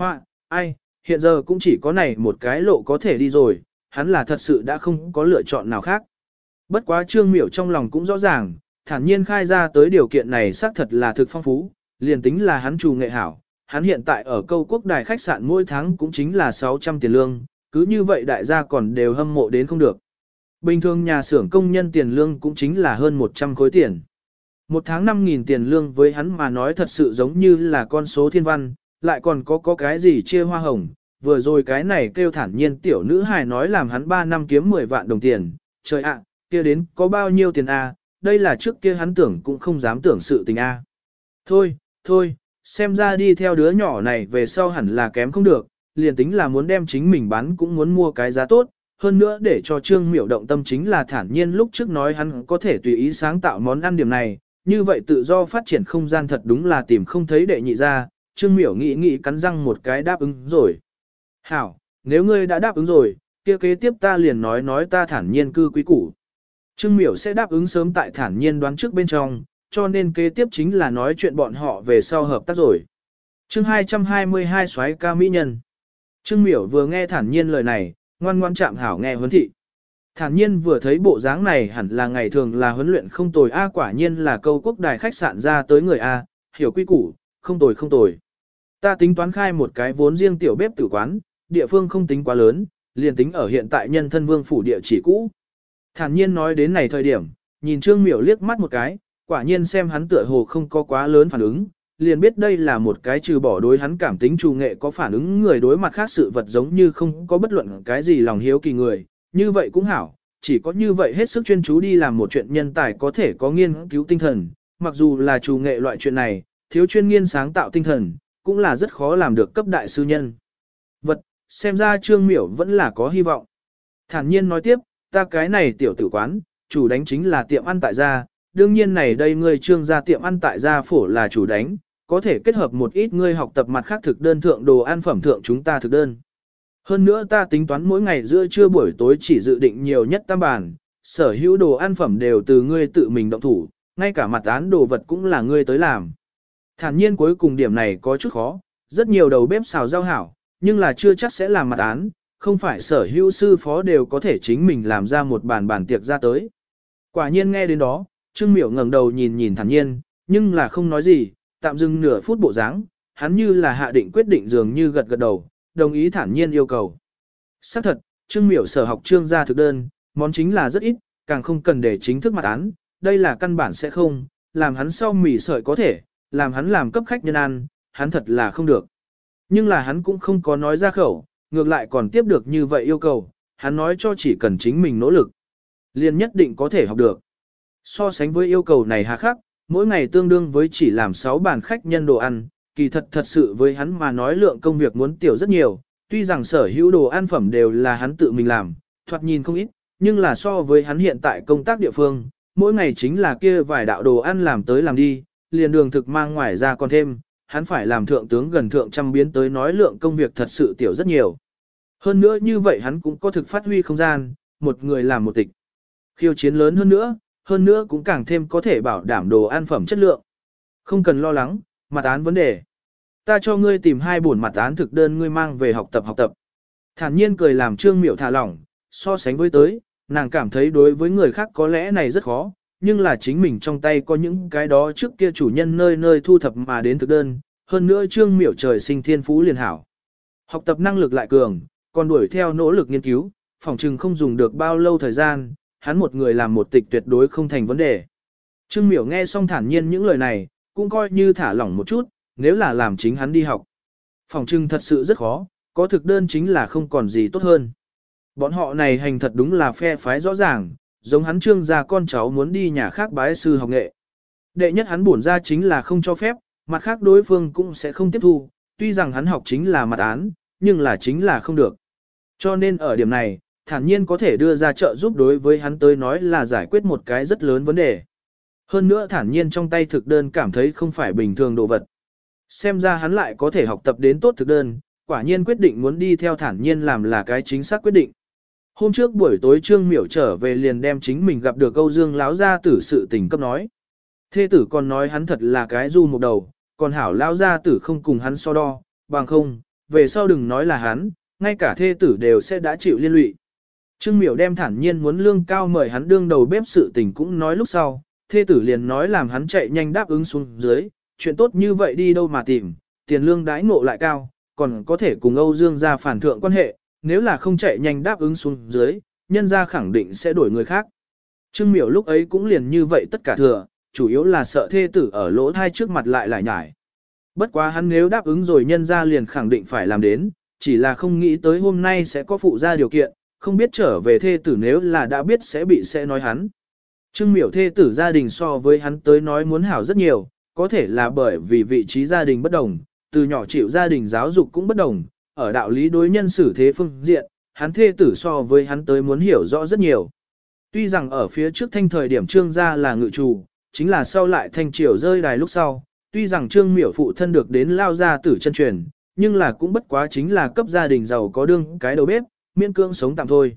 Hoa, ai, hiện giờ cũng chỉ có này một cái lộ có thể đi rồi, hắn là thật sự đã không có lựa chọn nào khác. Bất quá trương miểu trong lòng cũng rõ ràng, thản nhiên khai ra tới điều kiện này xác thật là thực phong phú, liền tính là hắn trù nghệ hảo, hắn hiện tại ở câu quốc đài khách sạn mỗi tháng cũng chính là 600 tiền lương, cứ như vậy đại gia còn đều hâm mộ đến không được. Bình thường nhà xưởng công nhân tiền lương cũng chính là hơn 100 khối tiền. Một tháng 5.000 tiền lương với hắn mà nói thật sự giống như là con số thiên văn, lại còn có có cái gì chia hoa hồng. Vừa rồi cái này kêu thản nhiên tiểu nữ hài nói làm hắn 3 năm kiếm 10 vạn đồng tiền. Trời ạ, kia đến có bao nhiêu tiền a? đây là trước kia hắn tưởng cũng không dám tưởng sự tình a. Thôi, thôi, xem ra đi theo đứa nhỏ này về sau hẳn là kém không được, liền tính là muốn đem chính mình bán cũng muốn mua cái giá tốt, hơn nữa để cho Trương Miểu động tâm chính là thản nhiên lúc trước nói hắn có thể tùy ý sáng tạo món ăn điểm này, như vậy tự do phát triển không gian thật đúng là tìm không thấy đệ nhị ra, Trương Miểu nghĩ nghĩ cắn răng một cái đáp ứng rồi. Hảo, nếu ngươi đã đáp ứng rồi, kia kế tiếp ta liền nói nói ta thản nhiên cư quý củ. Trương Miểu sẽ đáp ứng sớm tại thản nhiên đoán trước bên trong, cho nên kế tiếp chính là nói chuyện bọn họ về sau hợp tác rồi. chương 222 xoáy ca mỹ nhân. Trương Miểu vừa nghe thản nhiên lời này, ngoan ngoan chạm hảo nghe huấn thị. Thản nhiên vừa thấy bộ dáng này hẳn là ngày thường là huấn luyện không tồi A quả nhiên là câu quốc đài khách sạn ra tới người A, hiểu quy củ, không tồi không tồi. Ta tính toán khai một cái vốn riêng tiểu bếp tử quán, địa phương không tính quá lớn, liền tính ở hiện tại nhân thân vương phủ địa chỉ cũ. Thản nhiên nói đến này thời điểm, nhìn Trương Miểu liếc mắt một cái, quả nhiên xem hắn tựa hồ không có quá lớn phản ứng, liền biết đây là một cái trừ bỏ đối hắn cảm tính trù nghệ có phản ứng người đối mặt khác sự vật giống như không có bất luận cái gì lòng hiếu kỳ người, như vậy cũng hảo, chỉ có như vậy hết sức chuyên chú đi làm một chuyện nhân tài có thể có nghiên cứu tinh thần, mặc dù là trù nghệ loại chuyện này, thiếu chuyên nghiên sáng tạo tinh thần, cũng là rất khó làm được cấp đại sư nhân. Vật, xem ra trương miểu vẫn là có hy vọng. Thản nhiên nói tiếp, ta cái này tiểu tử quán, chủ đánh chính là tiệm ăn tại gia, đương nhiên này đây ngươi trương gia tiệm ăn tại gia phổ là chủ đánh, có thể kết hợp một ít ngươi học tập mặt khác thực đơn thượng đồ ăn phẩm thượng chúng ta thực đơn. Hơn nữa ta tính toán mỗi ngày giữa trưa buổi tối chỉ dự định nhiều nhất tam bản, sở hữu đồ ăn phẩm đều từ ngươi tự mình động thủ, ngay cả mặt án đồ vật cũng là ngươi tới làm. Thản nhiên cuối cùng điểm này có chút khó, rất nhiều đầu bếp xào rau hảo, nhưng là chưa chắc sẽ làm mặt án, không phải sở hữu sư phó đều có thể chính mình làm ra một bàn bàn tiệc ra tới. Quả nhiên nghe đến đó, Trương Miểu ngẩng đầu nhìn nhìn thản nhiên, nhưng là không nói gì, tạm dừng nửa phút bộ dáng, hắn như là hạ định quyết định dường như gật gật đầu, đồng ý thản nhiên yêu cầu. Xác thật, Trương Miểu sở học trương gia thực đơn, món chính là rất ít, càng không cần để chính thức mặt án, đây là căn bản sẽ không, làm hắn sau mỉ sợi có thể, làm hắn làm cấp khách nhân ăn, hắn thật là không được. Nhưng là hắn cũng không có nói ra khẩu, ngược lại còn tiếp được như vậy yêu cầu, hắn nói cho chỉ cần chính mình nỗ lực, liền nhất định có thể học được. So sánh với yêu cầu này hà khắc, mỗi ngày tương đương với chỉ làm 6 bàn khách nhân đồ ăn, kỳ thật thật sự với hắn mà nói lượng công việc muốn tiểu rất nhiều, tuy rằng sở hữu đồ ăn phẩm đều là hắn tự mình làm, thoạt nhìn không ít, nhưng là so với hắn hiện tại công tác địa phương, mỗi ngày chính là kia vài đạo đồ ăn làm tới làm đi, liền đường thực mang ngoài ra còn thêm, hắn phải làm thượng tướng gần thượng trăm biến tới nói lượng công việc thật sự tiểu rất nhiều. Hơn nữa như vậy hắn cũng có thực phát huy không gian, một người làm một tịch. Khiêu chiến lớn hơn nữa, hơn nữa cũng càng thêm có thể bảo đảm đồ ăn phẩm chất lượng. Không cần lo lắng, mặt án vấn đề. Ta cho ngươi tìm hai bổn mặt án thực đơn ngươi mang về học tập học tập. Thản nhiên cười làm trương miệu thả lỏng, so sánh với tới, nàng cảm thấy đối với người khác có lẽ này rất khó, nhưng là chính mình trong tay có những cái đó trước kia chủ nhân nơi nơi thu thập mà đến thực đơn, hơn nữa trương miểu trời sinh thiên phú liền hảo. Học tập năng lực lại cường, còn đuổi theo nỗ lực nghiên cứu, phòng trừng không dùng được bao lâu thời gian, hắn một người làm một tịch tuyệt đối không thành vấn đề. Trương miểu nghe xong thản nhiên những lời này, cũng coi như thả lỏng một chút, nếu là làm chính hắn đi học. Phòng trưng thật sự rất khó, có thực đơn chính là không còn gì tốt hơn. Bọn họ này hành thật đúng là phe phái rõ ràng, giống hắn trương gia con cháu muốn đi nhà khác bái sư học nghệ. Đệ nhất hắn bổn ra chính là không cho phép, mặt khác đối phương cũng sẽ không tiếp thu, tuy rằng hắn học chính là mặt án, nhưng là chính là không được. Cho nên ở điểm này, thản nhiên có thể đưa ra trợ giúp đối với hắn tới nói là giải quyết một cái rất lớn vấn đề. Hơn nữa thản nhiên trong tay thực đơn cảm thấy không phải bình thường đồ vật. Xem ra hắn lại có thể học tập đến tốt thực đơn, quả nhiên quyết định muốn đi theo thản nhiên làm là cái chính xác quyết định. Hôm trước buổi tối Trương Miểu trở về liền đem chính mình gặp được câu dương láo gia tử sự tình cấp nói. Thê tử còn nói hắn thật là cái du một đầu, còn hảo lão gia tử không cùng hắn so đo, bằng không, về sau đừng nói là hắn, ngay cả thê tử đều sẽ đã chịu liên lụy. Trương miểu đem thản nhiên muốn lương cao mời hắn đương đầu bếp sự tình cũng nói lúc sau, thê tử liền nói làm hắn chạy nhanh đáp ứng xuống dưới, chuyện tốt như vậy đi đâu mà tìm, tiền lương đãi ngộ lại cao, còn có thể cùng Âu Dương gia phản thượng quan hệ, nếu là không chạy nhanh đáp ứng xuống dưới, nhân gia khẳng định sẽ đổi người khác. Trương miểu lúc ấy cũng liền như vậy tất cả thừa, chủ yếu là sợ thê tử ở lỗ thai trước mặt lại lại nhải. Bất quá hắn nếu đáp ứng rồi nhân gia liền khẳng định phải làm đến, chỉ là không nghĩ tới hôm nay sẽ có phụ ra điều kiện, không biết trở về thê tử nếu là đã biết sẽ bị sẽ nói hắn. Trương miểu thê tử gia đình so với hắn tới nói muốn hảo rất nhiều, có thể là bởi vì vị trí gia đình bất đồng, từ nhỏ chịu gia đình giáo dục cũng bất đồng, ở đạo lý đối nhân xử thế phương diện, hắn thê tử so với hắn tới muốn hiểu rõ rất nhiều. Tuy rằng ở phía trước thanh thời điểm trương gia là ngự chủ, chính là sau lại thanh triều rơi đài lúc sau, tuy rằng trương miểu phụ thân được đến lao gia tử chân truyền, nhưng là cũng bất quá chính là cấp gia đình giàu có đương cái đầu bếp, miễn cưỡng sống tạm thôi.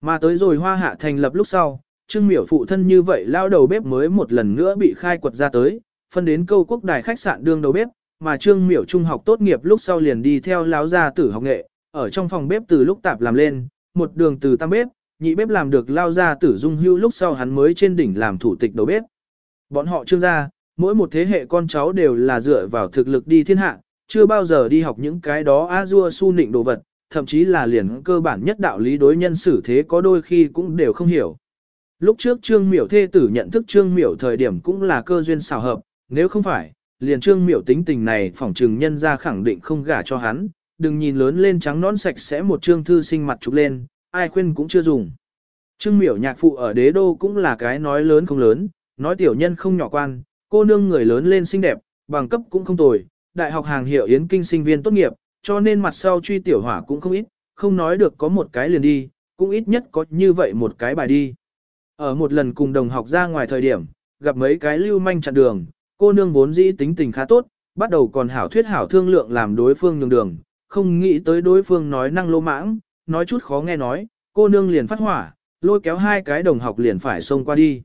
Mà tới rồi hoa hạ thành lập lúc sau, trương miểu phụ thân như vậy lao đầu bếp mới một lần nữa bị khai quật ra tới, phân đến câu quốc đài khách sạn đương đầu bếp, mà trương miểu trung học tốt nghiệp lúc sau liền đi theo lão gia tử học nghệ, ở trong phòng bếp từ lúc tạp làm lên, một đường từ tam bếp, nhị bếp làm được lao gia tử dung hưu lúc sau hắn mới trên đỉnh làm thủ tịch đầu bếp. Bọn họ trương gia, mỗi một thế hệ con cháu đều là dựa vào thực lực đi thiên hạ, chưa bao giờ đi học những cái đó a dua su nịnh đồ vật, thậm chí là liền cơ bản nhất đạo lý đối nhân xử thế có đôi khi cũng đều không hiểu. Lúc trước Trương Miểu thê tử nhận thức Trương Miểu thời điểm cũng là cơ duyên xào hợp, nếu không phải, liền Trương Miểu tính tình này phỏng trừng nhân ra khẳng định không gả cho hắn, đừng nhìn lớn lên trắng nón sạch sẽ một trương thư sinh mặt trục lên, ai khuyên cũng chưa dùng. Trương Miểu nhạc phụ ở đế đô cũng là cái nói lớn không lớn, nói tiểu nhân không nhỏ quan, cô nương người lớn lên xinh đẹp, bằng cấp cũng không tồi, đại học hàng hiệu yến kinh sinh viên tốt nghiệp, cho nên mặt sau truy tiểu hỏa cũng không ít, không nói được có một cái liền đi, cũng ít nhất có như vậy một cái bài đi. Ở một lần cùng đồng học ra ngoài thời điểm, gặp mấy cái lưu manh chặn đường, cô nương vốn dĩ tính tình khá tốt, bắt đầu còn hảo thuyết hảo thương lượng làm đối phương nhường đường, không nghĩ tới đối phương nói năng lô mãng, nói chút khó nghe nói, cô nương liền phát hỏa, lôi kéo hai cái đồng học liền phải xông qua đi.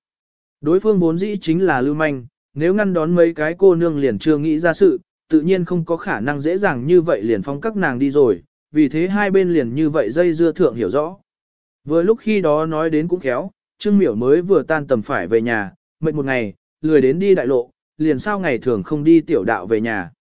Đối phương vốn dĩ chính là lưu manh, nếu ngăn đón mấy cái cô nương liền chưa nghĩ ra sự, tự nhiên không có khả năng dễ dàng như vậy liền phong các nàng đi rồi, vì thế hai bên liền như vậy dây dưa thượng hiểu rõ. Vừa lúc khi đó nói đến cũng khéo, Trương Miểu mới vừa tan tầm phải về nhà, mệt một ngày, lười đến đi đại lộ, liền sao ngày thường không đi tiểu đạo về nhà.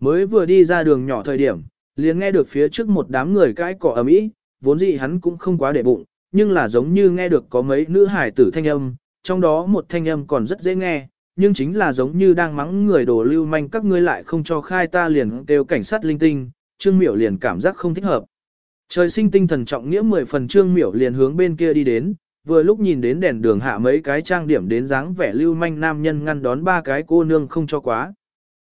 Mới vừa đi ra đường nhỏ thời điểm, liền nghe được phía trước một đám người cãi cỏ ầm ĩ, vốn dĩ hắn cũng không quá để bụng, nhưng là giống như nghe được có mấy nữ hải tử thanh âm, trong đó một thanh âm còn rất dễ nghe, nhưng chính là giống như đang mắng người đồ lưu manh các ngươi lại không cho khai ta liền kêu cảnh sát linh tinh, Trương Miểu liền cảm giác không thích hợp. Trời sinh tinh thần trọng nghĩa mười phần Trương Miểu liền hướng bên kia đi đến, vừa lúc nhìn đến đèn đường hạ mấy cái trang điểm đến dáng vẻ lưu manh nam nhân ngăn đón ba cái cô nương không cho quá.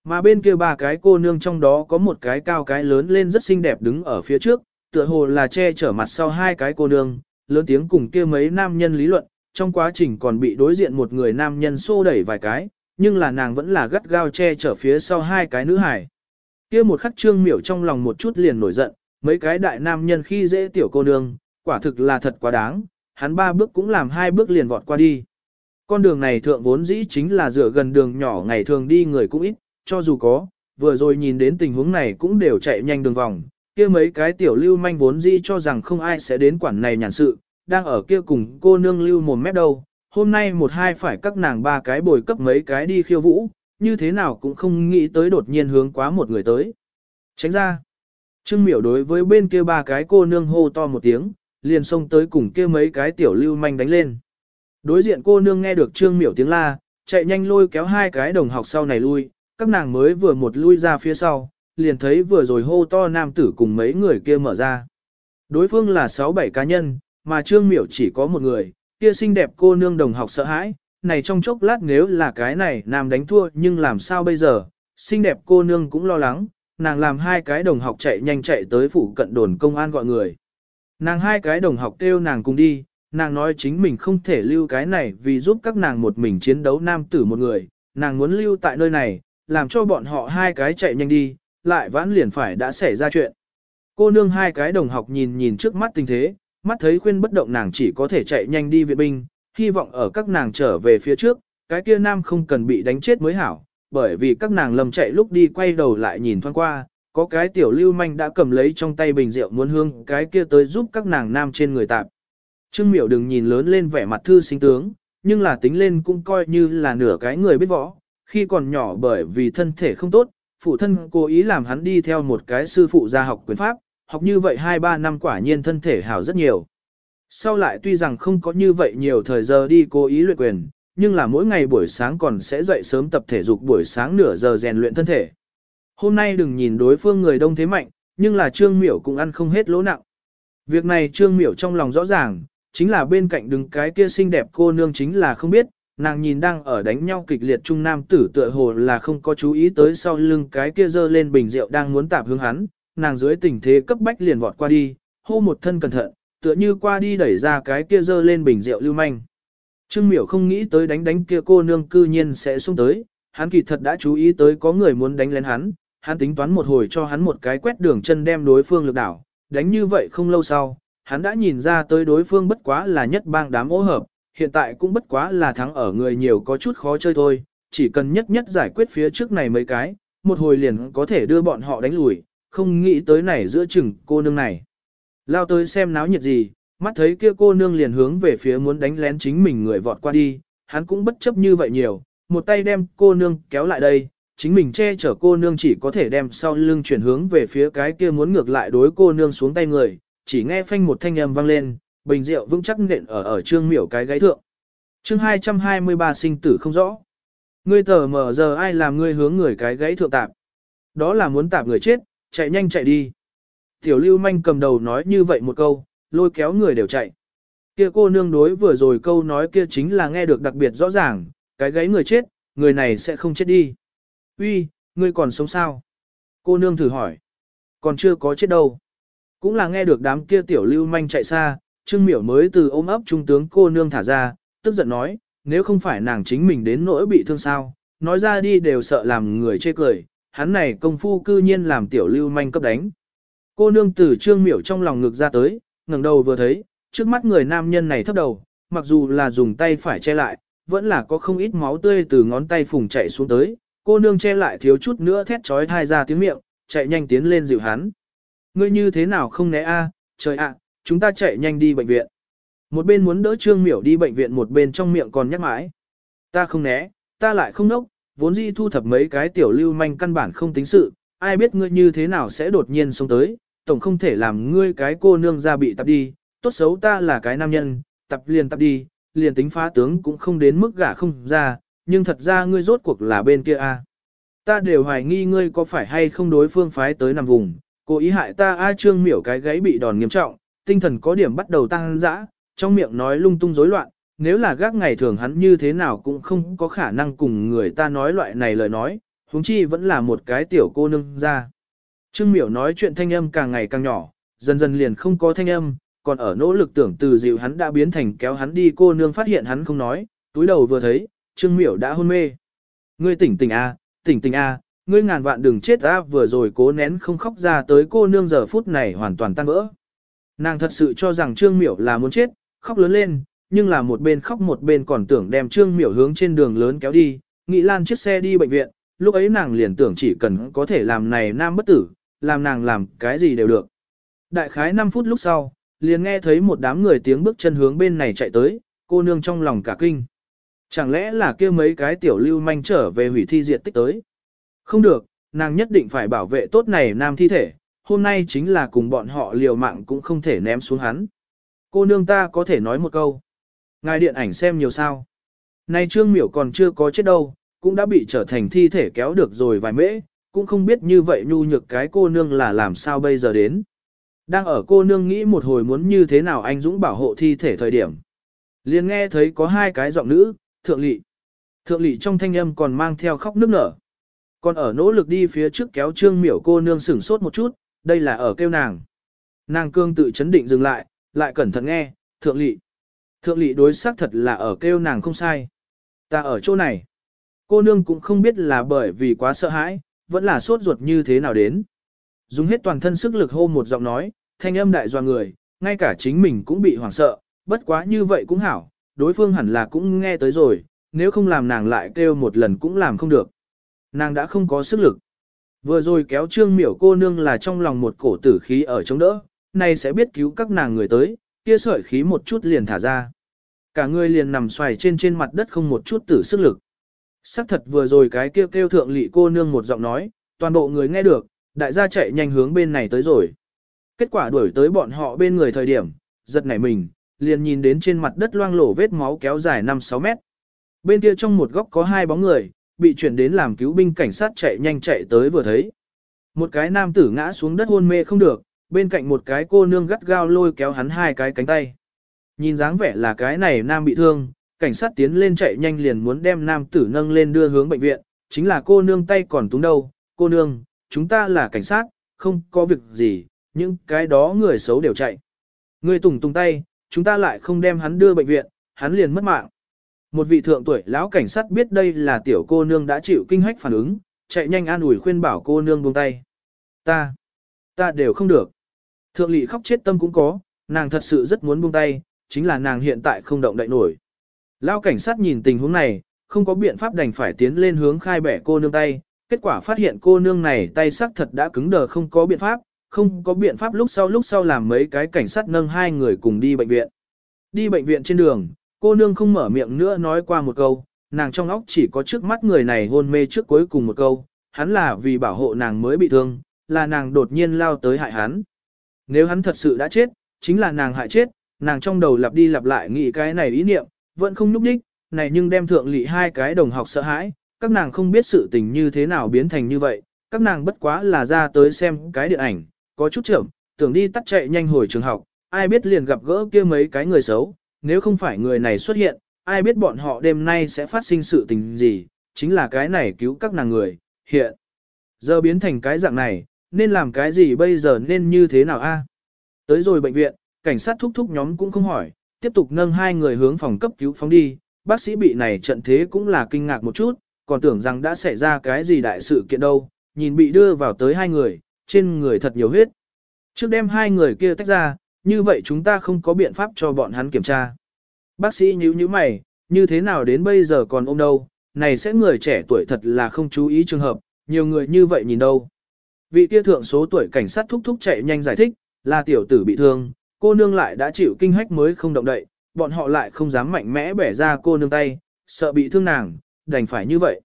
Mà bên kia ba cái cô nương trong đó có một cái cao cái lớn lên rất xinh đẹp đứng ở phía trước, tựa hồ là che chở mặt sau hai cái cô nương, lớn tiếng cùng kia mấy nam nhân lý luận, trong quá trình còn bị đối diện một người nam nhân xô đẩy vài cái, nhưng là nàng vẫn là gắt gao che chở phía sau hai cái nữ hải. Kia một khắc trương miểu trong lòng một chút liền nổi giận, mấy cái đại nam nhân khi dễ tiểu cô nương, quả thực là thật quá đáng, hắn ba bước cũng làm hai bước liền vọt qua đi. Con đường này thượng vốn dĩ chính là dựa gần đường nhỏ ngày thường đi người cũng ít, cho dù có, vừa rồi nhìn đến tình huống này cũng đều chạy nhanh đường vòng, kia mấy cái tiểu lưu manh vốn dĩ cho rằng không ai sẽ đến quản này nhàn sự, đang ở kia cùng cô nương lưu mồm mép đâu, hôm nay một hai phải các nàng ba cái bồi cấp mấy cái đi khiêu vũ, như thế nào cũng không nghĩ tới đột nhiên hướng quá một người tới. Tránh ra. Trương miểu đối với bên kia ba cái cô nương hô to một tiếng, liền xông tới cùng kia mấy cái tiểu lưu manh đánh lên. Đối diện cô nương nghe được trương miểu tiếng la, chạy nhanh lôi kéo hai cái đồng học sau này lui, các nàng mới vừa một lui ra phía sau, liền thấy vừa rồi hô to nam tử cùng mấy người kia mở ra. Đối phương là 6-7 cá nhân, mà trương miểu chỉ có một người, kia xinh đẹp cô nương đồng học sợ hãi, này trong chốc lát nếu là cái này nam đánh thua nhưng làm sao bây giờ, xinh đẹp cô nương cũng lo lắng, nàng làm hai cái đồng học chạy nhanh chạy tới phủ cận đồn công an gọi người. Nàng hai cái đồng học kêu nàng cùng đi, nàng nói chính mình không thể lưu cái này vì giúp các nàng một mình chiến đấu nam tử một người, nàng muốn lưu tại nơi này, làm cho bọn họ hai cái chạy nhanh đi, lại vãn liền phải đã xảy ra chuyện. Cô nương hai cái đồng học nhìn nhìn trước mắt tình thế, mắt thấy khuyên bất động nàng chỉ có thể chạy nhanh đi viện binh, hy vọng ở các nàng trở về phía trước, cái kia nam không cần bị đánh chết mới hảo, bởi vì các nàng lầm chạy lúc đi quay đầu lại nhìn thoáng qua, có cái tiểu lưu manh đã cầm lấy trong tay bình rượu muốn hương cái kia tới giúp các nàng nam trên người tạp. Trương miểu đừng nhìn lớn lên vẻ mặt thư sinh tướng, nhưng là tính lên cũng coi như là nửa cái người biết võ, khi còn nhỏ bởi vì thân thể không tốt, phụ thân cố ý làm hắn đi theo một cái sư phụ gia học quyền pháp, học như vậy 2-3 năm quả nhiên thân thể hảo rất nhiều. Sau lại tuy rằng không có như vậy nhiều thời giờ đi cố ý luyện quyền, nhưng là mỗi ngày buổi sáng còn sẽ dậy sớm tập thể dục buổi sáng nửa giờ rèn luyện thân thể. Hôm nay đừng nhìn đối phương người đông thế mạnh, nhưng là Trương Miểu cũng ăn không hết lỗ nặng. Việc này Trương Miểu trong lòng rõ ràng, chính là bên cạnh đứng cái kia xinh đẹp cô nương chính là không biết, nàng nhìn đang ở đánh nhau kịch liệt trung nam tử tựa hồ là không có chú ý tới sau lưng cái kia dơ lên bình rượu đang muốn tạp hướng hắn, nàng dưới tình thế cấp bách liền vọt qua đi, hô một thân cẩn thận, tựa như qua đi đẩy ra cái kia dơ lên bình rượu lưu manh. Trương miểu không nghĩ tới đánh đánh kia cô nương cư nhiên sẽ xuống tới, hắn kỳ thật đã chú ý tới có người muốn đánh lên hắn, hắn tính toán một hồi cho hắn một cái quét đường chân đem đối phương lực đảo, đánh như vậy không lâu sau, hắn đã nhìn ra tới đối phương bất quá là nhất bang đám ô hợp, hiện tại cũng bất quá là thắng ở người nhiều có chút khó chơi thôi, chỉ cần nhất nhất giải quyết phía trước này mấy cái, một hồi liền có thể đưa bọn họ đánh lùi, không nghĩ tới này giữa chừng cô nương này. Lao tới xem náo nhiệt gì, mắt thấy kia cô nương liền hướng về phía muốn đánh lén chính mình người vọt qua đi, hắn cũng bất chấp như vậy nhiều, một tay đem cô nương kéo lại đây, chính mình che chở cô nương chỉ có thể đem sau lưng chuyển hướng về phía cái kia muốn ngược lại đối cô nương xuống tay người, chỉ nghe phanh một thanh âm vang lên, bình rượu vững chắc nện ở ở trương miểu cái gáy thượng. chương 223 sinh tử không rõ. Ngươi tờ mở giờ ai làm ngươi hướng người cái gáy thượng tạp. Đó là muốn tạp người chết, chạy nhanh chạy đi. Tiểu lưu manh cầm đầu nói như vậy một câu, lôi kéo người đều chạy. Kia cô nương đối vừa rồi câu nói kia chính là nghe được đặc biệt rõ ràng, cái gáy người chết, người này sẽ không chết đi. Uy, ngươi còn sống sao? Cô nương thử hỏi. Còn chưa có chết đâu. Cũng là nghe được đám kia tiểu lưu manh chạy xa, Trương Miểu mới từ ôm ấp trung tướng cô nương thả ra, tức giận nói, nếu không phải nàng chính mình đến nỗi bị thương sao, nói ra đi đều sợ làm người chê cười, hắn này công phu cư nhiên làm tiểu lưu manh cấp đánh. Cô nương từ Trương Miểu trong lòng ngực ra tới, ngẩng đầu vừa thấy, trước mắt người nam nhân này thấp đầu, mặc dù là dùng tay phải che lại, vẫn là có không ít máu tươi từ ngón tay phùng chạy xuống tới, cô nương che lại thiếu chút nữa thét trói thai ra tiếng miệng, chạy nhanh tiến lên dịu hắn. Ngươi như thế nào không né a? trời ạ, chúng ta chạy nhanh đi bệnh viện. Một bên muốn đỡ Trương Miểu đi bệnh viện một bên trong miệng còn nhắc mãi. Ta không né, ta lại không nốc, vốn dĩ thu thập mấy cái tiểu lưu manh căn bản không tính sự, ai biết ngươi như thế nào sẽ đột nhiên xông tới, tổng không thể làm ngươi cái cô nương ra bị tập đi, tốt xấu ta là cái nam nhân, tập liền tập đi, liền tính phá tướng cũng không đến mức gả không ra, nhưng thật ra ngươi rốt cuộc là bên kia a. Ta đều hoài nghi ngươi có phải hay không đối phương phái tới nằm vùng, cố ý hại ta a trương miểu cái gáy bị đòn nghiêm trọng, tinh thần có điểm bắt đầu tăng dã, trong miệng nói lung tung rối loạn, nếu là gác ngày thường hắn như thế nào cũng không có khả năng cùng người ta nói loại này lời nói, huống chi vẫn là một cái tiểu cô nương ra. Trương miểu nói chuyện thanh âm càng ngày càng nhỏ, dần dần liền không có thanh âm, còn ở nỗ lực tưởng từ dịu hắn đã biến thành kéo hắn đi cô nương phát hiện hắn không nói, túi đầu vừa thấy, Trương miểu đã hôn mê. Ngươi tỉnh tỉnh a, tỉnh tỉnh a, ngươi ngàn vạn đừng chết a vừa rồi cố nén không khóc ra tới cô nương giờ phút này hoàn toàn tan vỡ. Nàng thật sự cho rằng Trương Miểu là muốn chết, khóc lớn lên, nhưng là một bên khóc một bên còn tưởng đem Trương Miểu hướng trên đường lớn kéo đi, nghĩ lan chiếc xe đi bệnh viện, lúc ấy nàng liền tưởng chỉ cần có thể làm này nam bất tử, làm nàng làm cái gì đều được. Đại khái 5 phút lúc sau, liền nghe thấy một đám người tiếng bước chân hướng bên này chạy tới, cô nương trong lòng cả kinh. Chẳng lẽ là kia mấy cái tiểu lưu manh trở về hủy thi diện tích tới? Không được, nàng nhất định phải bảo vệ tốt này nam thi thể, hôm nay chính là cùng bọn họ liều mạng cũng không thể ném xuống hắn. Cô nương ta có thể nói một câu. Ngài điện ảnh xem nhiều sao. Nay trương miểu còn chưa có chết đâu, cũng đã bị trở thành thi thể kéo được rồi vài mễ, cũng không biết như vậy nhu nhược cái cô nương là làm sao bây giờ đến. Đang ở cô nương nghĩ một hồi muốn như thế nào anh Dũng bảo hộ thi thể thời điểm. liền nghe thấy có hai cái giọng nữ, thượng lị. Thượng lị trong thanh âm còn mang theo khóc nước nở. Còn ở nỗ lực đi phía trước kéo trương miểu cô nương sửng sốt một chút, đây là ở kêu nàng. Nàng cương tự chấn định dừng lại, lại cẩn thận nghe, thượng lị. Thượng lị đối xác thật là ở kêu nàng không sai. Ta ở chỗ này. Cô nương cũng không biết là bởi vì quá sợ hãi, vẫn là sốt ruột như thế nào đến. Dùng hết toàn thân sức lực hô một giọng nói, thanh âm đại doa người, ngay cả chính mình cũng bị hoảng sợ, bất quá như vậy cũng hảo, đối phương hẳn là cũng nghe tới rồi, nếu không làm nàng lại kêu một lần cũng làm không được. Nàng đã không có sức lực. Vừa rồi kéo trương miểu cô nương là trong lòng một cổ tử khí ở chống đỡ, nay sẽ biết cứu các nàng người tới, kia sợi khí một chút liền thả ra. Cả người liền nằm xoài trên trên mặt đất không một chút tử sức lực. Sắc thật vừa rồi cái kêu kêu thượng lị cô nương một giọng nói, toàn bộ người nghe được, đại gia chạy nhanh hướng bên này tới rồi. Kết quả đuổi tới bọn họ bên người thời điểm, giật nảy mình, liền nhìn đến trên mặt đất loang lổ vết máu kéo dài 5-6 mét. Bên kia trong một góc có hai bóng người, bị chuyển đến làm cứu binh cảnh sát chạy nhanh chạy tới vừa thấy. Một cái nam tử ngã xuống đất hôn mê không được, bên cạnh một cái cô nương gắt gao lôi kéo hắn hai cái cánh tay. Nhìn dáng vẻ là cái này nam bị thương, cảnh sát tiến lên chạy nhanh liền muốn đem nam tử nâng lên đưa hướng bệnh viện, chính là cô nương tay còn túng đâu, cô nương, chúng ta là cảnh sát, không có việc gì, nhưng cái đó người xấu đều chạy. Người tùng tùng tay, chúng ta lại không đem hắn đưa bệnh viện, hắn liền mất mạng. Một vị thượng tuổi lão cảnh sát biết đây là tiểu cô nương đã chịu kinh hách phản ứng, chạy nhanh an ủi khuyên bảo cô nương buông tay. Ta, ta đều không được. Thượng lỵ khóc chết tâm cũng có, nàng thật sự rất muốn buông tay, chính là nàng hiện tại không động đậy nổi. Lão cảnh sát nhìn tình huống này, không có biện pháp đành phải tiến lên hướng khai bẻ cô nương tay, kết quả phát hiện cô nương này tay sắc thật đã cứng đờ không có biện pháp, không có biện pháp lúc sau lúc sau làm mấy cái cảnh sát nâng hai người cùng đi bệnh viện. Đi bệnh viện trên đường, cô nương không mở miệng nữa nói qua một câu, nàng trong óc chỉ có trước mắt người này hôn mê trước cuối cùng một câu, hắn là vì bảo hộ nàng mới bị thương, là nàng đột nhiên lao tới hại hắn. Nếu hắn thật sự đã chết, chính là nàng hại chết, nàng trong đầu lặp đi lặp lại nghĩ cái này ý niệm, vẫn không núp đích, này nhưng đem thượng lị hai cái đồng học sợ hãi, các nàng không biết sự tình như thế nào biến thành như vậy, các nàng bất quá là ra tới xem cái điện ảnh, có chút trưởng, tưởng đi tắt chạy nhanh hồi trường học, ai biết liền gặp gỡ kia mấy cái người xấu, nếu không phải người này xuất hiện, ai biết bọn họ đêm nay sẽ phát sinh sự tình gì, chính là cái này cứu các nàng người, hiện. Giờ biến thành cái dạng này, nên làm cái gì bây giờ nên như thế nào a? Tới rồi bệnh viện, cảnh sát thúc thúc nhóm cũng không hỏi, tiếp tục nâng hai người hướng phòng cấp cứu phóng đi, bác sĩ bị này trận thế cũng là kinh ngạc một chút, còn tưởng rằng đã xảy ra cái gì đại sự kiện đâu, nhìn bị đưa vào tới hai người, trên người thật nhiều huyết. Trước đem hai người kia tách ra, như vậy chúng ta không có biện pháp cho bọn hắn kiểm tra. Bác sĩ nhíu nhíu mày, như thế nào đến bây giờ còn ôm đâu, này sẽ người trẻ tuổi thật là không chú ý trường hợp, nhiều người như vậy nhìn đâu. Vị kia thượng số tuổi cảnh sát thúc thúc chạy nhanh giải thích, là tiểu tử bị thương, cô nương lại đã chịu kinh hách mới không động đậy, bọn họ lại không dám mạnh mẽ bẻ ra cô nương tay, sợ bị thương nàng, đành phải như vậy.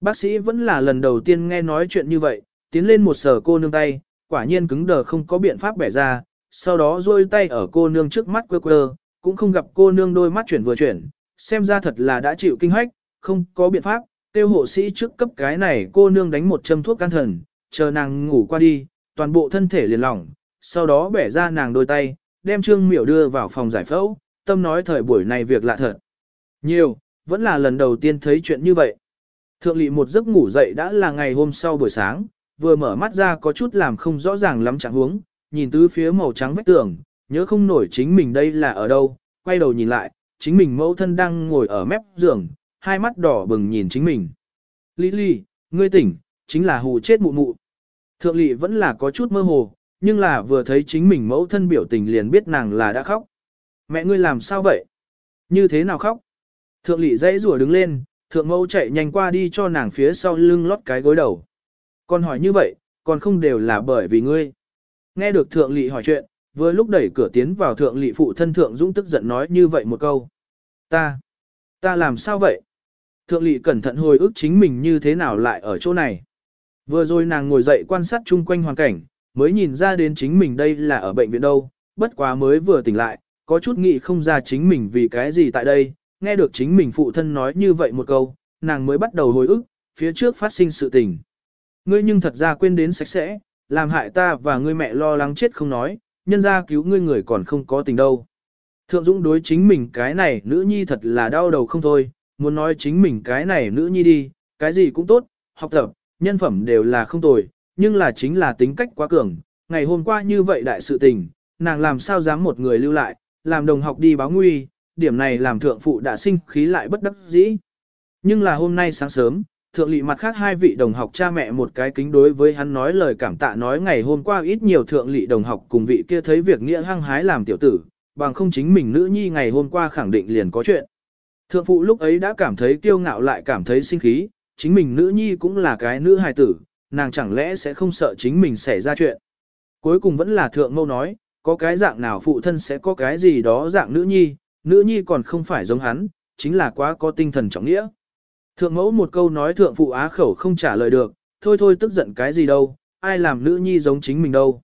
Bác sĩ vẫn là lần đầu tiên nghe nói chuyện như vậy, tiến lên một sờ cô nương tay, quả nhiên cứng đờ không có biện pháp bẻ ra, sau đó duỗi tay ở cô nương trước mắt quơ quơ, cũng không gặp cô nương đôi mắt chuyển vừa chuyển, xem ra thật là đã chịu kinh hoách, không có biện pháp, tiêu hộ sĩ trước cấp cái này cô nương đánh một châm thuốc can thần, chờ nàng ngủ qua đi, toàn bộ thân thể liền lỏng, sau đó bẻ ra nàng đôi tay, đem trương miểu đưa vào phòng giải phẫu, tâm nói thời buổi này việc lạ thật. Nhiều, vẫn là lần đầu tiên thấy chuyện như vậy. Thượng lị một giấc ngủ dậy đã là ngày hôm sau buổi sáng, vừa mở mắt ra có chút làm không rõ ràng lắm trạng huống, nhìn tứ phía màu trắng vách tường, nhớ không nổi chính mình đây là ở đâu, quay đầu nhìn lại, chính mình mẫu thân đang ngồi ở mép giường, hai mắt đỏ bừng nhìn chính mình. Lý Lý, ngươi tỉnh, chính là hù chết mụ mụ. Thượng lị vẫn là có chút mơ hồ, nhưng là vừa thấy chính mình mẫu thân biểu tình liền biết nàng là đã khóc. Mẹ ngươi làm sao vậy? Như thế nào khóc? Thượng lị dãy rùa đứng lên, thượng mẫu chạy nhanh qua đi cho nàng phía sau lưng lót cái gối đầu. Còn hỏi như vậy, còn không đều là bởi vì ngươi. Nghe được thượng lị hỏi chuyện, vừa lúc đẩy cửa tiến vào thượng lị phụ thân thượng dũng tức giận nói như vậy một câu. Ta, ta làm sao vậy? Thượng lị cẩn thận hồi ức chính mình như thế nào lại ở chỗ này. Vừa rồi nàng ngồi dậy quan sát chung quanh hoàn cảnh, mới nhìn ra đến chính mình đây là ở bệnh viện đâu, bất quá mới vừa tỉnh lại, có chút nghĩ không ra chính mình vì cái gì tại đây, nghe được chính mình phụ thân nói như vậy một câu, nàng mới bắt đầu hồi ức, phía trước phát sinh sự tình. Ngươi nhưng thật ra quên đến sạch sẽ, làm hại ta và ngươi mẹ lo lắng chết không nói, nhân ra cứu ngươi người còn không có tình đâu. Thượng Dũng đối chính mình cái này nữ nhi thật là đau đầu không thôi, muốn nói chính mình cái này nữ nhi đi, cái gì cũng tốt, học tập, nhân phẩm đều là không tồi, nhưng là chính là tính cách quá cường. Ngày hôm qua như vậy đại sự tình, nàng làm sao dám một người lưu lại, làm đồng học đi báo nguy, điểm này làm thượng phụ đã sinh khí lại bất đắc dĩ. Nhưng là hôm nay sáng sớm, thượng lị mặt khác hai vị đồng học cha mẹ một cái kính đối với hắn nói lời cảm tạ nói ngày hôm qua ít nhiều thượng lị đồng học cùng vị kia thấy việc nghĩa hăng hái làm tiểu tử, bằng không chính mình nữ nhi ngày hôm qua khẳng định liền có chuyện. Thượng phụ lúc ấy đã cảm thấy kiêu ngạo lại cảm thấy sinh khí, chính mình nữ nhi cũng là cái nữ hài tử, nàng chẳng lẽ sẽ không sợ chính mình xảy ra chuyện. Cuối cùng vẫn là thượng mâu nói, có cái dạng nào phụ thân sẽ có cái gì đó dạng nữ nhi, nữ nhi còn không phải giống hắn, chính là quá có tinh thần trọng nghĩa. Thượng mẫu một câu nói thượng phụ á khẩu không trả lời được, thôi thôi tức giận cái gì đâu, ai làm nữ nhi giống chính mình đâu.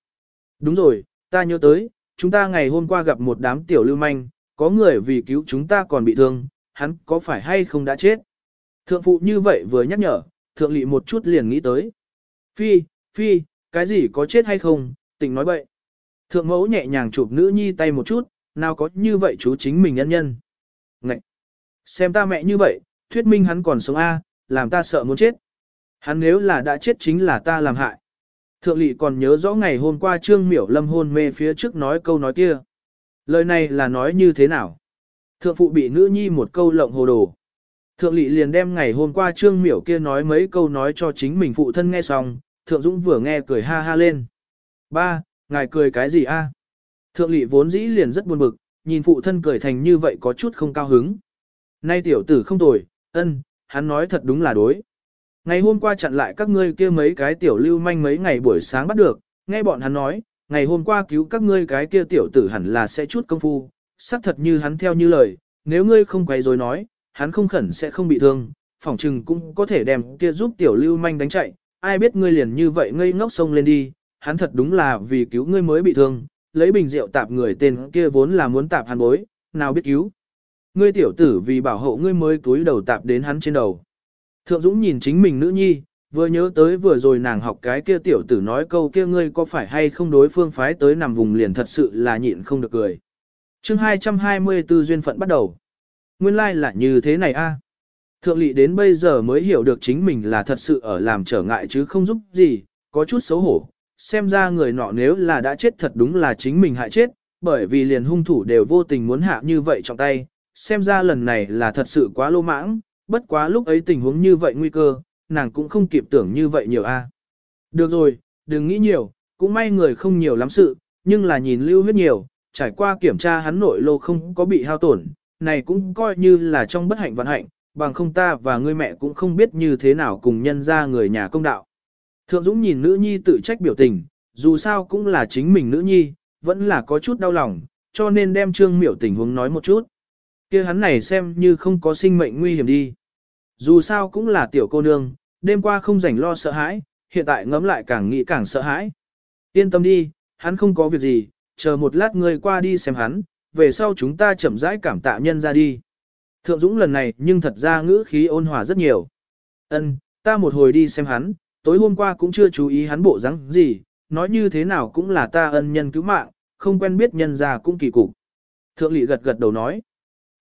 Đúng rồi, ta nhớ tới, chúng ta ngày hôm qua gặp một đám tiểu lưu manh, có người vì cứu chúng ta còn bị thương, hắn có phải hay không đã chết. Thượng phụ như vậy vừa nhắc nhở, thượng lị một chút liền nghĩ tới. Phi, phi, cái gì có chết hay không, tình nói bậy. Thượng mẫu nhẹ nhàng chụp nữ nhi tay một chút, nào có như vậy chú chính mình nhân nhân. Ngậy! Xem ta mẹ như vậy, thuyết minh hắn còn sống A, làm ta sợ muốn chết. Hắn nếu là đã chết chính là ta làm hại. Thượng lỵ còn nhớ rõ ngày hôm qua Trương Miểu Lâm hôn mê phía trước nói câu nói kia. Lời này là nói như thế nào? Thượng phụ bị nữ nhi một câu lộng hồ đồ. Thượng lỵ liền đem ngày hôm qua Trương Miểu kia nói mấy câu nói cho chính mình phụ thân nghe xong, Thượng Dũng vừa nghe cười ha ha lên. Ba, ngài cười cái gì a? Thượng lỵ vốn dĩ liền rất buồn bực, nhìn phụ thân cười thành như vậy có chút không cao hứng. Nay tiểu tử không tồi, ân, hắn nói thật đúng là đối. Ngày hôm qua chặn lại các ngươi kia mấy cái tiểu lưu manh mấy ngày buổi sáng bắt được, nghe bọn hắn nói, ngày hôm qua cứu các ngươi cái kia tiểu tử hẳn là sẽ chút công phu, xác thật như hắn theo như lời, nếu ngươi không quay rồi nói, hắn không khẩn sẽ không bị thương, phỏng chừng cũng có thể đem kia giúp tiểu lưu manh đánh chạy, ai biết ngươi liền như vậy ngây ngốc sông lên đi, hắn thật đúng là vì cứu ngươi mới bị thương, lấy bình rượu tạp người tên kia vốn là muốn tạp hắn bối, nào biết cứu. Ngươi tiểu tử vì bảo hộ ngươi mới túi đầu tạp đến hắn trên đầu. Thượng Dũng nhìn chính mình nữ nhi, vừa nhớ tới vừa rồi nàng học cái kia tiểu tử nói câu kia ngươi có phải hay không đối phương phái tới nằm vùng liền thật sự là nhịn không được cười. chương 224 duyên phận bắt đầu. Nguyên lai like là như thế này a Thượng lị đến bây giờ mới hiểu được chính mình là thật sự ở làm trở ngại chứ không giúp gì, có chút xấu hổ. Xem ra người nọ nếu là đã chết thật đúng là chính mình hại chết, bởi vì liền hung thủ đều vô tình muốn hạ như vậy trong tay. Xem ra lần này là thật sự quá lô mãng, bất quá lúc ấy tình huống như vậy nguy cơ, nàng cũng không kịp tưởng như vậy nhiều a. À. Được rồi, đừng nghĩ nhiều, cũng may người không nhiều lắm sự, nhưng là nhìn lưu huyết nhiều, trải qua kiểm tra hắn nội lô không có bị hao tổn, này cũng coi như là trong bất hạnh vận hạnh, bằng không ta và ngươi mẹ cũng không biết như thế nào cùng nhân ra người nhà công đạo. Thượng Dũng nhìn nữ nhi tự trách biểu tình, dù sao cũng là chính mình nữ nhi, vẫn là có chút đau lòng, cho nên đem trương miểu tình huống nói một chút kia hắn này xem như không có sinh mệnh nguy hiểm đi. Dù sao cũng là tiểu cô nương, đêm qua không rảnh lo sợ hãi, hiện tại ngấm lại càng nghĩ càng sợ hãi. Yên tâm đi, hắn không có việc gì, chờ một lát ngươi qua đi xem hắn, về sau chúng ta chậm rãi cảm tạ nhân ra đi. Thượng Dũng lần này nhưng thật ra ngữ khí ôn hòa rất nhiều. Ân, ta một hồi đi xem hắn, tối hôm qua cũng chưa chú ý hắn bộ dáng gì, nói như thế nào cũng là ta ân nhân cứu mạng, không quen biết nhân ra cũng kỳ cục. Thượng lỵ gật gật đầu nói.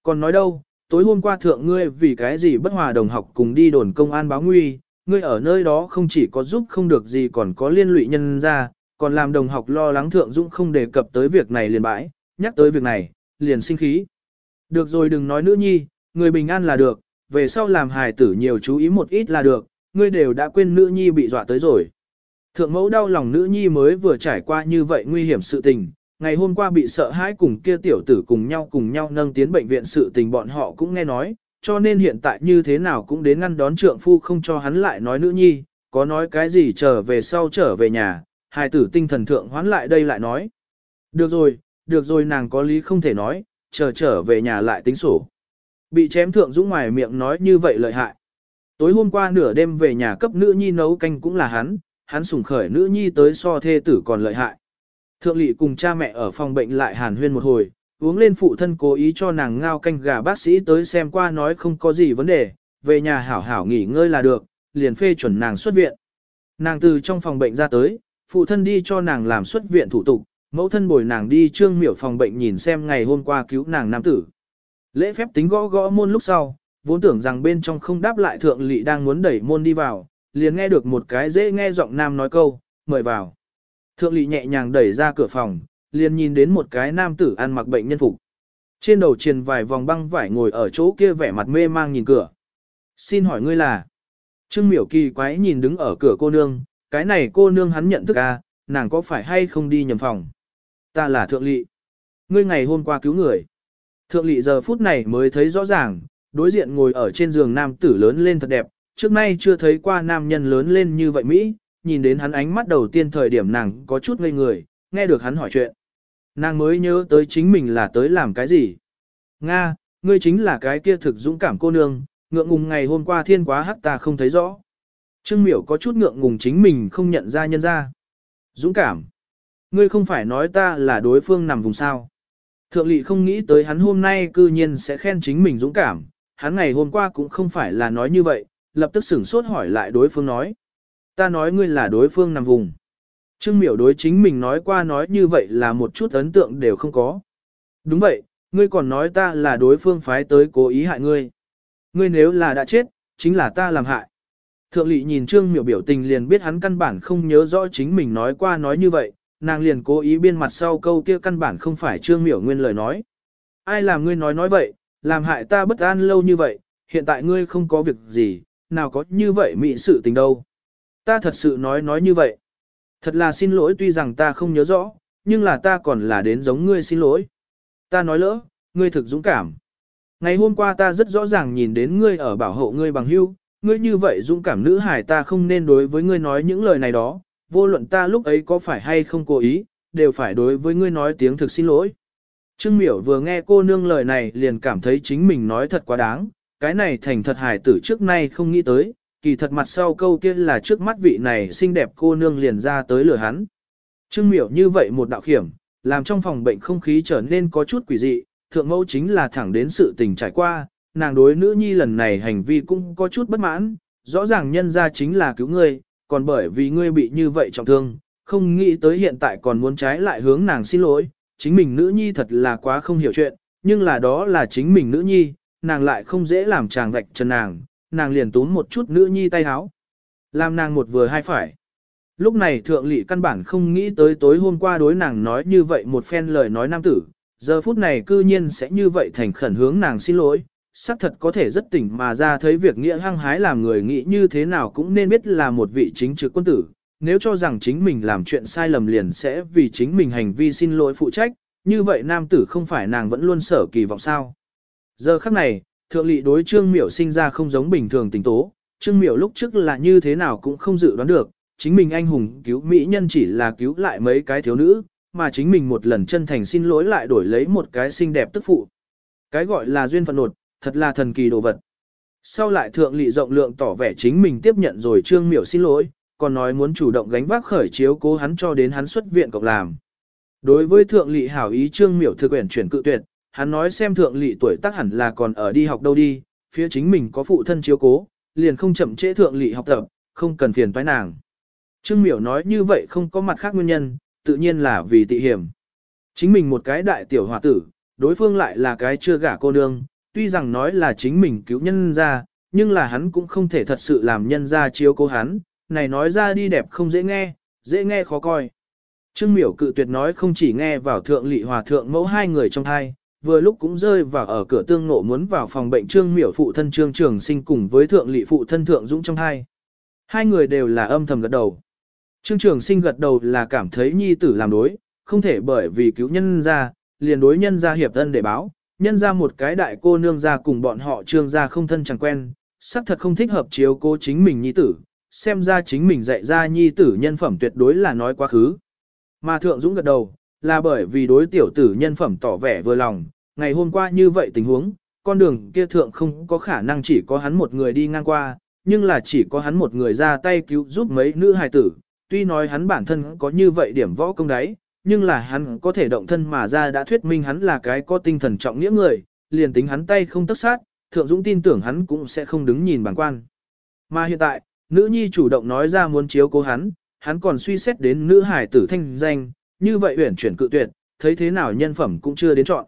Còn nói đâu, tối hôm qua thượng ngươi vì cái gì bất hòa đồng học cùng đi đồn công an báo nguy, ngươi ở nơi đó không chỉ có giúp không được gì còn có liên lụy nhân ra, còn làm đồng học lo lắng thượng dũng không đề cập tới việc này liền bãi, nhắc tới việc này, liền sinh khí. Được rồi đừng nói nữ nhi, người bình an là được, về sau làm hài tử nhiều chú ý một ít là được, ngươi đều đã quên nữ nhi bị dọa tới rồi. Thượng mẫu đau lòng nữ nhi mới vừa trải qua như vậy nguy hiểm sự tình, ngày hôm qua bị sợ hãi cùng kia tiểu tử cùng nhau cùng nhau nâng tiến bệnh viện sự tình bọn họ cũng nghe nói, cho nên hiện tại như thế nào cũng đến ngăn đón trượng phu không cho hắn lại nói nữ nhi, có nói cái gì trở về sau trở về nhà, hài tử tinh thần thượng hoán lại đây lại nói. Được rồi, được rồi nàng có lý không thể nói, chờ trở về nhà lại tính sổ. Bị chém thượng dũng ngoài miệng nói như vậy lợi hại. Tối hôm qua nửa đêm về nhà cấp nữ nhi nấu canh cũng là hắn, hắn sủng khởi nữ nhi tới so thê tử còn lợi hại. Thượng lỵ cùng cha mẹ ở phòng bệnh lại hàn huyên một hồi, uống lên phụ thân cố ý cho nàng ngao canh gà bác sĩ tới xem qua nói không có gì vấn đề, về nhà hảo hảo nghỉ ngơi là được, liền phê chuẩn nàng xuất viện. Nàng từ trong phòng bệnh ra tới, phụ thân đi cho nàng làm xuất viện thủ tục, mẫu thân bồi nàng đi trương miểu phòng bệnh nhìn xem ngày hôm qua cứu nàng nam tử. Lễ phép tính gõ gõ môn lúc sau, vốn tưởng rằng bên trong không đáp lại thượng lỵ đang muốn đẩy môn đi vào, liền nghe được một cái dễ nghe giọng nam nói câu, mời vào. Thượng lỵ nhẹ nhàng đẩy ra cửa phòng, liền nhìn đến một cái nam tử ăn mặc bệnh nhân phục. Trên đầu truyền vài vòng băng vải ngồi ở chỗ kia vẻ mặt mê mang nhìn cửa. Xin hỏi ngươi là? Trương miểu kỳ quái nhìn đứng ở cửa cô nương, cái này cô nương hắn nhận thức à, nàng có phải hay không đi nhầm phòng? Ta là thượng lỵ. Ngươi ngày hôm qua cứu người. Thượng lỵ giờ phút này mới thấy rõ ràng, đối diện ngồi ở trên giường nam tử lớn lên thật đẹp, trước nay chưa thấy qua nam nhân lớn lên như vậy Mỹ, nhìn đến hắn ánh mắt đầu tiên thời điểm nàng có chút ngây người, nghe được hắn hỏi chuyện. Nàng mới nhớ tới chính mình là tới làm cái gì. Nga, ngươi chính là cái kia thực dũng cảm cô nương, ngượng ngùng ngày hôm qua thiên quá hắc ta không thấy rõ. Trương miểu có chút ngượng ngùng chính mình không nhận ra nhân ra. Dũng cảm. Ngươi không phải nói ta là đối phương nằm vùng sao. Thượng lị không nghĩ tới hắn hôm nay cư nhiên sẽ khen chính mình dũng cảm, hắn ngày hôm qua cũng không phải là nói như vậy, lập tức sửng sốt hỏi lại đối phương nói. Ta nói ngươi là đối phương nằm vùng. Trương miểu đối chính mình nói qua nói như vậy là một chút ấn tượng đều không có. Đúng vậy, ngươi còn nói ta là đối phương phái tới cố ý hại ngươi. Ngươi nếu là đã chết, chính là ta làm hại. Thượng lị nhìn trương miểu biểu tình liền biết hắn căn bản không nhớ rõ chính mình nói qua nói như vậy, nàng liền cố ý biên mặt sau câu kia căn bản không phải trương miểu nguyên lời nói. Ai làm ngươi nói nói vậy, làm hại ta bất an lâu như vậy, hiện tại ngươi không có việc gì, nào có như vậy mị sự tình đâu. Ta thật sự nói nói như vậy. Thật là xin lỗi tuy rằng ta không nhớ rõ, nhưng là ta còn là đến giống ngươi xin lỗi. Ta nói lỡ, ngươi thực dũng cảm. Ngày hôm qua ta rất rõ ràng nhìn đến ngươi ở bảo hộ ngươi bằng hưu, ngươi như vậy dũng cảm nữ hải ta không nên đối với ngươi nói những lời này đó, vô luận ta lúc ấy có phải hay không cố ý, đều phải đối với ngươi nói tiếng thực xin lỗi. Trương miểu vừa nghe cô nương lời này liền cảm thấy chính mình nói thật quá đáng, cái này thành thật hài tử trước nay không nghĩ tới, kỳ thật mặt sau câu kia là trước mắt vị này xinh đẹp cô nương liền ra tới lửa hắn. Trương miểu như vậy một đạo khiểm, làm trong phòng bệnh không khí trở nên có chút quỷ dị, thượng mẫu chính là thẳng đến sự tình trải qua, nàng đối nữ nhi lần này hành vi cũng có chút bất mãn, rõ ràng nhân ra chính là cứu ngươi, còn bởi vì ngươi bị như vậy trọng thương, không nghĩ tới hiện tại còn muốn trái lại hướng nàng xin lỗi, chính mình nữ nhi thật là quá không hiểu chuyện, nhưng là đó là chính mình nữ nhi, nàng lại không dễ làm chàng vạch chân nàng, nàng liền túm một chút nữ nhi tay háo. Làm nàng một vừa hai phải. Lúc này thượng lỵ căn bản không nghĩ tới tối hôm qua đối nàng nói như vậy một phen lời nói nam tử, giờ phút này cư nhiên sẽ như vậy thành khẩn hướng nàng xin lỗi, xác thật có thể rất tỉnh mà ra thấy việc nghĩa hăng hái làm người nghĩ như thế nào cũng nên biết là một vị chính trực quân tử, nếu cho rằng chính mình làm chuyện sai lầm liền sẽ vì chính mình hành vi xin lỗi phụ trách, như vậy nam tử không phải nàng vẫn luôn sở kỳ vọng sao. Giờ khắc này, thượng lỵ đối trương miểu sinh ra không giống bình thường tình tố, trương miểu lúc trước là như thế nào cũng không dự đoán được, chính mình anh hùng cứu mỹ nhân chỉ là cứu lại mấy cái thiếu nữ, mà chính mình một lần chân thành xin lỗi lại đổi lấy một cái xinh đẹp tức phụ. Cái gọi là duyên phận nột, thật là thần kỳ đồ vật. Sau lại thượng lỵ rộng lượng tỏ vẻ chính mình tiếp nhận rồi trương miểu xin lỗi, còn nói muốn chủ động gánh vác khởi chiếu cố hắn cho đến hắn xuất viện cộng làm. Đối với thượng lỵ hảo ý trương miểu thực quyển chuyển cự tuyệt, hắn nói xem thượng lỵ tuổi tác hẳn là còn ở đi học đâu đi, phía chính mình có phụ thân chiếu cố, liền không chậm trễ thượng lỵ học tập, không cần phiền toái nàng. Trương miểu nói như vậy không có mặt khác nguyên nhân, tự nhiên là vì tị hiểm. Chính mình một cái đại tiểu hòa tử, đối phương lại là cái chưa gả cô nương, tuy rằng nói là chính mình cứu nhân ra, nhưng là hắn cũng không thể thật sự làm nhân ra chiếu cố hắn, này nói ra đi đẹp không dễ nghe, dễ nghe khó coi. Trương miểu cự tuyệt nói không chỉ nghe vào thượng lị hòa thượng mẫu hai người trong hai, vừa lúc cũng rơi vào ở cửa tương ngộ muốn vào phòng bệnh trương miểu phụ thân trương trường sinh cùng với thượng lị phụ thân thượng dũng trong hai. Hai người đều là âm thầm gật đầu. Trương trường sinh gật đầu là cảm thấy nhi tử làm đối, không thể bởi vì cứu nhân ra, liền đối nhân ra hiệp thân để báo, nhân ra một cái đại cô nương ra cùng bọn họ trương ra không thân chẳng quen, xác thật không thích hợp chiếu cô chính mình nhi tử, xem ra chính mình dạy ra nhi tử nhân phẩm tuyệt đối là nói quá khứ. Mà thượng dũng gật đầu, là bởi vì đối tiểu tử nhân phẩm tỏ vẻ vừa lòng, ngày hôm qua như vậy tình huống, con đường kia thượng không có khả năng chỉ có hắn một người đi ngang qua, nhưng là chỉ có hắn một người ra tay cứu giúp mấy nữ hài tử, tuy nói hắn bản thân có như vậy điểm võ công đấy, nhưng là hắn có thể động thân mà ra đã thuyết minh hắn là cái có tinh thần trọng nghĩa người, liền tính hắn tay không tất sát, Thượng Dũng tin tưởng hắn cũng sẽ không đứng nhìn bản quan. Mà hiện tại, nữ nhi chủ động nói ra muốn chiếu cố hắn, hắn còn suy xét đến nữ hải tử thanh danh, như vậy uyển chuyển cự tuyệt, thấy thế nào nhân phẩm cũng chưa đến chọn.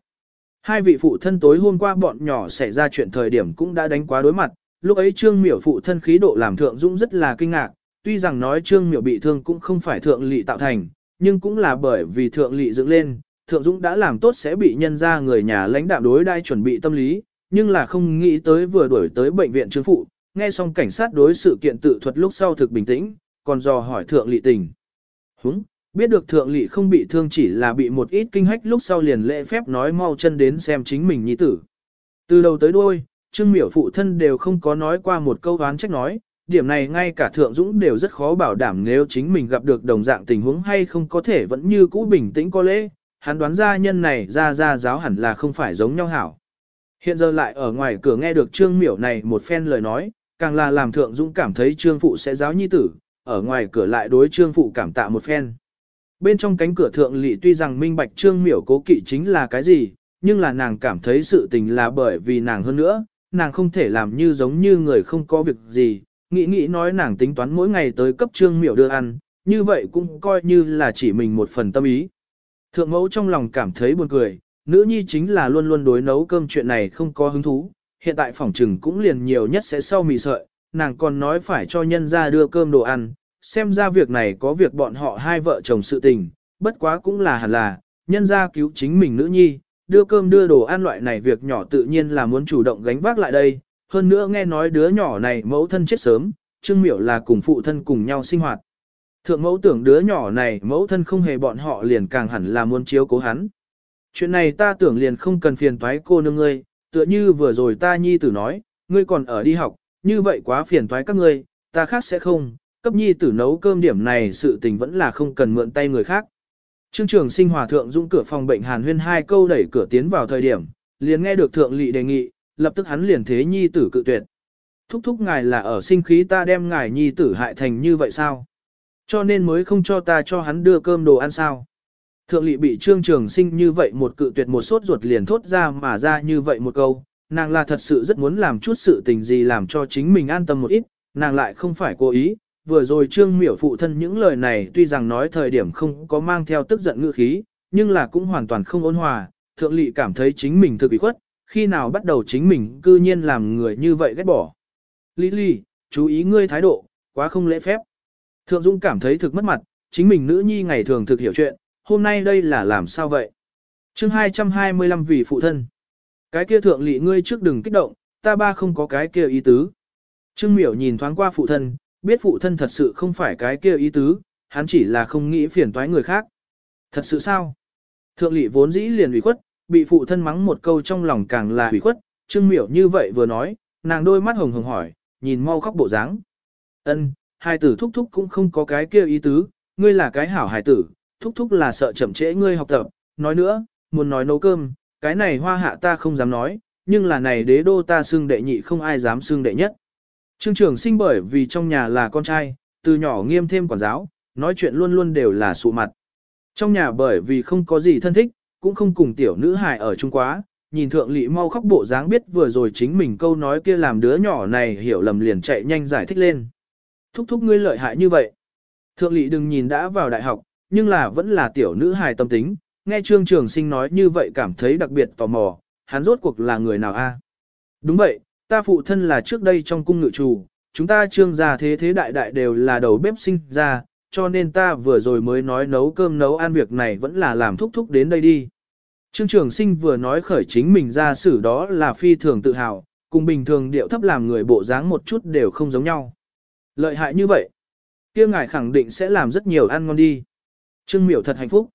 Hai vị phụ thân tối hôm qua bọn nhỏ xảy ra chuyện thời điểm cũng đã đánh quá đối mặt, lúc ấy Trương Miểu phụ thân khí độ làm Thượng Dũng rất là kinh ngạc, tuy rằng nói Trương Miểu bị thương cũng không phải Thượng Lị tạo thành, nhưng cũng là bởi vì Thượng Lị dựng lên, Thượng Dũng đã làm tốt sẽ bị nhân ra người nhà lãnh đạo đối đai chuẩn bị tâm lý, nhưng là không nghĩ tới vừa đuổi tới bệnh viện Trương Phụ, nghe xong cảnh sát đối sự kiện tự thuật lúc sau thực bình tĩnh, còn dò hỏi Thượng Lị tình. Húng, biết được Thượng Lị không bị thương chỉ là bị một ít kinh hách lúc sau liền lễ phép nói mau chân đến xem chính mình nhi tử. Từ đầu tới đuôi, Trương Miểu phụ thân đều không có nói qua một câu oán trách nói, điểm này ngay cả Thượng Dũng đều rất khó bảo đảm nếu chính mình gặp được đồng dạng tình huống hay không có thể vẫn như cũ bình tĩnh có lễ, hắn đoán ra nhân này ra ra giáo hẳn là không phải giống nhau hảo. Hiện giờ lại ở ngoài cửa nghe được Trương Miểu này một phen lời nói, càng là làm Thượng Dũng cảm thấy Trương Phụ sẽ giáo nhi tử, ở ngoài cửa lại đối Trương Phụ cảm tạ một phen. Bên trong cánh cửa Thượng Lị tuy rằng minh bạch Trương Miểu cố kỵ chính là cái gì, nhưng là nàng cảm thấy sự tình là bởi vì nàng hơn nữa, nàng không thể làm như giống như người không có việc gì, nghĩ nghĩ nói nàng tính toán mỗi ngày tới cấp Trương Miểu đưa ăn, như vậy cũng coi như là chỉ mình một phần tâm ý. Thượng mẫu trong lòng cảm thấy buồn cười, nữ nhi chính là luôn luôn đối nấu cơm chuyện này không có hứng thú, hiện tại phòng trừng cũng liền nhiều nhất sẽ sau mì sợi, nàng còn nói phải cho nhân ra đưa cơm đồ ăn, xem ra việc này có việc bọn họ hai vợ chồng sự tình, bất quá cũng là hẳn là, nhân ra cứu chính mình nữ nhi, đưa cơm đưa đồ ăn loại này việc nhỏ tự nhiên là muốn chủ động gánh vác lại đây, hơn nữa nghe nói đứa nhỏ này mẫu thân chết sớm, Trương Miểu là cùng phụ thân cùng nhau sinh hoạt. Thượng mẫu tưởng đứa nhỏ này mẫu thân không hề bọn họ liền càng hẳn là muốn chiếu cố hắn. Chuyện này ta tưởng liền không cần phiền toái cô nương ngươi, tựa như vừa rồi ta nhi tử nói, ngươi còn ở đi học, như vậy quá phiền toái các ngươi, ta khác sẽ không, cấp nhi tử nấu cơm điểm này sự tình vẫn là không cần mượn tay người khác. Trương trường sinh hòa thượng dũng cửa phòng bệnh hàn huyên hai câu đẩy cửa tiến vào thời điểm, liền nghe được thượng lỵ đề nghị, lập tức hắn liền thế nhi tử cự tuyệt. Thúc thúc ngài là ở sinh khí ta đem ngài nhi tử hại thành như vậy sao? Cho nên mới không cho ta cho hắn đưa cơm đồ ăn sao? Thượng lỵ bị trương trường sinh như vậy một cự tuyệt một sốt ruột liền thốt ra mà ra như vậy một câu, nàng là thật sự rất muốn làm chút sự tình gì làm cho chính mình an tâm một ít, nàng lại không phải cố ý, vừa rồi trương miểu phụ thân những lời này tuy rằng nói thời điểm không có mang theo tức giận ngữ khí, nhưng là cũng hoàn toàn không ôn hòa, thượng lỵ cảm thấy chính mình thực bị khuất, khi nào bắt đầu chính mình cư nhiên làm người như vậy ghét bỏ. Lý Lý, chú ý ngươi thái độ, quá không lễ phép. Thượng Dung cảm thấy thực mất mặt, chính mình nữ nhi ngày thường thực hiểu chuyện, hôm nay đây là làm sao vậy? chương 225 vì phụ thân. Cái kia thượng lỵ ngươi trước đừng kích động, ta ba không có cái kia ý tứ. Trương miểu nhìn thoáng qua phụ thân, biết phụ thân thật sự không phải cái kia ý tứ, hắn chỉ là không nghĩ phiền toái người khác. Thật sự sao? Thượng lỵ vốn dĩ liền ủy khuất, bị phụ thân mắng một câu trong lòng càng là ủy khuất, Trương miểu như vậy vừa nói, nàng đôi mắt hồng hồng hỏi, nhìn mau khóc bộ dáng. Ân, hai tử thúc thúc cũng không có cái kia ý tứ, ngươi là cái hảo hài tử, thúc thúc là sợ chậm trễ ngươi học tập, nói nữa, muốn nói nấu cơm, cái này hoa hạ ta không dám nói, nhưng là này đế đô ta xưng đệ nhị không ai dám xưng đệ nhất. Trương trưởng sinh bởi vì trong nhà là con trai, từ nhỏ nghiêm thêm quản giáo, nói chuyện luôn luôn đều là sụ mặt. Trong nhà bởi vì không có gì thân thích, cũng không cùng tiểu nữ hài ở chung quá, nhìn thượng lị mau khóc bộ dáng biết vừa rồi chính mình câu nói kia làm đứa nhỏ này hiểu lầm liền chạy nhanh giải thích lên. Thúc thúc ngươi lợi hại như vậy. Thượng lị đừng nhìn đã vào đại học, nhưng là vẫn là tiểu nữ hài tâm tính, nghe trương trường sinh nói như vậy cảm thấy đặc biệt tò mò, hắn rốt cuộc là người nào a? Đúng vậy, ta phụ thân là trước đây trong cung ngự chủ, chúng ta trương gia thế thế đại đại đều là đầu bếp sinh ra, cho nên ta vừa rồi mới nói nấu cơm nấu ăn việc này vẫn là làm thúc thúc đến đây đi. Trương trường sinh vừa nói khởi chính mình ra xử đó là phi thường tự hào, cùng bình thường điệu thấp làm người bộ dáng một chút đều không giống nhau. Lợi hại như vậy, kia ngài khẳng định sẽ làm rất nhiều ăn ngon đi. Trương miểu thật hạnh phúc.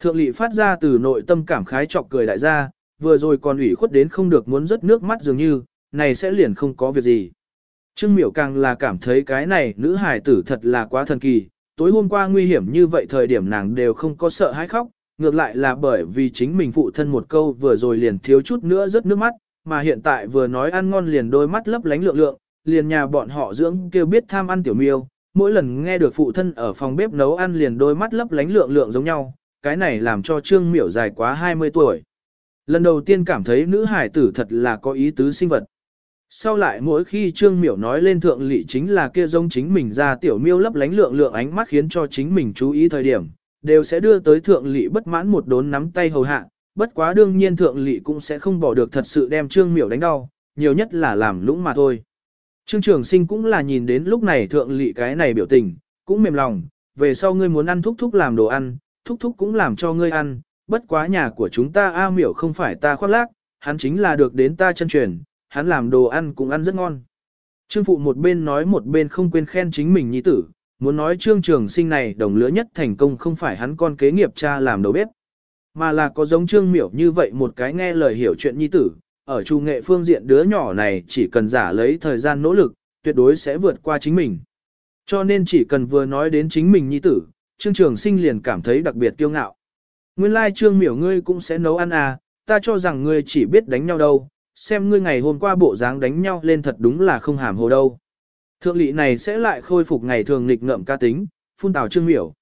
Thượng lị phát ra từ nội tâm cảm khái trọc cười đại gia, vừa rồi còn ủy khuất đến không được muốn rớt nước mắt dường như, này sẽ liền không có việc gì. Trương miểu càng là cảm thấy cái này nữ hài tử thật là quá thần kỳ, tối hôm qua nguy hiểm như vậy thời điểm nàng đều không có sợ hãi khóc, ngược lại là bởi vì chính mình phụ thân một câu vừa rồi liền thiếu chút nữa rớt nước mắt, mà hiện tại vừa nói ăn ngon liền đôi mắt lấp lánh lượng lượng, liền nhà bọn họ dưỡng kêu biết tham ăn tiểu miêu, mỗi lần nghe được phụ thân ở phòng bếp nấu ăn liền đôi mắt lấp lánh lượng lượng giống nhau, cái này làm cho Trương Miểu dài quá 20 tuổi. Lần đầu tiên cảm thấy nữ hải tử thật là có ý tứ sinh vật. Sau lại mỗi khi Trương Miểu nói lên thượng lỵ chính là kia giống chính mình ra tiểu miêu lấp lánh lượng lượng ánh mắt khiến cho chính mình chú ý thời điểm, đều sẽ đưa tới thượng lỵ bất mãn một đốn nắm tay hầu hạ, bất quá đương nhiên thượng lỵ cũng sẽ không bỏ được thật sự đem Trương Miểu đánh đau, nhiều nhất là làm lũng mà thôi. Trương Trường Sinh cũng là nhìn đến lúc này thượng lỵ cái này biểu tình, cũng mềm lòng, về sau ngươi muốn ăn thúc thúc làm đồ ăn, thúc thúc cũng làm cho ngươi ăn, bất quá nhà của chúng ta A miểu không phải ta khoác lác, hắn chính là được đến ta chân truyền, hắn làm đồ ăn cũng ăn rất ngon. Trương Phụ một bên nói một bên không quên khen chính mình nhi tử, muốn nói Trương Trường Sinh này đồng lứa nhất thành công không phải hắn con kế nghiệp cha làm đầu bếp, mà là có giống Trương Miểu như vậy một cái nghe lời hiểu chuyện nhi tử, ở trung nghệ phương diện đứa nhỏ này chỉ cần giả lấy thời gian nỗ lực, tuyệt đối sẽ vượt qua chính mình. Cho nên chỉ cần vừa nói đến chính mình nhi tử, Trương Trường Sinh liền cảm thấy đặc biệt kiêu ngạo. Nguyên lai Trương Miểu ngươi cũng sẽ nấu ăn à, ta cho rằng ngươi chỉ biết đánh nhau đâu, xem ngươi ngày hôm qua bộ dáng đánh nhau lên thật đúng là không hàm hồ đâu. Thượng lị này sẽ lại khôi phục ngày thường nghịch ngợm ca tính, phun tào Trương Miểu.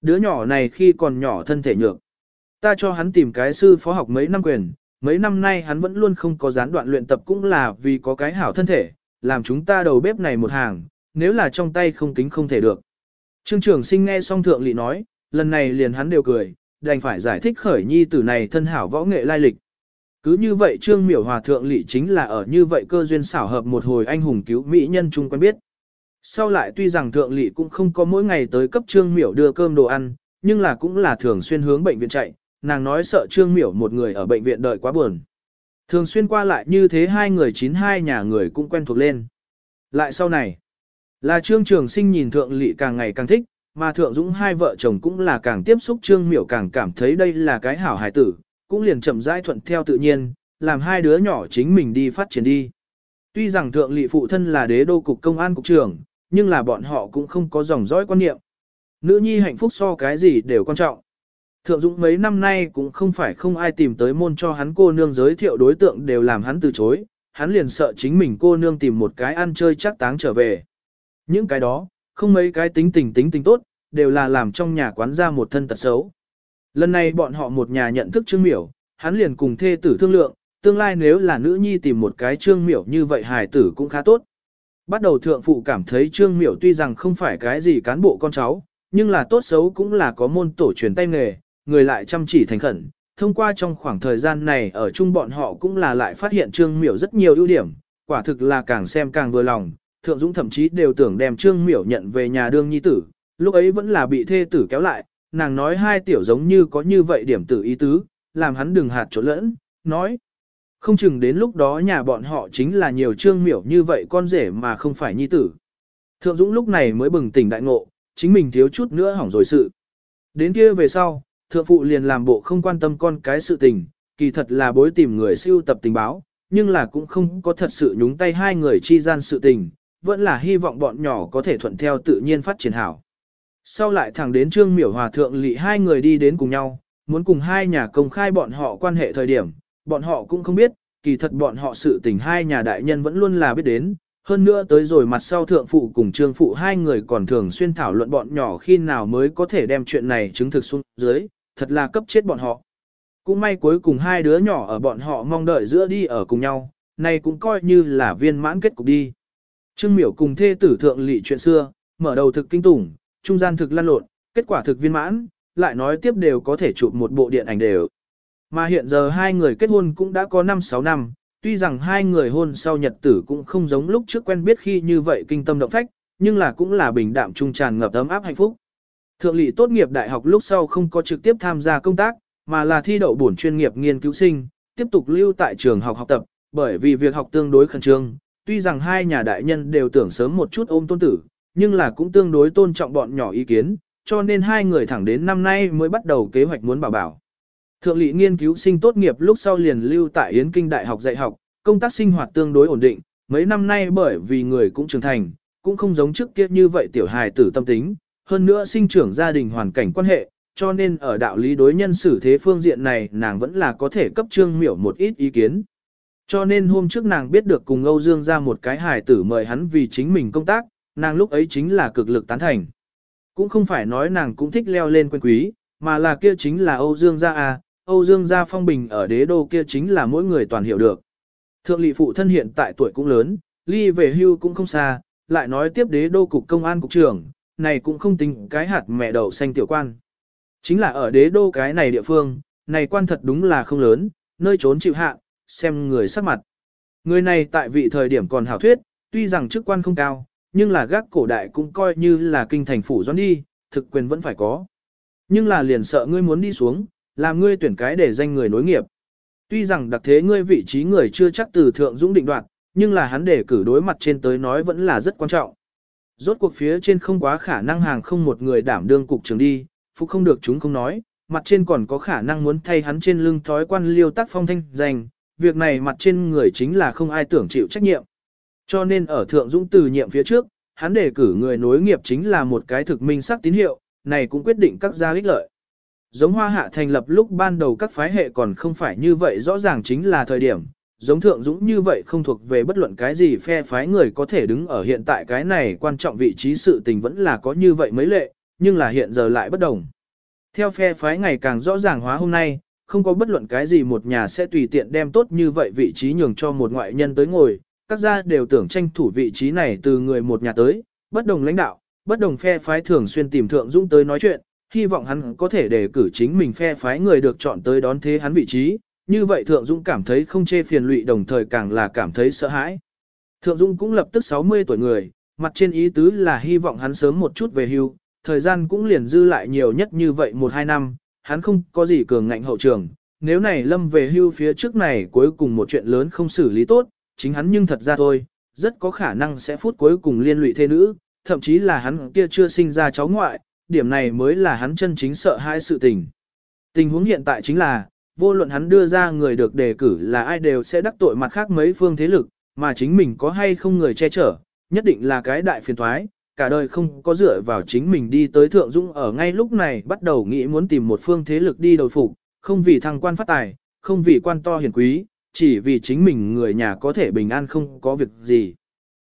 Đứa nhỏ này khi còn nhỏ thân thể nhược. Ta cho hắn tìm cái sư phó học mấy năm quyền, mấy năm nay hắn vẫn luôn không có gián đoạn luyện tập cũng là vì có cái hảo thân thể, làm chúng ta đầu bếp này một hàng, nếu là trong tay không kính không thể được. Trương trưởng sinh nghe xong thượng lị nói, lần này liền hắn đều cười, đành phải giải thích khởi nhi tử này thân hảo võ nghệ lai lịch. Cứ như vậy Trương miểu hòa thượng lị chính là ở như vậy cơ duyên xảo hợp một hồi anh hùng cứu mỹ nhân chung quen biết. Sau lại tuy rằng thượng lị cũng không có mỗi ngày tới cấp Trương miểu đưa cơm đồ ăn, nhưng là cũng là thường xuyên hướng bệnh viện chạy, nàng nói sợ Trương miểu một người ở bệnh viện đợi quá buồn. Thường xuyên qua lại như thế hai người chín hai nhà người cũng quen thuộc lên. Lại sau này, là Trương Trường Sinh nhìn Thượng Lị càng ngày càng thích, mà Thượng Dũng hai vợ chồng cũng là càng tiếp xúc Trương Miểu càng cảm thấy đây là cái hảo hài tử, cũng liền chậm rãi thuận theo tự nhiên, làm hai đứa nhỏ chính mình đi phát triển đi. Tuy rằng Thượng Lị phụ thân là đế đô cục công an cục trưởng, nhưng là bọn họ cũng không có dòng dõi quan niệm. Nữ nhi hạnh phúc so cái gì đều quan trọng. Thượng Dũng mấy năm nay cũng không phải không ai tìm tới môn cho hắn cô nương giới thiệu đối tượng đều làm hắn từ chối, hắn liền sợ chính mình cô nương tìm một cái ăn chơi chắc táng trở về. Những cái đó, không mấy cái tính tình tính tình tốt, đều là làm trong nhà quán ra một thân tật xấu. Lần này bọn họ một nhà nhận thức Trương Miểu, hắn liền cùng thê tử thương lượng, tương lai nếu là nữ nhi tìm một cái Trương Miểu như vậy hài tử cũng khá tốt. Bắt đầu thượng phụ cảm thấy Trương Miểu tuy rằng không phải cái gì cán bộ con cháu, nhưng là tốt xấu cũng là có môn tổ truyền tay nghề, người lại chăm chỉ thành khẩn. Thông qua trong khoảng thời gian này ở chung bọn họ cũng là lại phát hiện Trương Miểu rất nhiều ưu điểm, quả thực là càng xem càng vừa lòng, Thượng Dũng thậm chí đều tưởng đem Trương Miểu nhận về nhà đương nhi tử, lúc ấy vẫn là bị thê tử kéo lại, nàng nói hai tiểu giống như có như vậy điểm tử ý tứ, làm hắn đừng hạt chỗ lẫn, nói. Không chừng đến lúc đó nhà bọn họ chính là nhiều Trương Miểu như vậy con rể mà không phải nhi tử. Thượng Dũng lúc này mới bừng tỉnh đại ngộ, chính mình thiếu chút nữa hỏng rồi sự. Đến kia về sau, thượng phụ liền làm bộ không quan tâm con cái sự tình, kỳ thật là bối tìm người siêu tập tình báo, nhưng là cũng không có thật sự nhúng tay hai người chi gian sự tình, vẫn là hy vọng bọn nhỏ có thể thuận theo tự nhiên phát triển hảo. Sau lại thẳng đến Trương Miểu Hòa Thượng Lị hai người đi đến cùng nhau, muốn cùng hai nhà công khai bọn họ quan hệ thời điểm, bọn họ cũng không biết, kỳ thật bọn họ sự tình hai nhà đại nhân vẫn luôn là biết đến, hơn nữa tới rồi mặt sau thượng phụ cùng trương phụ hai người còn thường xuyên thảo luận bọn nhỏ khi nào mới có thể đem chuyện này chứng thực xuống dưới, thật là cấp chết bọn họ. Cũng may cuối cùng hai đứa nhỏ ở bọn họ mong đợi giữa đi ở cùng nhau, này cũng coi như là viên mãn kết cục đi. Trương miểu cùng thê tử thượng lị chuyện xưa, mở đầu thực kinh tủng, trung gian thực lăn lộn, kết quả thực viên mãn, lại nói tiếp đều có thể chụp một bộ điện ảnh đều. Mà hiện giờ hai người kết hôn cũng đã có 5-6 năm, tuy rằng hai người hôn sau nhật tử cũng không giống lúc trước quen biết khi như vậy kinh tâm động phách, nhưng là cũng là bình đạm trung tràn ngập ấm áp hạnh phúc. Thượng lỵ tốt nghiệp đại học lúc sau không có trực tiếp tham gia công tác, mà là thi đậu bổn chuyên nghiệp nghiên cứu sinh, tiếp tục lưu tại trường học học tập, bởi vì việc học tương đối khẩn trương, tuy rằng hai nhà đại nhân đều tưởng sớm một chút ôm tôn tử, nhưng là cũng tương đối tôn trọng bọn nhỏ ý kiến, cho nên hai người thẳng đến năm nay mới bắt đầu kế hoạch muốn bảo bảo. Thượng lỵ nghiên cứu sinh tốt nghiệp lúc sau liền lưu tại Yến Kinh Đại học dạy học, công tác sinh hoạt tương đối ổn định, mấy năm nay bởi vì người cũng trưởng thành, cũng không giống trước kia như vậy tiểu hài tử tâm tính, hơn nữa sinh trưởng gia đình hoàn cảnh quan hệ, cho nên ở đạo lý đối nhân xử thế phương diện này nàng vẫn là có thể cấp trương miểu một ít ý kiến. Cho nên hôm trước nàng biết được cùng Âu Dương ra một cái hài tử mời hắn vì chính mình công tác, nàng lúc ấy chính là cực lực tán thành. Cũng không phải nói nàng cũng thích leo lên quyền quý, mà là kia chính là Âu Dương gia à, Âu Dương gia phong bình ở đế đô kia chính là mỗi người toàn hiểu được. Thượng lị phụ thân hiện tại tuổi cũng lớn, ly về hưu cũng không xa, lại nói tiếp đế đô cục công an cục trưởng, này cũng không tính cái hạt mẹ đậu xanh tiểu quan. Chính là ở đế đô cái này địa phương, này quan thật đúng là không lớn, nơi trốn chịu hạ, xem người sắc mặt. Người này tại vị thời điểm còn hảo thuyết, tuy rằng chức quan không cao, nhưng là gác cổ đại cũng coi như là kinh thành phủ doãn đi, thực quyền vẫn phải có. Nhưng là liền sợ ngươi muốn đi xuống, làm ngươi tuyển cái để danh người nối nghiệp. Tuy rằng đặc thế ngươi vị trí người chưa chắc từ thượng dũng định đoạt, nhưng là hắn để cử đối mặt trên tới nói vẫn là rất quan trọng. Rốt cuộc phía trên không quá khả năng hàng không một người đảm đương cục trưởng đi, phục không được chúng không nói, mặt trên còn có khả năng muốn thay hắn trên lưng thói quan liêu tác phong thanh danh, việc này mặt trên người chính là không ai tưởng chịu trách nhiệm. Cho nên ở Thượng Dũng từ nhiệm phía trước, hắn đề cử người nối nghiệp chính là một cái thực minh sắc tín hiệu, này cũng quyết định các gia ích lợi. Giống hoa hạ thành lập lúc ban đầu các phái hệ còn không phải như vậy rõ ràng chính là thời điểm, giống thượng dũng như vậy không thuộc về bất luận cái gì phe phái người có thể đứng ở hiện tại cái này quan trọng vị trí sự tình vẫn là có như vậy mấy lệ, nhưng là hiện giờ lại bất đồng. Theo phe phái ngày càng rõ ràng hóa hôm nay, không có bất luận cái gì một nhà sẽ tùy tiện đem tốt như vậy vị trí nhường cho một ngoại nhân tới ngồi, các gia đều tưởng tranh thủ vị trí này từ người một nhà tới, bất đồng lãnh đạo, bất đồng phe phái thường xuyên tìm thượng dũng tới nói chuyện, hy vọng hắn có thể đề cử chính mình phe phái người được chọn tới đón thế hắn vị trí, như vậy Thượng Dũng cảm thấy không chê phiền lụy đồng thời càng là cảm thấy sợ hãi. Thượng Dũng cũng lập tức 60 tuổi người, mặt trên ý tứ là hy vọng hắn sớm một chút về hưu, thời gian cũng liền dư lại nhiều nhất như vậy 1-2 năm, hắn không có gì cường ngạnh hậu trường. Nếu này lâm về hưu phía trước này cuối cùng một chuyện lớn không xử lý tốt, chính hắn nhưng thật ra thôi, rất có khả năng sẽ phút cuối cùng liên lụy thê nữ, thậm chí là hắn kia chưa sinh ra cháu ngoại, điểm này mới là hắn chân chính sợ hai sự tình. Tình huống hiện tại chính là, vô luận hắn đưa ra người được đề cử là ai đều sẽ đắc tội mặt khác mấy phương thế lực, mà chính mình có hay không người che chở, nhất định là cái đại phiền thoái, cả đời không có dựa vào chính mình đi tới thượng dũng ở ngay lúc này bắt đầu nghĩ muốn tìm một phương thế lực đi đầu phục, không vì thăng quan phát tài, không vì quan to hiển quý, chỉ vì chính mình người nhà có thể bình an không có việc gì.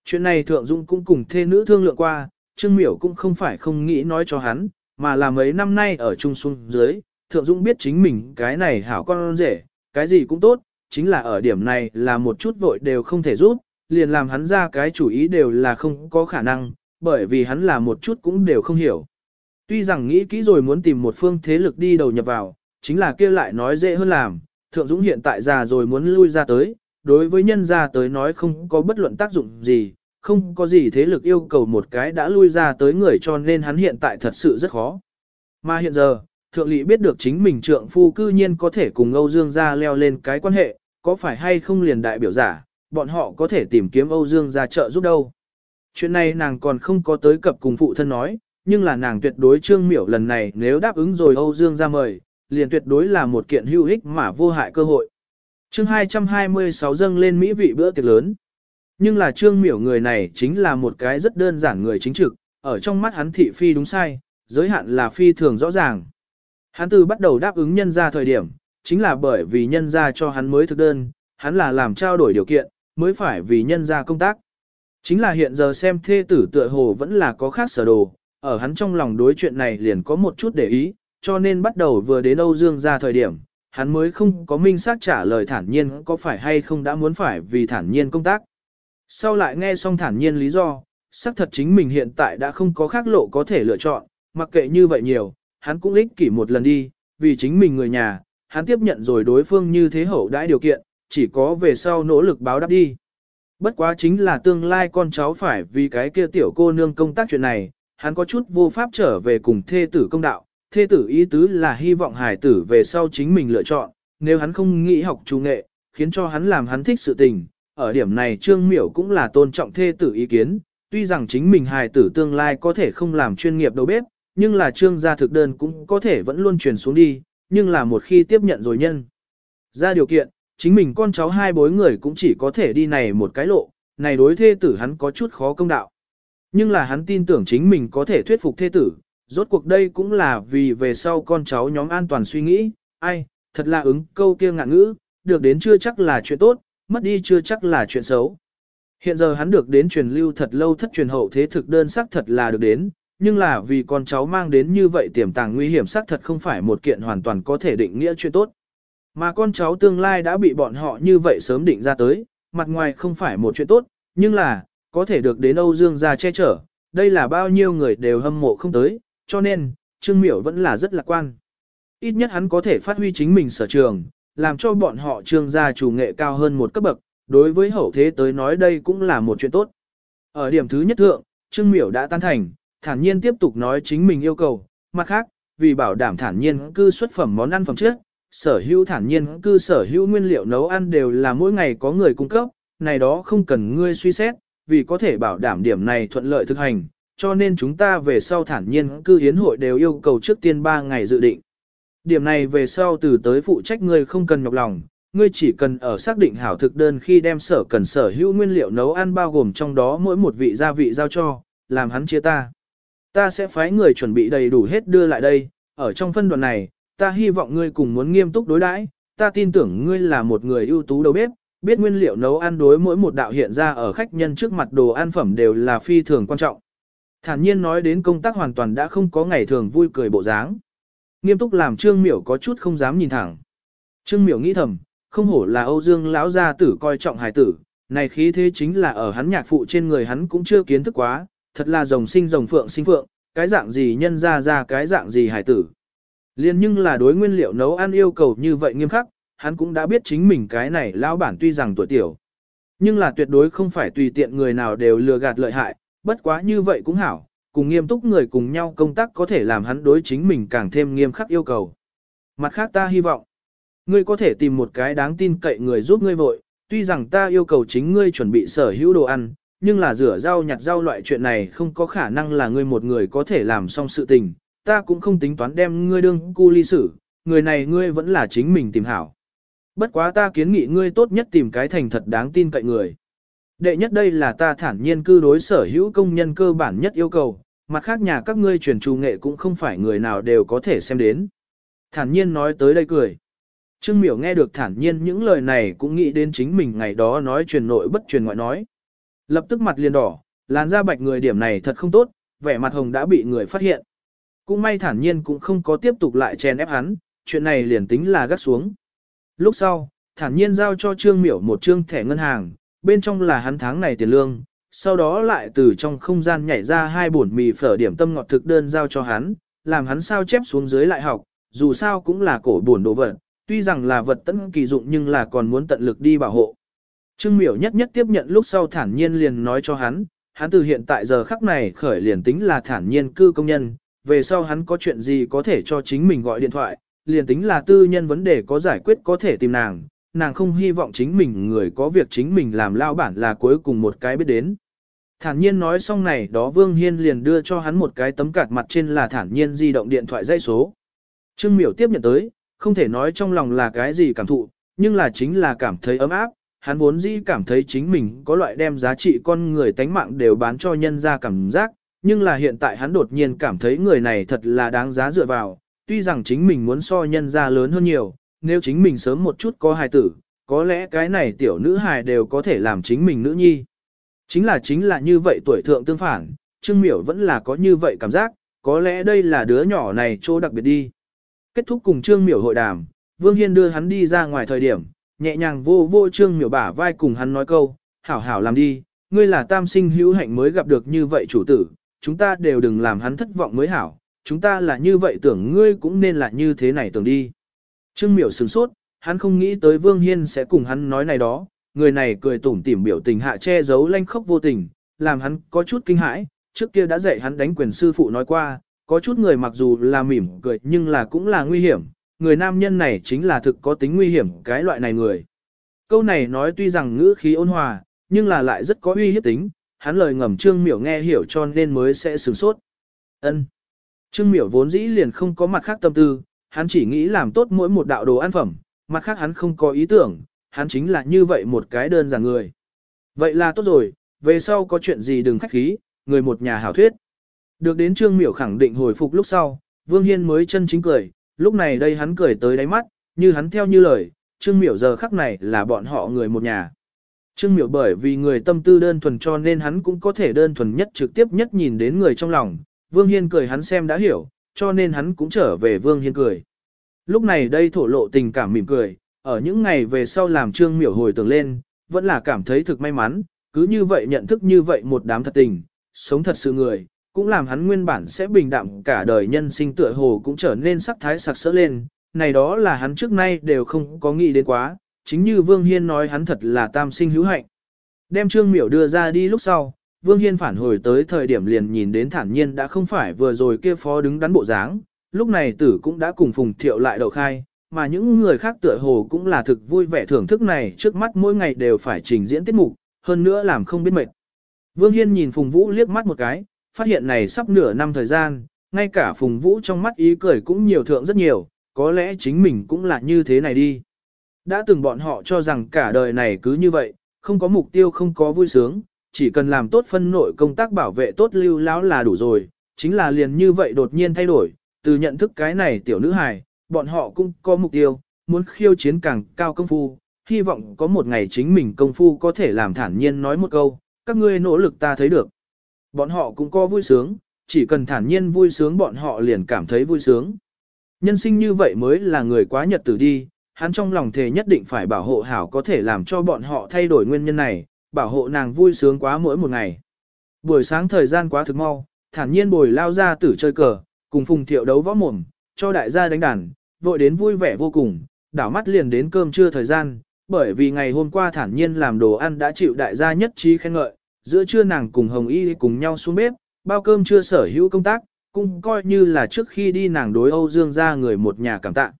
Chuyện này thượng dung cũng cùng thê nữ thương lượng qua, Trương Miểu cũng không phải không nghĩ nói cho hắn, mà là mấy năm nay ở trung xuân dưới, Thượng dung biết chính mình cái này hảo con rể, cái gì cũng tốt, chính là ở điểm này là một chút vội đều không thể giúp, liền làm hắn ra cái chủ ý đều là không có khả năng, bởi vì hắn là một chút cũng đều không hiểu. Tuy rằng nghĩ kỹ rồi muốn tìm một phương thế lực đi đầu nhập vào, chính là kia lại nói dễ hơn làm, Thượng Dũng hiện tại già rồi muốn lui ra tới, đối với nhân gia tới nói không có bất luận tác dụng gì, không có gì thế lực yêu cầu một cái đã lui ra tới người cho nên hắn hiện tại thật sự rất khó. Mà hiện giờ, thượng Lị biết được chính mình trượng phu cư nhiên có thể cùng Âu Dương gia leo lên cái quan hệ, có phải hay không liền đại biểu giả, bọn họ có thể tìm kiếm Âu Dương gia trợ giúp đâu. Chuyện này nàng còn không có tới cập cùng phụ thân nói, nhưng là nàng tuyệt đối trương miểu lần này nếu đáp ứng rồi Âu Dương gia mời, liền tuyệt đối là một kiện hữu ích mà vô hại cơ hội. chương 226 dâng lên Mỹ vị bữa tiệc lớn. Nhưng là trương miểu người này chính là một cái rất đơn giản người chính trực, ở trong mắt hắn thị phi đúng sai, giới hạn là phi thường rõ ràng. Hắn từ bắt đầu đáp ứng nhân ra thời điểm, chính là bởi vì nhân ra cho hắn mới thực đơn, hắn là làm trao đổi điều kiện, mới phải vì nhân ra công tác. Chính là hiện giờ xem thê tử tựa hồ vẫn là có khác sở đồ, ở hắn trong lòng đối chuyện này liền có một chút để ý, cho nên bắt đầu vừa đến Âu Dương ra thời điểm, hắn mới không có minh xác trả lời thản nhiên có phải hay không đã muốn phải vì thản nhiên công tác. Sau lại nghe xong thản nhiên lý do, xác thật chính mình hiện tại đã không có khác lộ có thể lựa chọn, mặc kệ như vậy nhiều, hắn cũng ích kỷ một lần đi, vì chính mình người nhà, hắn tiếp nhận rồi đối phương như thế hậu đãi điều kiện, chỉ có về sau nỗ lực báo đáp đi. Bất quá chính là tương lai con cháu phải vì cái kia tiểu cô nương công tác chuyện này, hắn có chút vô pháp trở về cùng thê tử công đạo, thê tử ý tứ là hy vọng hải tử về sau chính mình lựa chọn, nếu hắn không nghĩ học trung nghệ, khiến cho hắn làm hắn thích sự tình, ở điểm này Trương Miểu cũng là tôn trọng thê tử ý kiến, tuy rằng chính mình hài tử tương lai có thể không làm chuyên nghiệp đầu bếp, nhưng là Trương gia thực đơn cũng có thể vẫn luôn truyền xuống đi, nhưng là một khi tiếp nhận rồi nhân. Ra điều kiện, chính mình con cháu hai bối người cũng chỉ có thể đi này một cái lộ, này đối thê tử hắn có chút khó công đạo. Nhưng là hắn tin tưởng chính mình có thể thuyết phục thê tử, rốt cuộc đây cũng là vì về sau con cháu nhóm an toàn suy nghĩ, ai, thật là ứng câu kia ngạn ngữ, được đến chưa chắc là chuyện tốt, mất đi chưa chắc là chuyện xấu. Hiện giờ hắn được đến truyền lưu thật lâu thất truyền hậu thế thực đơn sắc thật là được đến, nhưng là vì con cháu mang đến như vậy tiềm tàng nguy hiểm sắc thật không phải một kiện hoàn toàn có thể định nghĩa chuyện tốt. Mà con cháu tương lai đã bị bọn họ như vậy sớm định ra tới, mặt ngoài không phải một chuyện tốt, nhưng là, có thể được đến Âu Dương gia che chở, đây là bao nhiêu người đều hâm mộ không tới, cho nên, Trương Miểu vẫn là rất lạc quan. Ít nhất hắn có thể phát huy chính mình sở trường, làm cho bọn họ trương gia chủ nghệ cao hơn một cấp bậc, đối với hậu thế tới nói đây cũng là một chuyện tốt. Ở điểm thứ nhất thượng, Trương Miểu đã tan thành, thản nhiên tiếp tục nói chính mình yêu cầu, mặt khác, vì bảo đảm thản nhiên cư xuất phẩm món ăn phẩm trước, sở hữu thản nhiên cư sở hữu nguyên liệu nấu ăn đều là mỗi ngày có người cung cấp, này đó không cần ngươi suy xét, vì có thể bảo đảm điểm này thuận lợi thực hành, cho nên chúng ta về sau thản nhiên cư hiến hội đều yêu cầu trước tiên 3 ngày dự định. Điểm này về sau từ tới phụ trách ngươi không cần nhọc lòng, ngươi chỉ cần ở xác định hảo thực đơn khi đem sở cần sở hữu nguyên liệu nấu ăn bao gồm trong đó mỗi một vị gia vị giao cho, làm hắn chia ta. Ta sẽ phái người chuẩn bị đầy đủ hết đưa lại đây, ở trong phân đoạn này, ta hy vọng ngươi cùng muốn nghiêm túc đối đãi, ta tin tưởng ngươi là một người ưu tú đầu bếp, biết nguyên liệu nấu ăn đối mỗi một đạo hiện ra ở khách nhân trước mặt đồ ăn phẩm đều là phi thường quan trọng. Thản nhiên nói đến công tác hoàn toàn đã không có ngày thường vui cười bộ dáng. Nghiêm túc làm Trương Miểu có chút không dám nhìn thẳng. Trương Miểu nghĩ thầm, không hổ là Âu Dương lão gia tử coi trọng hài tử, này khí thế chính là ở hắn nhạc phụ trên người hắn cũng chưa kiến thức quá, thật là rồng sinh rồng phượng sinh phượng, cái dạng gì nhân ra ra cái dạng gì hài tử. Liên nhưng là đối nguyên liệu nấu ăn yêu cầu như vậy nghiêm khắc, hắn cũng đã biết chính mình cái này lão bản tuy rằng tuổi tiểu. Nhưng là tuyệt đối không phải tùy tiện người nào đều lừa gạt lợi hại, bất quá như vậy cũng hảo, cùng nghiêm túc người cùng nhau công tác có thể làm hắn đối chính mình càng thêm nghiêm khắc yêu cầu. Mặt khác ta hy vọng, ngươi có thể tìm một cái đáng tin cậy người giúp ngươi vội, tuy rằng ta yêu cầu chính ngươi chuẩn bị sở hữu đồ ăn, nhưng là rửa rau nhặt rau loại chuyện này không có khả năng là ngươi một người có thể làm xong sự tình, ta cũng không tính toán đem ngươi đương cu ly sử, người này ngươi vẫn là chính mình tìm hảo. Bất quá ta kiến nghị ngươi tốt nhất tìm cái thành thật đáng tin cậy người. Đệ nhất đây là ta thản nhiên cư đối sở hữu công nhân cơ bản nhất yêu cầu, mặt khác nhà các ngươi truyền trù nghệ cũng không phải người nào đều có thể xem đến. Thản nhiên nói tới đây cười. Trương miểu nghe được thản nhiên những lời này cũng nghĩ đến chính mình ngày đó nói truyền nội bất truyền ngoại nói. Lập tức mặt liền đỏ, làn da bạch người điểm này thật không tốt, vẻ mặt hồng đã bị người phát hiện. Cũng may thản nhiên cũng không có tiếp tục lại chèn ép hắn, chuyện này liền tính là gắt xuống. Lúc sau, thản nhiên giao cho Trương Miểu một trương thẻ ngân hàng, bên trong là hắn tháng này tiền lương, sau đó lại từ trong không gian nhảy ra hai bổn mì phở điểm tâm ngọt thực đơn giao cho hắn, làm hắn sao chép xuống dưới lại học, dù sao cũng là cổ buồn đồ vật, tuy rằng là vật tận kỳ dụng nhưng là còn muốn tận lực đi bảo hộ. Trương miểu nhất nhất tiếp nhận lúc sau thản nhiên liền nói cho hắn, hắn từ hiện tại giờ khắc này khởi liền tính là thản nhiên cư công nhân, về sau hắn có chuyện gì có thể cho chính mình gọi điện thoại, liền tính là tư nhân vấn đề có giải quyết có thể tìm nàng, nàng không hy vọng chính mình người có việc chính mình làm lao bản là cuối cùng một cái biết đến. Thản nhiên nói xong này đó Vương Hiên liền đưa cho hắn một cái tấm cạt mặt trên là thản nhiên di động điện thoại dây số. Trương miểu tiếp nhận tới, không thể nói trong lòng là cái gì cảm thụ, nhưng là chính là cảm thấy ấm áp, hắn vốn dĩ cảm thấy chính mình có loại đem giá trị con người tánh mạng đều bán cho nhân ra cảm giác, nhưng là hiện tại hắn đột nhiên cảm thấy người này thật là đáng giá dựa vào, tuy rằng chính mình muốn so nhân ra lớn hơn nhiều, nếu chính mình sớm một chút có hài tử, có lẽ cái này tiểu nữ hài đều có thể làm chính mình nữ nhi. Chính là chính là như vậy tuổi thượng tương phản, Trương Miểu vẫn là có như vậy cảm giác, có lẽ đây là đứa nhỏ này chỗ đặc biệt đi. Kết thúc cùng Trương Miểu hội đàm, Vương Hiên đưa hắn đi ra ngoài thời điểm, nhẹ nhàng vô vô Trương Miểu bả vai cùng hắn nói câu, hảo hảo làm đi, ngươi là tam sinh hữu hạnh mới gặp được như vậy chủ tử, chúng ta đều đừng làm hắn thất vọng mới hảo, chúng ta là như vậy tưởng ngươi cũng nên là như thế này tưởng đi. Trương miểu sửng sốt, hắn không nghĩ tới Vương Hiên sẽ cùng hắn nói này đó, người này cười tủm tỉm biểu tình hạ che giấu lanh khốc vô tình, làm hắn có chút kinh hãi, trước kia đã dạy hắn đánh quyền sư phụ nói qua, có chút người mặc dù là mỉm cười nhưng là cũng là nguy hiểm, người nam nhân này chính là thực có tính nguy hiểm cái loại này người. Câu này nói tuy rằng ngữ khí ôn hòa, nhưng là lại rất có uy hiếp tính, hắn lời ngầm Trương Miểu nghe hiểu cho nên mới sẽ sửng sốt. Ân. Trương Miểu vốn dĩ liền không có mặt khác tâm tư, hắn chỉ nghĩ làm tốt mỗi một đạo đồ ăn phẩm, mặt khác hắn không có ý tưởng, hắn chính là như vậy một cái đơn giản người. Vậy là tốt rồi, về sau có chuyện gì đừng khách khí, người một nhà hảo thuyết. Được đến Trương Miểu khẳng định hồi phục lúc sau, Vương Hiên mới chân chính cười, lúc này đây hắn cười tới đáy mắt, như hắn theo như lời, Trương Miểu giờ khắc này là bọn họ người một nhà. Trương Miểu bởi vì người tâm tư đơn thuần cho nên hắn cũng có thể đơn thuần nhất trực tiếp nhất nhìn đến người trong lòng, Vương Hiên cười hắn xem đã hiểu, cho nên hắn cũng trở về Vương Hiên cười. Lúc này đây thổ lộ tình cảm mỉm cười, ở những ngày về sau làm Trương Miểu hồi tưởng lên, vẫn là cảm thấy thực may mắn, cứ như vậy nhận thức như vậy một đám thật tình, sống thật sự người, cũng làm hắn nguyên bản sẽ bình đạm cả đời nhân sinh tựa hồ cũng trở nên sắc thái sặc sỡ lên, này đó là hắn trước nay đều không có nghĩ đến quá, chính như Vương Hiên nói hắn thật là tam sinh hữu hạnh. Đem Trương Miểu đưa ra đi lúc sau, Vương Hiên phản hồi tới thời điểm liền nhìn đến thản nhiên đã không phải vừa rồi kia phó đứng đắn bộ dáng, lúc này tử cũng đã cùng Phùng Thiệu lại đầu khai, mà những người khác tựa hồ cũng là thực vui vẻ thưởng thức này trước mắt mỗi ngày đều phải trình diễn tiết mục, hơn nữa làm không biết mệt. Vương Hiên nhìn Phùng Vũ liếc mắt một cái, phát hiện này sắp nửa năm thời gian, ngay cả Phùng Vũ trong mắt ý cười cũng nhiều thượng rất nhiều, có lẽ chính mình cũng là như thế này đi. Đã từng bọn họ cho rằng cả đời này cứ như vậy, không có mục tiêu không có vui sướng, chỉ cần làm tốt phân nội công tác bảo vệ tốt lưu lão là đủ rồi, chính là liền như vậy đột nhiên thay đổi, từ nhận thức cái này tiểu nữ hài, bọn họ cũng có mục tiêu, muốn khiêu chiến càng cao công phu, hy vọng có một ngày chính mình công phu có thể làm thản nhiên nói một câu, các ngươi nỗ lực ta thấy được. Bọn họ cũng có vui sướng, chỉ cần thản nhiên vui sướng bọn họ liền cảm thấy vui sướng. Nhân sinh như vậy mới là người quá nhật tử đi, hắn trong lòng thề nhất định phải bảo hộ hảo có thể làm cho bọn họ thay đổi nguyên nhân này, bảo hộ nàng vui sướng quá mỗi một ngày. Buổi sáng thời gian quá thực mau, thản nhiên bồi lao ra tử chơi cờ, cùng phùng thiệu đấu võ mồm, cho đại gia đánh đàn, vội đến vui vẻ vô cùng, đảo mắt liền đến cơm trưa thời gian, bởi vì ngày hôm qua thản nhiên làm đồ ăn đã chịu đại gia nhất trí khen ngợi, giữa trưa nàng cùng Hồng Y cùng nhau xuống bếp, bao cơm trưa sở hữu công tác, cũng coi như là trước khi đi nàng đối Âu Dương ra người một nhà cảm tạ.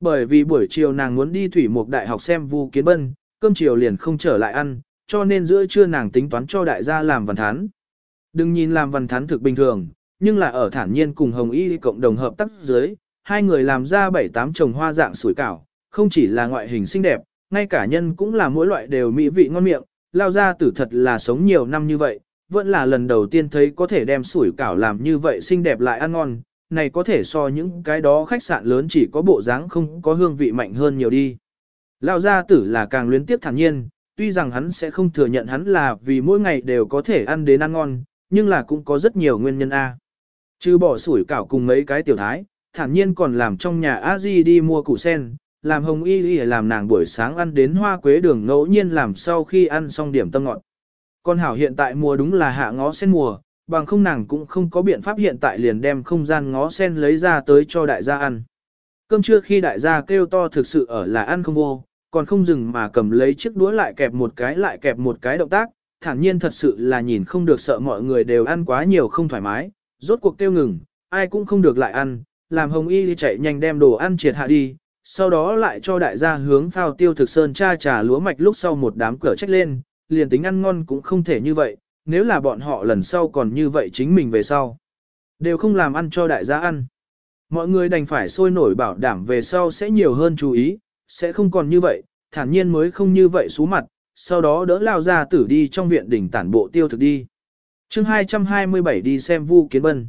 Bởi vì buổi chiều nàng muốn đi thủy mục đại học xem Vu Kiến Bân, cơm chiều liền không trở lại ăn, cho nên giữa trưa nàng tính toán cho đại gia làm văn thán. Đừng nhìn làm văn thán thực bình thường, nhưng là ở thản nhiên cùng Hồng Y cộng đồng hợp tác dưới, hai người làm ra bảy tám trồng hoa dạng sủi cảo, không chỉ là ngoại hình xinh đẹp, ngay cả nhân cũng là mỗi loại đều mỹ vị ngon miệng, lao ra tử thật là sống nhiều năm như vậy, vẫn là lần đầu tiên thấy có thể đem sủi cảo làm như vậy xinh đẹp lại ăn ngon, này có thể so những cái đó khách sạn lớn chỉ có bộ dáng không có hương vị mạnh hơn nhiều đi. Lao gia tử là càng luyến tiếp thản nhiên, tuy rằng hắn sẽ không thừa nhận hắn là vì mỗi ngày đều có thể ăn đến ăn ngon, nhưng là cũng có rất nhiều nguyên nhân A. Chứ bỏ sủi cảo cùng mấy cái tiểu thái, thản nhiên còn làm trong nhà a di đi mua củ sen, làm hồng y y làm nàng buổi sáng ăn đến hoa quế đường ngẫu nhiên làm sau khi ăn xong điểm tâm ngọt. Con hảo hiện tại mùa đúng là hạ ngó sen mùa, bằng không nàng cũng không có biện pháp hiện tại liền đem không gian ngó sen lấy ra tới cho đại gia ăn. Cơm trưa khi đại gia kêu to thực sự ở là ăn không vô, còn không dừng mà cầm lấy chiếc đũa lại kẹp một cái lại kẹp một cái động tác, thản nhiên thật sự là nhìn không được sợ mọi người đều ăn quá nhiều không thoải mái, rốt cuộc kêu ngừng, ai cũng không được lại ăn, làm hồng y chạy nhanh đem đồ ăn triệt hạ đi, sau đó lại cho đại gia hướng phao tiêu thực sơn cha trà lúa mạch lúc sau một đám cửa trách lên, liền tính ăn ngon cũng không thể như vậy, nếu là bọn họ lần sau còn như vậy chính mình về sau. Đều không làm ăn cho đại gia ăn. Mọi người đành phải sôi nổi bảo đảm về sau sẽ nhiều hơn chú ý, sẽ không còn như vậy, thản nhiên mới không như vậy xú mặt, sau đó đỡ lao ra tử đi trong viện đỉnh tản bộ tiêu thực đi. chương 227 đi xem vu kiến bân.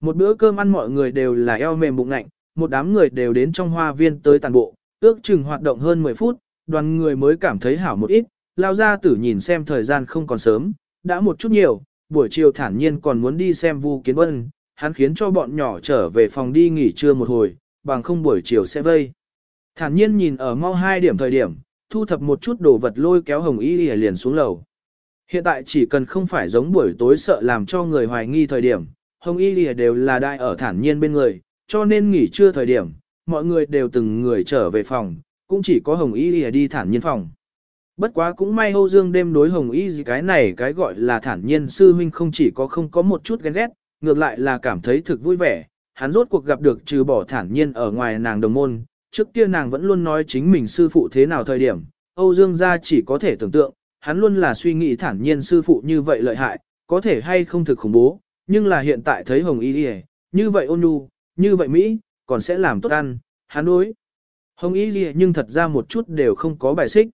Một bữa cơm ăn mọi người đều là eo mềm bụng lạnh, một đám người đều đến trong hoa viên tới tản bộ, ước chừng hoạt động hơn 10 phút, đoàn người mới cảm thấy hảo một ít, lao ra tử nhìn xem thời gian không còn sớm, đã một chút nhiều, buổi chiều thản nhiên còn muốn đi xem Vu Kiến Bân, hắn khiến cho bọn nhỏ trở về phòng đi nghỉ trưa một hồi, bằng không buổi chiều sẽ vây. Thản nhiên nhìn ở mau hai điểm thời điểm, thu thập một chút đồ vật lôi kéo Hồng Y liền xuống lầu. Hiện tại chỉ cần không phải giống buổi tối sợ làm cho người hoài nghi thời điểm, Hồng Y Lìa đều là đại ở thản nhiên bên người, cho nên nghỉ trưa thời điểm, mọi người đều từng người trở về phòng, cũng chỉ có Hồng Y Lìa đi thản nhiên phòng. Bất quá cũng may Âu Dương đêm đối Hồng Y gì cái này cái gọi là thản nhiên sư huynh không chỉ có không có một chút ghen ghét, ngược lại là cảm thấy thực vui vẻ, hắn rốt cuộc gặp được trừ bỏ thản nhiên ở ngoài nàng đồng môn, trước kia nàng vẫn luôn nói chính mình sư phụ thế nào thời điểm, Âu Dương gia chỉ có thể tưởng tượng, hắn luôn là suy nghĩ thản nhiên sư phụ như vậy lợi hại, có thể hay không thực khủng bố, nhưng là hiện tại thấy Hồng Y Y, như vậy ôn nhu, như vậy Mỹ, còn sẽ làm tốt ăn, hắn đối. Hồng Y Y nhưng thật ra một chút đều không có bài xích.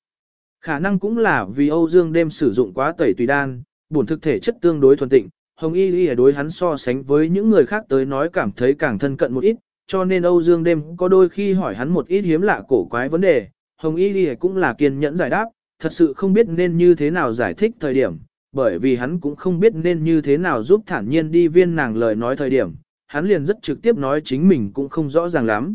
Khả năng cũng là vì Âu Dương đêm sử dụng quá tẩy tùy đan, bổn thực thể chất tương đối thuần tịnh, Hồng Y Y đối hắn so sánh với những người khác tới nói cảm thấy càng thân cận một ít, cho nên Âu Dương đêm có đôi khi hỏi hắn một ít hiếm lạ cổ quái vấn đề, Hồng Y Lìa cũng là kiên nhẫn giải đáp, thật sự không biết nên như thế nào giải thích thời điểm, bởi vì hắn cũng không biết nên như thế nào giúp thản nhiên đi viên nàng lời nói thời điểm, hắn liền rất trực tiếp nói chính mình cũng không rõ ràng lắm.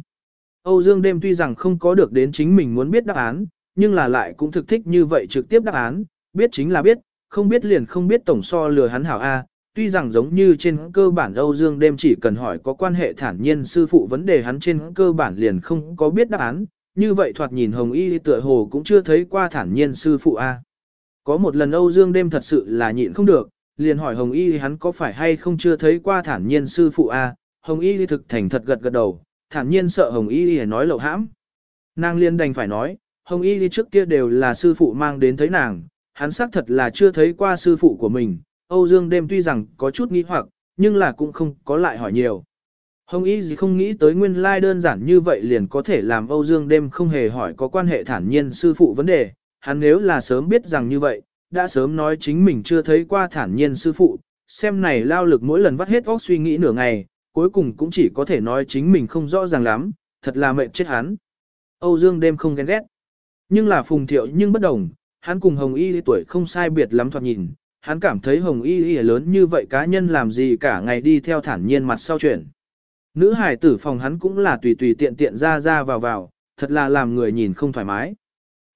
Âu Dương đêm tuy rằng không có được đến chính mình muốn biết đáp án, nhưng là lại cũng thực thích như vậy trực tiếp đáp án, biết chính là biết, không biết liền không biết tổng so lừa hắn hảo A. Tuy rằng giống như trên cơ bản Âu Dương đêm chỉ cần hỏi có quan hệ thản nhiên sư phụ vấn đề hắn trên cơ bản liền không có biết đáp án, như vậy thoạt nhìn Hồng Y tựa hồ cũng chưa thấy qua thản nhiên sư phụ A. Có một lần Âu Dương đêm thật sự là nhịn không được, liền hỏi Hồng Y hắn có phải hay không chưa thấy qua thản nhiên sư phụ A, Hồng Y thực thành thật gật gật đầu, thản nhiên sợ Hồng Y nói lậu hãm. Nàng liên đành phải nói, Hồng Y trước kia đều là sư phụ mang đến thấy nàng, hắn xác thật là chưa thấy qua sư phụ của mình, Âu Dương đêm tuy rằng có chút nghi hoặc, nhưng là cũng không có lại hỏi nhiều. Hồng Y gì không nghĩ tới nguyên lai like đơn giản như vậy liền có thể làm Âu Dương đêm không hề hỏi có quan hệ thản nhiên sư phụ vấn đề, hắn nếu là sớm biết rằng như vậy, đã sớm nói chính mình chưa thấy qua thản nhiên sư phụ, xem này lao lực mỗi lần vắt hết óc suy nghĩ nửa ngày, cuối cùng cũng chỉ có thể nói chính mình không rõ ràng lắm, thật là mệnh chết hắn. Âu Dương đêm không ghen ghét. Nhưng là phùng thiệu nhưng bất đồng, hắn cùng Hồng Y tuổi không sai biệt lắm thoạt nhìn, hắn cảm thấy Hồng Y Y lớn như vậy cá nhân làm gì cả ngày đi theo thản nhiên mặt sau chuyển. Nữ hải tử phòng hắn cũng là tùy tùy tiện tiện ra ra vào vào, thật là làm người nhìn không thoải mái.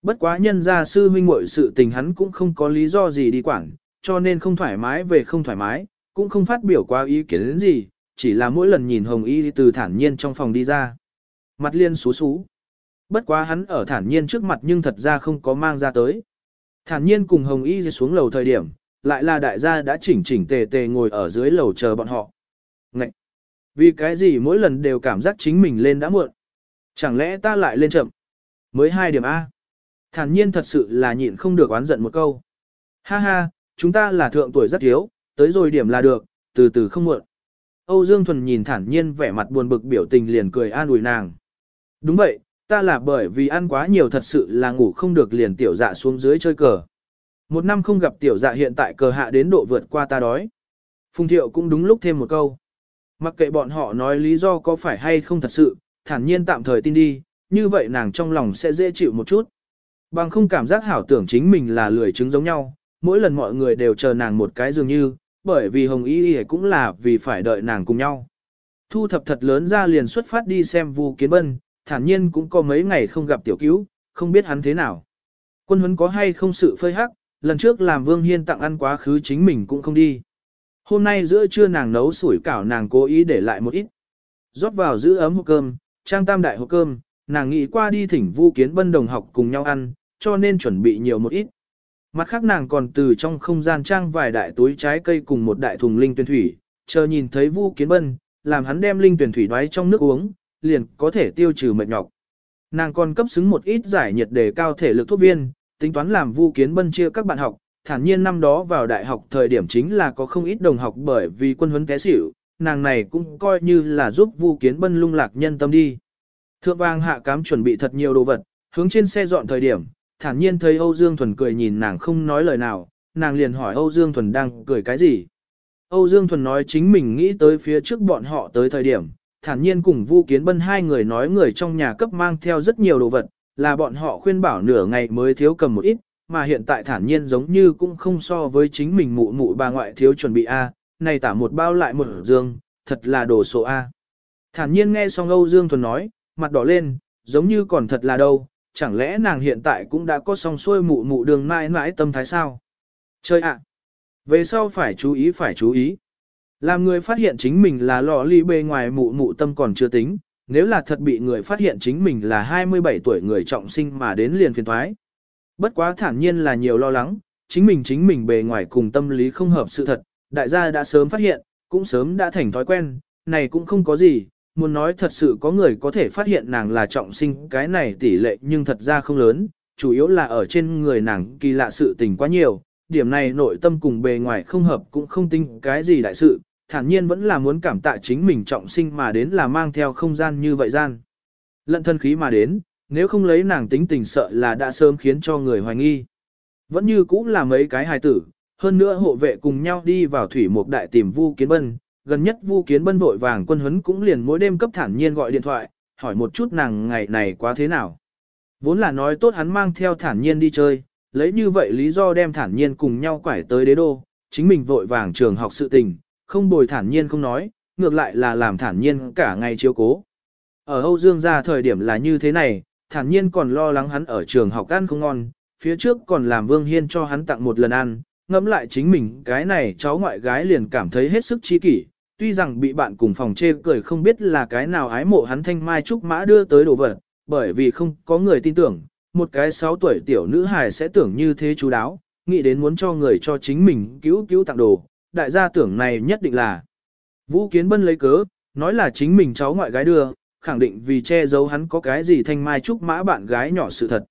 Bất quá nhân gia sư huynh muội sự tình hắn cũng không có lý do gì đi quản, cho nên không thoải mái về không thoải mái, cũng không phát biểu qua ý kiến đến gì, chỉ là mỗi lần nhìn Hồng Y từ thản nhiên trong phòng đi ra. Mặt liên xú xú. Bất quá hắn ở thản nhiên trước mặt nhưng thật ra không có mang ra tới. Thản nhiên cùng Hồng Y xuống lầu thời điểm, lại là đại gia đã chỉnh chỉnh tề tề ngồi ở dưới lầu chờ bọn họ. Ngậy! Vì cái gì mỗi lần đều cảm giác chính mình lên đã muộn? Chẳng lẽ ta lại lên chậm? Mới hai điểm A. Thản nhiên thật sự là nhịn không được oán giận một câu. Ha ha, chúng ta là thượng tuổi rất thiếu, tới rồi điểm là được, từ từ không muộn. Âu Dương Thuần nhìn thản nhiên vẻ mặt buồn bực biểu tình liền cười an ủi nàng. Đúng vậy, ta là bởi vì ăn quá nhiều thật sự là ngủ không được liền tiểu dạ xuống dưới chơi cờ. Một năm không gặp tiểu dạ hiện tại cờ hạ đến độ vượt qua ta đói. Phùng thiệu cũng đúng lúc thêm một câu. Mặc kệ bọn họ nói lý do có phải hay không thật sự, thản nhiên tạm thời tin đi, như vậy nàng trong lòng sẽ dễ chịu một chút. Bằng không cảm giác hảo tưởng chính mình là lười chứng giống nhau, mỗi lần mọi người đều chờ nàng một cái dường như, bởi vì Hồng Y Y cũng là vì phải đợi nàng cùng nhau. Thu thập thật lớn ra liền xuất phát đi xem Vu Kiến Bân, thản nhiên cũng có mấy ngày không gặp tiểu cứu, không biết hắn thế nào. Quân huấn có hay không sự phơi hắc, lần trước làm Vương Hiên tặng ăn quá khứ chính mình cũng không đi. Hôm nay giữa trưa nàng nấu sủi cảo nàng cố ý để lại một ít. rót vào giữ ấm hộp cơm, trang tam đại hộp cơm, nàng nghĩ qua đi thỉnh Vu Kiến Bân đồng học cùng nhau ăn, cho nên chuẩn bị nhiều một ít. Mặt khác nàng còn từ trong không gian trang vài đại túi trái cây cùng một đại thùng linh tuyển thủy, chờ nhìn thấy Vu Kiến Bân, làm hắn đem linh tuyển thủy đoái trong nước uống, liền có thể tiêu trừ mệt nhọc. Nàng còn cấp xứng một ít giải nhiệt để cao thể lực thuốc viên, tính toán làm Vu Kiến Bân chia các bạn học, thản nhiên năm đó vào đại học thời điểm chính là có không ít đồng học bởi vì quân huấn té xỉu, nàng này cũng coi như là giúp Vu Kiến Bân lung lạc nhân tâm đi. Thượng vang hạ cám chuẩn bị thật nhiều đồ vật, hướng trên xe dọn thời điểm, thản nhiên thấy Âu Dương Thuần cười nhìn nàng không nói lời nào, nàng liền hỏi Âu Dương Thuần đang cười cái gì. Âu Dương Thuần nói chính mình nghĩ tới phía trước bọn họ tới thời điểm, thản nhiên cùng Vu Kiến Bân hai người nói người trong nhà cấp mang theo rất nhiều đồ vật, là bọn họ khuyên bảo nửa ngày mới thiếu cầm một ít, mà hiện tại thản nhiên giống như cũng không so với chính mình mụ mụ bà ngoại thiếu chuẩn bị A, này tả một bao lại một dương, thật là đồ số A. Thản nhiên nghe xong Âu Dương Thuần nói, mặt đỏ lên, giống như còn thật là đâu, chẳng lẽ nàng hiện tại cũng đã có xong xuôi mụ mụ đường mãi mãi tâm thái sao? Chơi ạ! Về sau phải chú ý phải chú ý. Làm người phát hiện chính mình là lọ ly bề ngoài mụ mụ tâm còn chưa tính, nếu là thật bị người phát hiện chính mình là 27 tuổi người trọng sinh mà đến liền phiền thoái. Bất quá thản nhiên là nhiều lo lắng, chính mình chính mình bề ngoài cùng tâm lý không hợp sự thật, đại gia đã sớm phát hiện, cũng sớm đã thành thói quen, này cũng không có gì, muốn nói thật sự có người có thể phát hiện nàng là trọng sinh cái này tỷ lệ nhưng thật ra không lớn, chủ yếu là ở trên người nàng kỳ lạ sự tình quá nhiều, điểm này nội tâm cùng bề ngoài không hợp cũng không tính cái gì đại sự, thản nhiên vẫn là muốn cảm tạ chính mình trọng sinh mà đến là mang theo không gian như vậy gian. Lận thân khí mà đến, nếu không lấy nàng tính tình sợ là đã sớm khiến cho người hoài nghi. Vẫn như cũ là mấy cái hài tử, hơn nữa hộ vệ cùng nhau đi vào thủy mục đại tìm Vu Kiến Bân, gần nhất Vu Kiến Bân vội vàng quân huấn cũng liền mỗi đêm cấp thản nhiên gọi điện thoại, hỏi một chút nàng ngày này quá thế nào. Vốn là nói tốt hắn mang theo thản nhiên đi chơi, lấy như vậy lý do đem thản nhiên cùng nhau quải tới đế đô, chính mình vội vàng trường học sự tình, không bồi thản nhiên không nói, ngược lại là làm thản nhiên cả ngày chiếu cố. Ở Âu Dương gia thời điểm là như thế này, thản nhiên còn lo lắng hắn ở trường học ăn không ngon, phía trước còn làm Vương Hiên cho hắn tặng một lần ăn, ngẫm lại chính mình cái này cháu ngoại gái liền cảm thấy hết sức chi kỷ, tuy rằng bị bạn cùng phòng chê cười không biết là cái nào ái mộ hắn thanh mai trúc mã đưa tới đồ vật, bởi vì không có người tin tưởng, một cái 6 tuổi tiểu nữ hài sẽ tưởng như thế chú đáo, nghĩ đến muốn cho người cho chính mình cứu cứu tặng đồ, đại gia tưởng này nhất định là. Vũ Kiến Bân lấy cớ, nói là chính mình cháu ngoại gái đưa, khẳng định vì che giấu hắn có cái gì thanh mai trúc mã bạn gái nhỏ sự thật.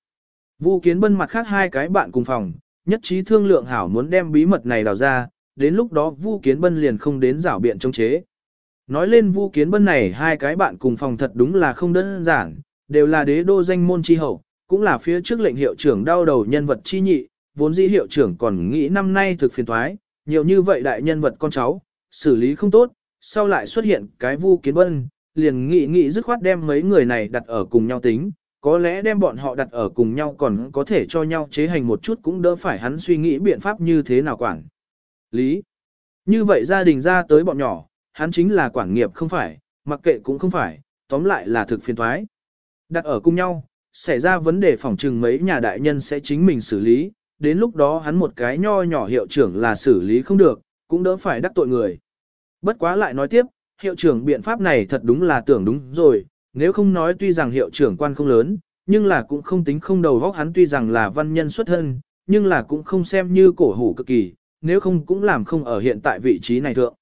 Vũ Kiến Bân mặt khác hai cái bạn cùng phòng, nhất trí thương lượng hảo muốn đem bí mật này đào ra, đến lúc đó Vu Kiến Bân liền không đến rảo biện chống chế. Nói lên Vu Kiến Bân này hai cái bạn cùng phòng thật đúng là không đơn giản, đều là đế đô danh môn chi hậu, cũng là phía trước lệnh hiệu trưởng đau đầu nhân vật chi nhị, vốn dĩ hiệu trưởng còn nghĩ năm nay thực phiền thoái, nhiều như vậy đại nhân vật con cháu, xử lý không tốt, sau lại xuất hiện cái Vu Kiến Bân, liền nghĩ nghĩ dứt khoát đem mấy người này đặt ở cùng nhau tính, có lẽ đem bọn họ đặt ở cùng nhau còn có thể cho nhau chế hành một chút cũng đỡ phải hắn suy nghĩ biện pháp như thế nào quản. Lý. Như vậy gia đình ra tới bọn nhỏ, hắn chính là quản nghiệp không phải, mặc kệ cũng không phải, tóm lại là thực phiền thoái. Đặt ở cùng nhau, xảy ra vấn đề phòng trừng mấy nhà đại nhân sẽ chính mình xử lý, đến lúc đó hắn một cái nho nhỏ hiệu trưởng là xử lý không được, cũng đỡ phải đắc tội người. Bất quá lại nói tiếp, hiệu trưởng biện pháp này thật đúng là tưởng đúng rồi, nếu không nói tuy rằng hiệu trưởng quan không lớn, nhưng là cũng không tính không đầu vóc hắn tuy rằng là văn nhân xuất thân, nhưng là cũng không xem như cổ hủ cực kỳ, nếu không cũng làm không ở hiện tại vị trí này thượng.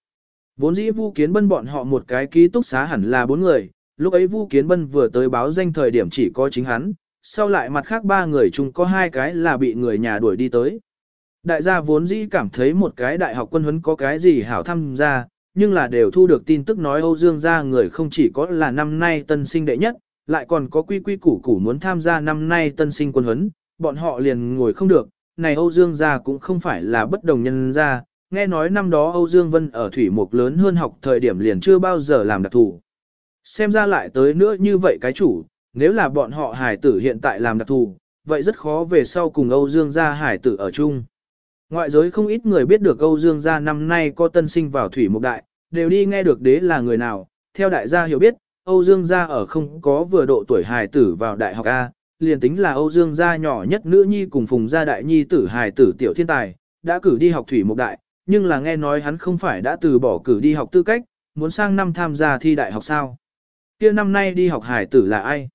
Vốn dĩ Vu Kiến Bân bọn họ một cái ký túc xá hẳn là bốn người, lúc ấy Vu Kiến Bân vừa tới báo danh thời điểm chỉ có chính hắn, sau lại mặt khác ba người chung có hai cái là bị người nhà đuổi đi tới. Đại gia vốn dĩ cảm thấy một cái đại học quân huấn có cái gì hảo tham gia, nhưng là đều thu được tin tức nói Âu Dương gia người không chỉ có là năm nay tân sinh đệ nhất, lại còn có quy quy củ củ muốn tham gia năm nay tân sinh quân huấn, bọn họ liền ngồi không được, này Âu Dương gia cũng không phải là bất đồng nhân gia, nghe nói năm đó Âu Dương Vân ở thủy mục lớn hơn học thời điểm liền chưa bao giờ làm đặc thù. Xem ra lại tới nữa như vậy cái chủ, nếu là bọn họ hải tử hiện tại làm đặc thù, vậy rất khó về sau cùng Âu Dương gia hải tử ở chung. Ngoại giới không ít người biết được Âu Dương gia năm nay có tân sinh vào thủy mục đại, đều đi nghe được đế là người nào, theo đại gia hiểu biết, Âu Dương gia ở không có vừa độ tuổi hài tử vào đại học A, liền tính là Âu Dương gia nhỏ nhất nữ nhi cùng phùng gia đại nhi tử hài tử tiểu thiên tài, đã cử đi học thủy mục đại, nhưng là nghe nói hắn không phải đã từ bỏ cử đi học tư cách, muốn sang năm tham gia thi đại học sao. kia năm nay đi học hài tử là ai?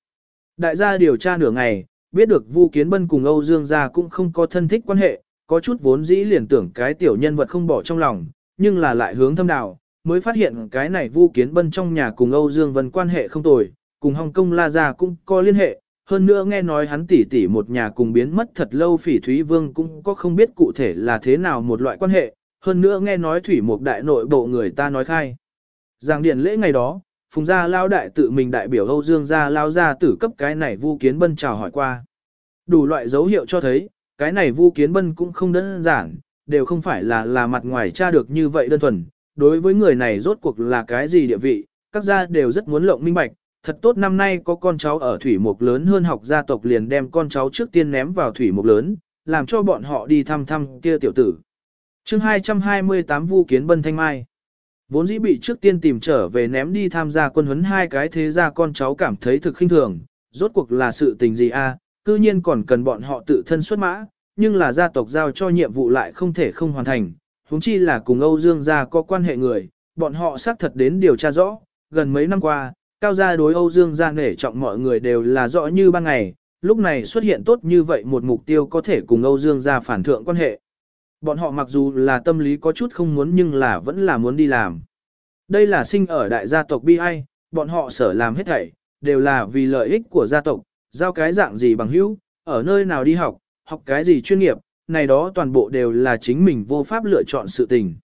Đại gia điều tra nửa ngày, biết được Vu Kiến Bân cùng Âu Dương gia cũng không có thân thích quan hệ, có chút vốn dĩ liền tưởng cái tiểu nhân vật không bỏ trong lòng, nhưng là lại hướng thâm đào, mới phát hiện cái này Vu Kiến Bân trong nhà cùng Âu Dương Vân quan hệ không tồi, cùng Hồng Kông La Gia cũng có liên hệ, hơn nữa nghe nói hắn tỷ tỷ một nhà cùng biến mất thật lâu Phỉ Thúy Vương cũng có không biết cụ thể là thế nào một loại quan hệ, hơn nữa nghe nói Thủy Mục Đại nội bộ người ta nói khai. Giang điện lễ ngày đó, Phùng Gia Lao Đại tự mình đại biểu Âu Dương Gia Lao Gia tử cấp cái này Vu Kiến Bân chào hỏi qua. Đủ loại dấu hiệu cho thấy, cái này Vu Kiến Bân cũng không đơn giản, đều không phải là là mặt ngoài tra được như vậy đơn thuần, đối với người này rốt cuộc là cái gì địa vị, các gia đều rất muốn lộng minh bạch, thật tốt năm nay có con cháu ở thủy mục lớn hơn học gia tộc liền đem con cháu trước tiên ném vào thủy mục lớn, làm cho bọn họ đi thăm thăm kia tiểu tử. chương 228 Vu Kiến Bân Thanh Mai Vốn dĩ bị trước tiên tìm trở về ném đi tham gia quân huấn hai cái thế gia con cháu cảm thấy thực khinh thường, rốt cuộc là sự tình gì a cư nhiên còn cần bọn họ tự thân xuất mã, nhưng là gia tộc giao cho nhiệm vụ lại không thể không hoàn thành, huống chi là cùng Âu Dương gia có quan hệ người, bọn họ xác thật đến điều tra rõ, gần mấy năm qua, cao gia đối Âu Dương gia nể trọng mọi người đều là rõ như ban ngày, lúc này xuất hiện tốt như vậy một mục tiêu có thể cùng Âu Dương gia phản thượng quan hệ. Bọn họ mặc dù là tâm lý có chút không muốn nhưng là vẫn là muốn đi làm. Đây là sinh ở đại gia tộc bi ai, bọn họ sở làm hết thảy, đều là vì lợi ích của gia tộc, giao cái dạng gì bằng hữu, ở nơi nào đi học, học cái gì chuyên nghiệp, này đó toàn bộ đều là chính mình vô pháp lựa chọn sự tình.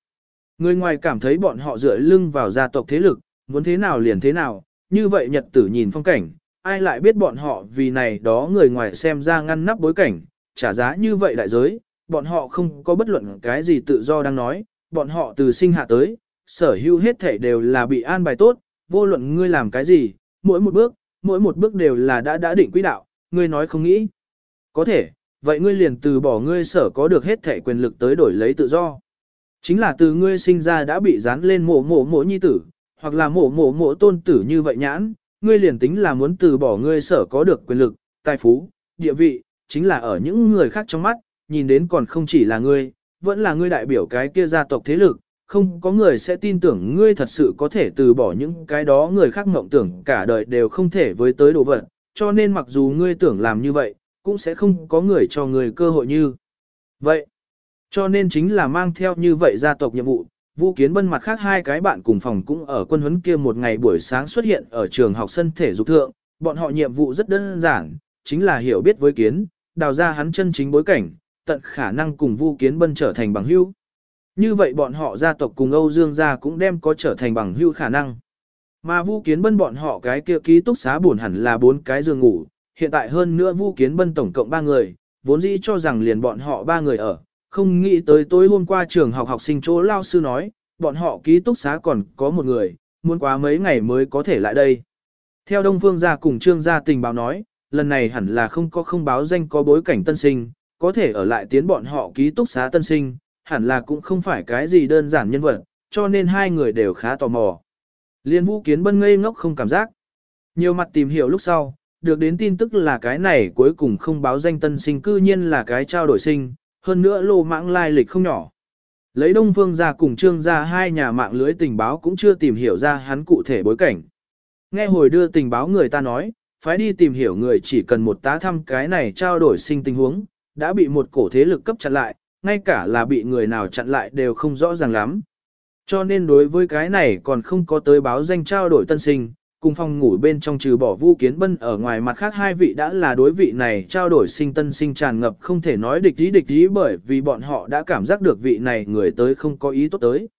Người ngoài cảm thấy bọn họ dựa lưng vào gia tộc thế lực, muốn thế nào liền thế nào, như vậy nhật tử nhìn phong cảnh, ai lại biết bọn họ vì này đó người ngoài xem ra ngăn nắp bối cảnh, trả giá như vậy đại giới, bọn họ không có bất luận cái gì tự do đang nói, bọn họ từ sinh hạ tới, sở hữu hết thể đều là bị an bài tốt, vô luận ngươi làm cái gì, mỗi một bước, mỗi một bước đều là đã đã định quỹ đạo, ngươi nói không nghĩ. Có thể, vậy ngươi liền từ bỏ ngươi sở có được hết thể quyền lực tới đổi lấy tự do. Chính là từ ngươi sinh ra đã bị dán lên mổ mổ mổ nhi tử, hoặc là mổ mổ mổ tôn tử như vậy nhãn, ngươi liền tính là muốn từ bỏ ngươi sở có được quyền lực, tài phú, địa vị, chính là ở những người khác trong mắt, nhìn đến còn không chỉ là ngươi, vẫn là ngươi đại biểu cái kia gia tộc thế lực, không có người sẽ tin tưởng ngươi thật sự có thể từ bỏ những cái đó người khác mộng tưởng cả đời đều không thể với tới đồ vật, cho nên mặc dù ngươi tưởng làm như vậy, cũng sẽ không có người cho người cơ hội như vậy. Cho nên chính là mang theo như vậy gia tộc nhiệm vụ, Vũ Kiến Bân mặt khác hai cái bạn cùng phòng cũng ở quân huấn kia một ngày buổi sáng xuất hiện ở trường học sân thể dục thượng, bọn họ nhiệm vụ rất đơn giản, chính là hiểu biết với kiến, đào ra hắn chân chính bối cảnh, tận khả năng cùng Vu Kiến Bân trở thành bằng hữu. Như vậy bọn họ gia tộc cùng Âu Dương gia cũng đem có trở thành bằng hữu khả năng. Mà Vu Kiến Bân bọn họ cái kia ký túc xá buồn hẳn là bốn cái giường ngủ, hiện tại hơn nữa Vu Kiến Bân tổng cộng ba người, vốn dĩ cho rằng liền bọn họ ba người ở, không nghĩ tới tối hôm qua trường học học sinh chỗ lao sư nói, bọn họ ký túc xá còn có một người, muốn quá mấy ngày mới có thể lại đây. Theo Đông Phương gia cùng Trương gia tình báo nói, lần này hẳn là không có không báo danh có bối cảnh tân sinh, có thể ở lại tiến bọn họ ký túc xá tân sinh, hẳn là cũng không phải cái gì đơn giản nhân vật, cho nên hai người đều khá tò mò. Liên vũ kiến bân ngây ngốc không cảm giác. Nhiều mặt tìm hiểu lúc sau, được đến tin tức là cái này cuối cùng không báo danh tân sinh cư nhiên là cái trao đổi sinh, hơn nữa lô mãng lai lịch không nhỏ. Lấy Đông Phương ra cùng Trương ra hai nhà mạng lưới tình báo cũng chưa tìm hiểu ra hắn cụ thể bối cảnh. Nghe hồi đưa tình báo người ta nói, phải đi tìm hiểu người chỉ cần một tá thăm cái này trao đổi sinh tình huống, đã bị một cổ thế lực cấp chặn lại, ngay cả là bị người nào chặn lại đều không rõ ràng lắm. Cho nên đối với cái này còn không có tới báo danh trao đổi tân sinh, cùng phòng ngủ bên trong trừ bỏ Vu Kiến Bân ở ngoài mặt khác hai vị đã là đối vị này trao đổi sinh tân sinh tràn ngập không thể nói địch ý địch ý bởi vì bọn họ đã cảm giác được vị này người tới không có ý tốt tới.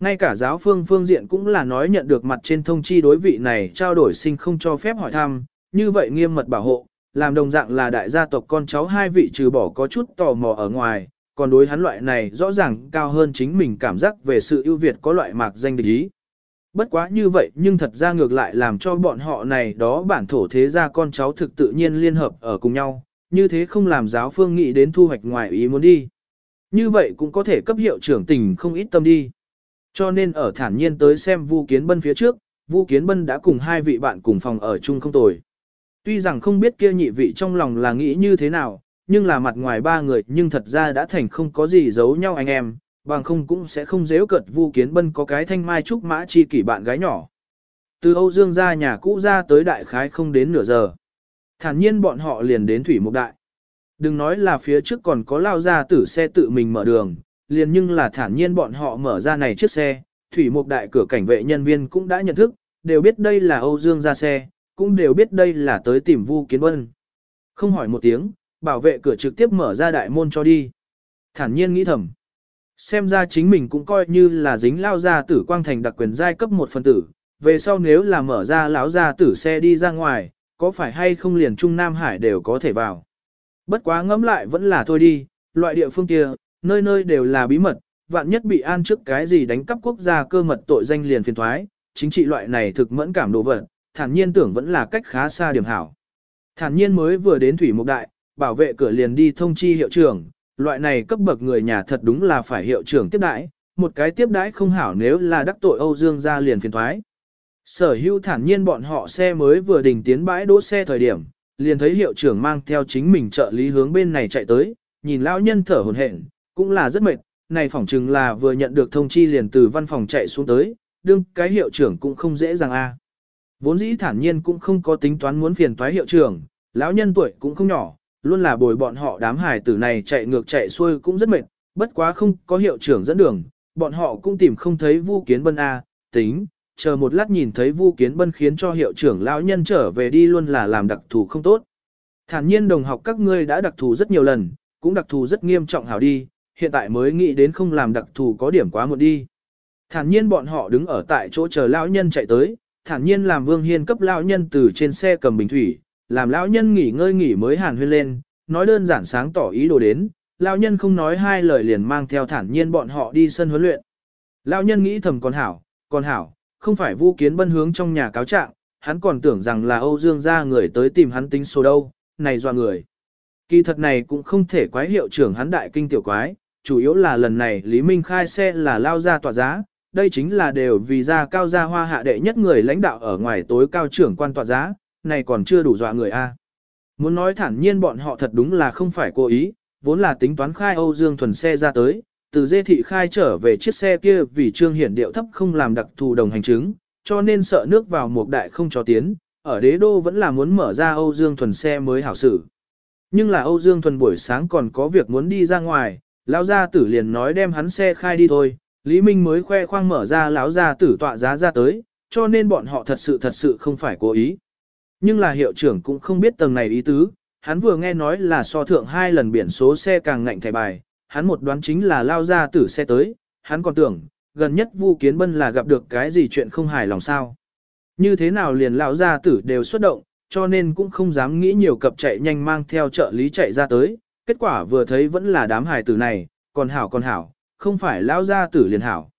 Ngay cả giáo phương phương diện cũng là nói nhận được mặt trên thông chi đối vị này trao đổi sinh không cho phép hỏi thăm, như vậy nghiêm mật bảo hộ, làm đồng dạng là đại gia tộc con cháu hai vị trừ bỏ có chút tò mò ở ngoài, còn đối hắn loại này rõ ràng cao hơn chính mình cảm giác về sự ưu việt có loại mạc danh địch ý. Bất quá như vậy nhưng thật ra ngược lại làm cho bọn họ này đó bản thổ thế gia con cháu thực tự nhiên liên hợp ở cùng nhau, như thế không làm giáo phương nghĩ đến thu hoạch ngoài ý muốn đi. Như vậy cũng có thể cấp hiệu trưởng tình không ít tâm đi. Cho nên ở thản nhiên tới xem Vu Kiến Bân phía trước, Vu Kiến Bân đã cùng hai vị bạn cùng phòng ở chung không tồi. Tuy rằng không biết kia nhị vị trong lòng là nghĩ như thế nào, nhưng là mặt ngoài ba người nhưng thật ra đã thành không có gì giấu nhau anh em, bằng không cũng sẽ không dễ cợt Vu Kiến Bân có cái thanh mai trúc mã chi kỷ bạn gái nhỏ. Từ Âu Dương ra nhà cũ ra tới đại khái không đến nửa giờ. Thản nhiên bọn họ liền đến Thủy Mục Đại. Đừng nói là phía trước còn có lao ra tử xe tự mình mở đường, liền nhưng là thản nhiên bọn họ mở ra này chiếc xe, Thủy Mục Đại cửa cảnh vệ nhân viên cũng đã nhận thức, đều biết đây là Âu Dương ra xe, cũng đều biết đây là tới tìm Vu Kiến Vân, Không hỏi một tiếng, bảo vệ cửa trực tiếp mở ra đại môn cho đi. Thản nhiên nghĩ thầm. Xem ra chính mình cũng coi như là dính lao ra tử quang thành đặc quyền giai cấp một phần tử, về sau nếu là mở ra lão ra tử xe đi ra ngoài, có phải hay không liền Trung Nam Hải đều có thể vào. Bất quá ngẫm lại vẫn là thôi đi, loại địa phương kia, nơi nơi đều là bí mật, vạn nhất bị an trước cái gì đánh cắp quốc gia cơ mật tội danh liền phiền thoái, chính trị loại này thực mẫn cảm đồ vật, thản nhiên tưởng vẫn là cách khá xa điểm hảo. Thản nhiên mới vừa đến thủy mục đại, bảo vệ cửa liền đi thông chi hiệu trưởng, loại này cấp bậc người nhà thật đúng là phải hiệu trưởng tiếp đãi, một cái tiếp đãi không hảo nếu là đắc tội Âu Dương gia liền phiền toái. Sở hữu thản nhiên bọn họ xe mới vừa đình tiến bãi đỗ xe thời điểm, liền thấy hiệu trưởng mang theo chính mình trợ lý hướng bên này chạy tới, nhìn lão nhân thở hổn hển, cũng là rất mệt, này phỏng chừng là vừa nhận được thông chi liền từ văn phòng chạy xuống tới, đương cái hiệu trưởng cũng không dễ dàng a. Vốn dĩ thản nhiên cũng không có tính toán muốn phiền toái hiệu trưởng, lão nhân tuổi cũng không nhỏ, luôn là bồi bọn họ đám hài tử này chạy ngược chạy xuôi cũng rất mệt, bất quá không có hiệu trưởng dẫn đường, bọn họ cũng tìm không thấy Vu Kiến Bân A, tính, chờ một lát nhìn thấy Vu Kiến Bân khiến cho hiệu trưởng lão nhân trở về đi luôn là làm đặc thù không tốt. Thản nhiên đồng học các ngươi đã đặc thù rất nhiều lần, cũng đặc thù rất nghiêm trọng hảo đi, hiện tại mới nghĩ đến không làm đặc thù có điểm quá muộn đi. Thản nhiên bọn họ đứng ở tại chỗ chờ lão nhân chạy tới, thản nhiên làm Vương Hiên cấp lão nhân từ trên xe cầm bình thủy, làm lão nhân nghỉ ngơi nghỉ mới hàn huyên lên, nói đơn giản sáng tỏ ý đồ đến, lão nhân không nói hai lời liền mang theo thản nhiên bọn họ đi sân huấn luyện. Lão nhân nghĩ thầm còn hảo, còn hảo, không phải Vu Kiến Bân hướng trong nhà cáo trạng, hắn còn tưởng rằng là Âu Dương gia người tới tìm hắn tính số đâu, này doa người. Kỳ thật này cũng không thể quái hiệu trưởng hắn đại kinh tiểu quái, chủ yếu là lần này Lý Minh khai xe là lao ra tỏa giá, đây chính là đều vì ra cao gia hoa hạ đệ nhất người lãnh đạo ở ngoài tối cao trưởng quan tòa giá, này còn chưa đủ dọa người a. Muốn nói thản nhiên bọn họ thật đúng là không phải cố ý, vốn là tính toán khai Âu Dương thuần xe ra tới, từ dê thị khai trở về chiếc xe kia vì trương hiển điệu thấp không làm đặc thù đồng hành chứng, cho nên sợ nước vào một đại không cho tiến, ở đế đô vẫn là muốn mở ra Âu Dương thuần xe mới hảo xử. Nhưng là Âu Dương thuần buổi sáng còn có việc muốn đi ra ngoài, lão gia tử liền nói đem hắn xe khai đi thôi, Lý Minh mới khoe khoang mở ra lão gia tử tọa giá ra tới, cho nên bọn họ thật sự thật sự không phải cố ý. Nhưng là hiệu trưởng cũng không biết tầng này ý tứ, hắn vừa nghe nói là so thượng hai lần biển số xe càng ngạnh thẻ bài, hắn một đoán chính là lao ra tử xe tới, hắn còn tưởng, gần nhất Vu Kiến Bân là gặp được cái gì chuyện không hài lòng sao. Như thế nào liền lão gia tử đều xuất động, cho nên cũng không dám nghĩ nhiều cập chạy nhanh mang theo trợ lý chạy ra tới, kết quả vừa thấy vẫn là đám hài tử này, còn hảo còn hảo, không phải lão gia tử liền hảo.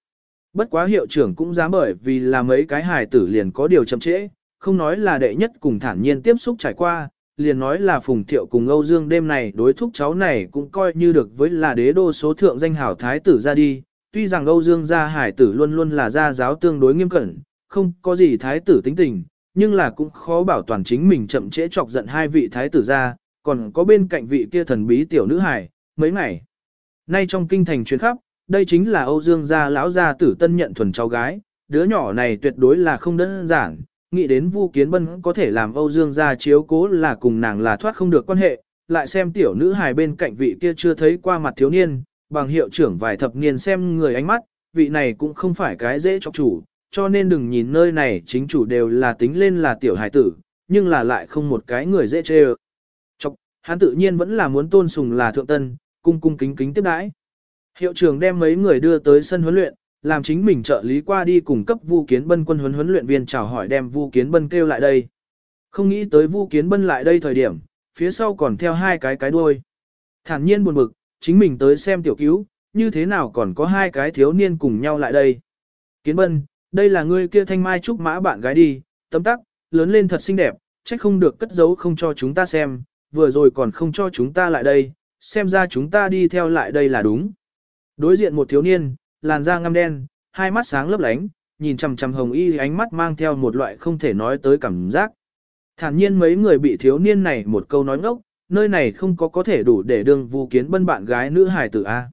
Bất quá hiệu trưởng cũng dám bởi vì là mấy cái hài tử liền có điều chậm trễ, không nói là đệ nhất cùng thản nhiên tiếp xúc trải qua, liền nói là Phùng Thiệu cùng Âu Dương đêm này đối thúc cháu này cũng coi như được với là đế đô số thượng danh hảo thái tử ra đi, tuy rằng Âu Dương gia hải tử luôn luôn là gia giáo tương đối nghiêm cẩn, không có gì thái tử tính tình, nhưng là cũng khó bảo toàn chính mình chậm trễ chọc giận hai vị thái tử ra, còn có bên cạnh vị kia thần bí tiểu nữ hải, mấy ngày. Nay trong kinh thành chuyến khắp, đây chính là Âu Dương gia lão gia tử tân nhận thuần cháu gái, đứa nhỏ này tuyệt đối là không đơn giản, nghĩ đến Vu Kiến Bân có thể làm Âu Dương gia chiếu cố là cùng nàng là thoát không được quan hệ, lại xem tiểu nữ hài bên cạnh vị kia chưa thấy qua mặt thiếu niên, bằng hiệu trưởng vài thập niên xem người ánh mắt, vị này cũng không phải cái dễ chọc chủ, cho nên đừng nhìn nơi này chính chủ đều là tính lên là tiểu hài tử, nhưng là lại không một cái người dễ chê Chọc, hắn tự nhiên vẫn là muốn tôn sùng là thượng tân, cung cung kính kính tiếp đãi. Hiệu trưởng đem mấy người đưa tới sân huấn luyện, làm chính mình trợ lý qua đi cùng cấp Vu Kiến Bân quân huấn huấn luyện viên chào hỏi đem Vu Kiến Bân kêu lại đây. Không nghĩ tới Vu Kiến Bân lại đây thời điểm, phía sau còn theo hai cái cái đuôi. Thản nhiên buồn bực, chính mình tới xem tiểu cứu, như thế nào còn có hai cái thiếu niên cùng nhau lại đây. Kiến Bân, đây là ngươi kia thanh mai trúc mã bạn gái đi, tấm tắc, lớn lên thật xinh đẹp, trách không được cất giấu không cho chúng ta xem, vừa rồi còn không cho chúng ta lại đây, xem ra chúng ta đi theo lại đây là đúng. Đối diện một thiếu niên, làn da ngăm đen, hai mắt sáng lấp lánh, nhìn chằm chằm hồng y ánh mắt mang theo một loại không thể nói tới cảm giác. Thản nhiên mấy người bị thiếu niên này một câu nói ngốc, nơi này không có có thể đủ để đương vu kiến bân bạn gái nữ hải tử A.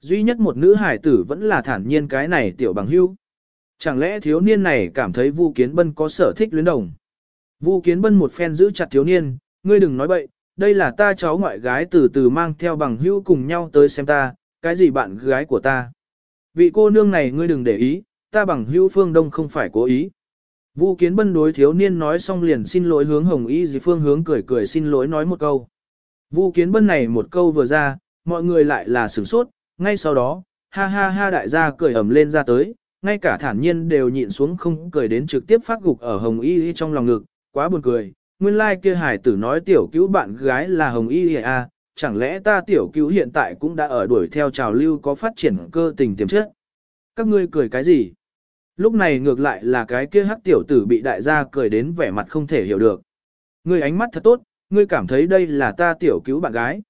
Duy nhất một nữ hải tử vẫn là thản nhiên cái này tiểu bằng hưu. Chẳng lẽ thiếu niên này cảm thấy vu kiến bân có sở thích luyến đồng? Vu kiến bân một phen giữ chặt thiếu niên, ngươi đừng nói bậy, đây là ta cháu ngoại gái từ từ mang theo bằng hưu cùng nhau tới xem ta, cái gì bạn gái của ta. Vị cô nương này ngươi đừng để ý, ta bằng hữu phương đông không phải cố ý. Vu kiến bân đối thiếu niên nói xong liền xin lỗi hướng hồng y dì phương hướng cười cười xin lỗi nói một câu. Vu kiến bân này một câu vừa ra, mọi người lại là sửng sốt, ngay sau đó, ha ha ha đại gia cười ẩm lên ra tới, ngay cả thản nhiên đều nhịn xuống không cười đến trực tiếp phát gục ở hồng y trong lòng ngực, quá buồn cười. Nguyên lai like kia hải tử nói tiểu cứu bạn gái là hồng y à, chẳng lẽ ta tiểu cứu hiện tại cũng đã ở đuổi theo trào lưu có phát triển cơ tình tiềm chất. Các ngươi cười cái gì? Lúc này ngược lại là cái kia hắc tiểu tử bị đại gia cười đến vẻ mặt không thể hiểu được. Ngươi ánh mắt thật tốt, ngươi cảm thấy đây là ta tiểu cứu bạn gái.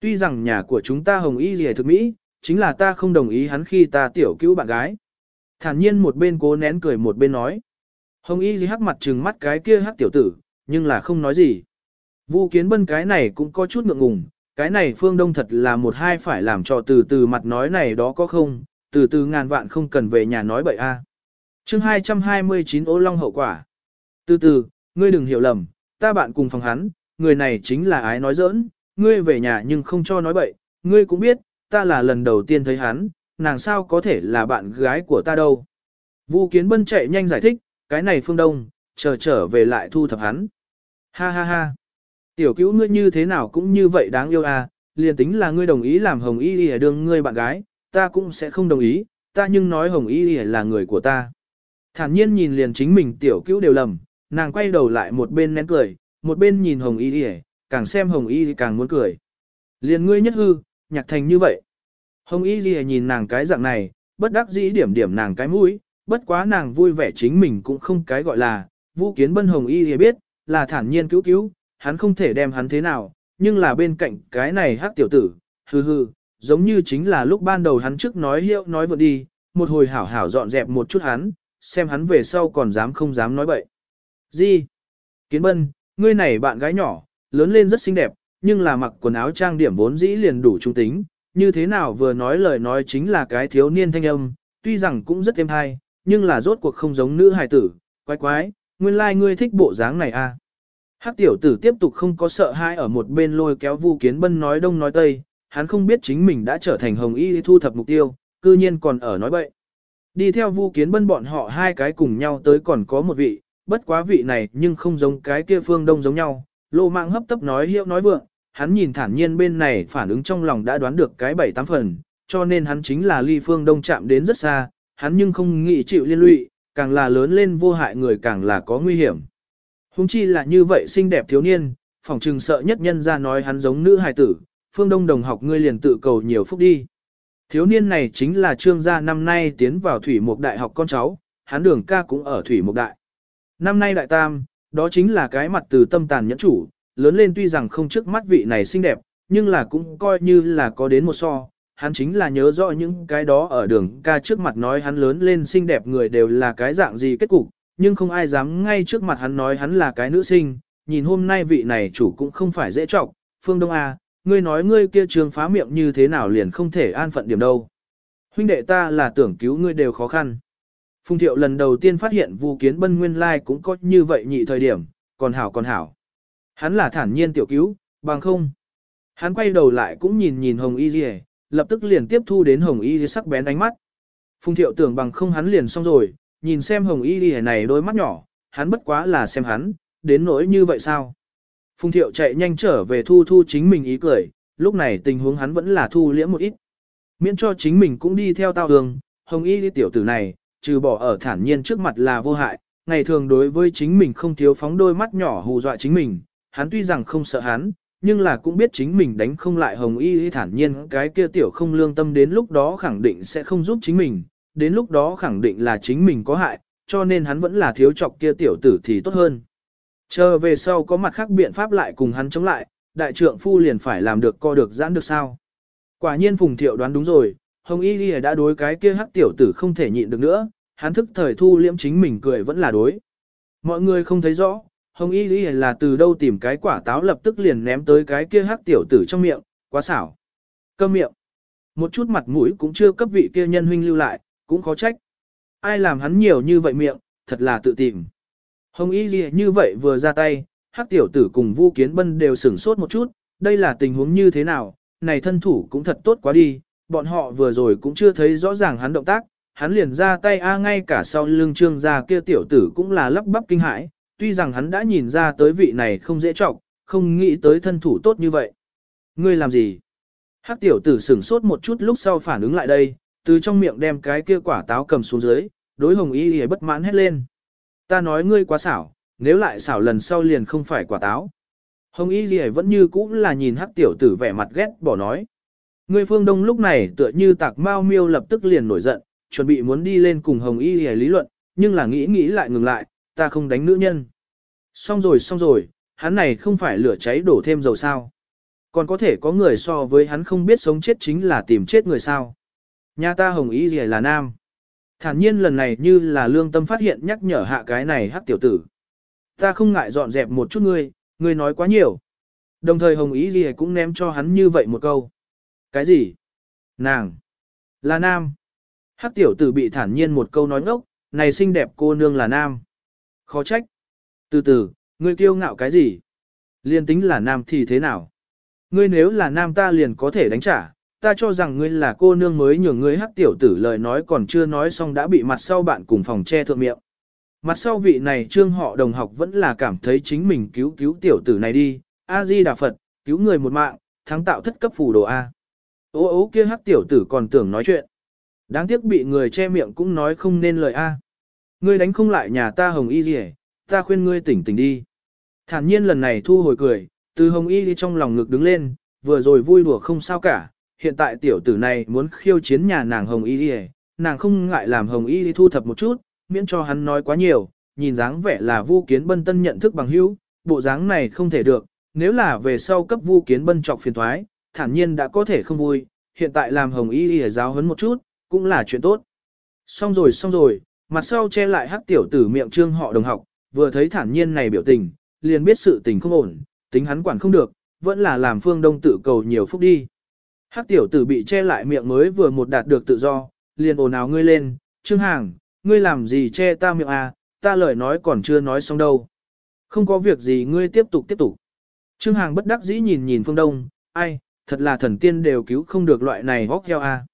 Tuy rằng nhà của chúng ta hồng y gì thực mỹ, chính là ta không đồng ý hắn khi ta tiểu cứu bạn gái. Thản nhiên một bên cố nén cười một bên nói. Hồng y gì hắc mặt trừng mắt cái kia hắc tiểu tử, nhưng là không nói gì. Vu kiến bân cái này cũng có chút ngượng ngùng, cái này phương đông thật là một hai phải làm cho từ từ mặt nói này đó có không, từ từ ngàn vạn không cần về nhà nói bậy a. À. Chương 229 ô long hậu quả. Từ từ, ngươi đừng hiểu lầm, ta bạn cùng phòng hắn, người này chính là ái nói giỡn, ngươi về nhà nhưng không cho nói bậy, ngươi cũng biết, ta là lần đầu tiên thấy hắn, nàng sao có thể là bạn gái của ta đâu. Vu Kiến Bân chạy nhanh giải thích, cái này phương đông, chờ trở về lại thu thập hắn. Ha ha ha. Tiểu cứu ngươi như thế nào cũng như vậy đáng yêu à, liền tính là ngươi đồng ý làm hồng y y đương ngươi bạn gái, ta cũng sẽ không đồng ý, ta nhưng nói hồng y y là người của ta. Thản nhiên nhìn liền chính mình tiểu cứu đều lầm, nàng quay đầu lại một bên nén cười, một bên nhìn hồng y y, càng xem hồng y y càng muốn cười. Liền ngươi nhất hư, nhạc thành như vậy. Hồng y y nhìn nàng cái dạng này, bất đắc dĩ điểm điểm nàng cái mũi, bất quá nàng vui vẻ chính mình cũng không cái gọi là, vũ kiến bân hồng y y biết, là thản nhiên cứu cứu, hắn không thể đem hắn thế nào, nhưng là bên cạnh cái này hắc tiểu tử, hừ hừ, giống như chính là lúc ban đầu hắn trước nói hiệu nói vượt đi, một hồi hảo hảo dọn dẹp một chút hắn, xem hắn về sau còn dám không dám nói bậy. Gì? Kiến bân, ngươi này bạn gái nhỏ, lớn lên rất xinh đẹp, nhưng là mặc quần áo trang điểm vốn dĩ liền đủ trung tính, như thế nào vừa nói lời nói chính là cái thiếu niên thanh âm, tuy rằng cũng rất êm hay, nhưng là rốt cuộc không giống nữ hài tử, quái quái, nguyên lai like ngươi thích bộ dáng này à. Hắc tiểu tử tiếp tục không có sợ hãi ở một bên lôi kéo Vu Kiến Bân nói đông nói tây, hắn không biết chính mình đã trở thành hồng y thu thập mục tiêu, cư nhiên còn ở nói bậy. Đi theo Vu Kiến Bân bọn họ hai cái cùng nhau tới còn có một vị, bất quá vị này nhưng không giống cái kia phương đông giống nhau, lô mạng hấp tấp nói hiệu nói vượng, hắn nhìn thản nhiên bên này phản ứng trong lòng đã đoán được cái bảy tám phần, cho nên hắn chính là ly phương đông chạm đến rất xa, hắn nhưng không nghĩ chịu liên lụy, càng là lớn lên vô hại người càng là có nguy hiểm. Hùng chi là như vậy xinh đẹp thiếu niên, phòng trừng sợ nhất nhân ra nói hắn giống nữ hài tử, phương đông đồng học ngươi liền tự cầu nhiều phúc đi. Thiếu niên này chính là trương gia năm nay tiến vào thủy mục đại học con cháu, hắn đường ca cũng ở thủy mục đại. Năm nay đại tam, đó chính là cái mặt từ tâm tàn nhẫn chủ, lớn lên tuy rằng không trước mắt vị này xinh đẹp, nhưng là cũng coi như là có đến một so. Hắn chính là nhớ rõ những cái đó ở đường ca trước mặt nói hắn lớn lên xinh đẹp người đều là cái dạng gì kết cục, nhưng không ai dám ngay trước mặt hắn nói hắn là cái nữ sinh, nhìn hôm nay vị này chủ cũng không phải dễ trọng, Phương Đông A, ngươi nói ngươi kia trường phá miệng như thế nào liền không thể an phận điểm đâu. Huynh đệ ta là tưởng cứu ngươi đều khó khăn. Phùng thiệu lần đầu tiên phát hiện Vu kiến bân nguyên lai cũng có như vậy nhị thời điểm, còn hảo còn hảo. Hắn là thản nhiên tiểu cứu, bằng không. Hắn quay đầu lại cũng nhìn nhìn Hồng Y Dì lập tức liền tiếp thu đến Hồng Y Dì sắc bén ánh mắt. Phùng thiệu tưởng bằng không hắn liền xong rồi, nhìn xem Hồng Y lìa này đôi mắt nhỏ, hắn bất quá là xem hắn, đến nỗi như vậy sao. Phùng thiệu chạy nhanh trở về thu thu chính mình ý cười, lúc này tình huống hắn vẫn là thu liễm một ít. Miễn cho chính mình cũng đi theo tao đường. Hồng Y Dì tiểu tử này, trừ bỏ ở thản nhiên trước mặt là vô hại, ngày thường đối với chính mình không thiếu phóng đôi mắt nhỏ hù dọa chính mình, hắn tuy rằng không sợ hắn, nhưng là cũng biết chính mình đánh không lại hồng y thản nhiên cái kia tiểu không lương tâm đến lúc đó khẳng định sẽ không giúp chính mình, đến lúc đó khẳng định là chính mình có hại, cho nên hắn vẫn là thiếu chọc kia tiểu tử thì tốt hơn. Chờ về sau có mặt khác biện pháp lại cùng hắn chống lại, đại trượng phu liền phải làm được co được giãn được sao. Quả nhiên Phùng Thiệu đoán đúng rồi, Hồng Y Ghi đã đối cái kia hắc tiểu tử không thể nhịn được nữa, hắn thức thời thu liễm chính mình cười vẫn là đối. Mọi người không thấy rõ, Hồng Y Ghi là từ đâu tìm cái quả táo lập tức liền ném tới cái kia hắc tiểu tử trong miệng, quá xảo. Cơm miệng. Một chút mặt mũi cũng chưa cấp vị kia nhân huynh lưu lại, cũng khó trách. Ai làm hắn nhiều như vậy miệng, thật là tự tìm. Hồng Y Ghi như vậy vừa ra tay, hắc tiểu tử cùng Vu Kiến Bân đều sửng sốt một chút, đây là tình huống như thế nào, này thân thủ cũng thật tốt quá đi, bọn họ vừa rồi cũng chưa thấy rõ ràng hắn động tác, hắn liền ra tay a ngay cả sau lưng trương gia kia tiểu tử cũng là lắp bắp kinh hãi, tuy rằng hắn đã nhìn ra tới vị này không dễ trọng, không nghĩ tới thân thủ tốt như vậy. Ngươi làm gì? Hắc tiểu tử sửng sốt một chút lúc sau phản ứng lại đây, từ trong miệng đem cái kia quả táo cầm xuống dưới, đối hồng y y bất mãn hét lên. Ta nói ngươi quá xảo, nếu lại xảo lần sau liền không phải quả táo. Hồng y y vẫn như cũ là nhìn hắc tiểu tử vẻ mặt ghét bỏ nói. Ngươi phương đông lúc này tựa như tạc mao miêu lập tức liền nổi giận, chuẩn bị muốn đi lên cùng hồng y y lý luận, nhưng là nghĩ nghĩ lại ngừng lại, ta không đánh nữ nhân. Xong rồi xong rồi, hắn này không phải lửa cháy đổ thêm dầu sao. Còn có thể có người so với hắn không biết sống chết chính là tìm chết người sao. Nhà ta hồng ý gì là nam. Thản nhiên lần này như là lương tâm phát hiện nhắc nhở hạ cái này hắc tiểu tử. Ta không ngại dọn dẹp một chút ngươi, ngươi nói quá nhiều. Đồng thời hồng ý gì cũng ném cho hắn như vậy một câu. Cái gì? Nàng. Là nam. Hắc tiểu tử bị thản nhiên một câu nói ngốc, này xinh đẹp cô nương là nam. Khó trách. Từ từ, ngươi kiêu ngạo cái gì? Liên tính là nam thì thế nào? Ngươi nếu là nam ta liền có thể đánh trả, ta cho rằng ngươi là cô nương mới nhường ngươi hắc tiểu tử lời nói còn chưa nói xong đã bị mặt sau bạn cùng phòng che thượng miệng. Mặt sau vị này trương họ đồng học vẫn là cảm thấy chính mình cứu cứu tiểu tử này đi, A-di Đà Phật, cứu người một mạng, thắng tạo thất cấp phù đồ A. Ô ô kia hắc tiểu tử còn tưởng nói chuyện. Đáng tiếc bị người che miệng cũng nói không nên lời A. Ngươi đánh không lại nhà ta hồng y gì ta khuyên ngươi tỉnh tỉnh đi. Thản nhiên lần này thu hồi cười, từ hồng y đi trong lòng ngực đứng lên, vừa rồi vui đùa không sao cả, hiện tại tiểu tử này muốn khiêu chiến nhà nàng hồng y đi nàng không ngại làm hồng y đi thu thập một chút, miễn cho hắn nói quá nhiều, nhìn dáng vẻ là vu kiến bân tân nhận thức bằng hữu, bộ dáng này không thể được, nếu là về sau cấp vu kiến bân trọc phiền toái, thản nhiên đã có thể không vui, hiện tại làm hồng y đi giáo huấn một chút, cũng là chuyện tốt. Xong rồi xong rồi, mặt sau che lại hắc tiểu tử miệng trương họ đồng học, vừa thấy thản nhiên này biểu tình, liền biết sự tình không ổn, tính hắn quản không được, vẫn là làm phương đông tự cầu nhiều phúc đi. Hắc tiểu tử bị che lại miệng mới vừa một đạt được tự do, liền ồn ào ngươi lên, trương hàng, ngươi làm gì che ta miệng à, ta lời nói còn chưa nói xong đâu. Không có việc gì ngươi tiếp tục tiếp tục. Trương hàng bất đắc dĩ nhìn nhìn phương đông, ai, thật là thần tiên đều cứu không được loại này hóc heo à.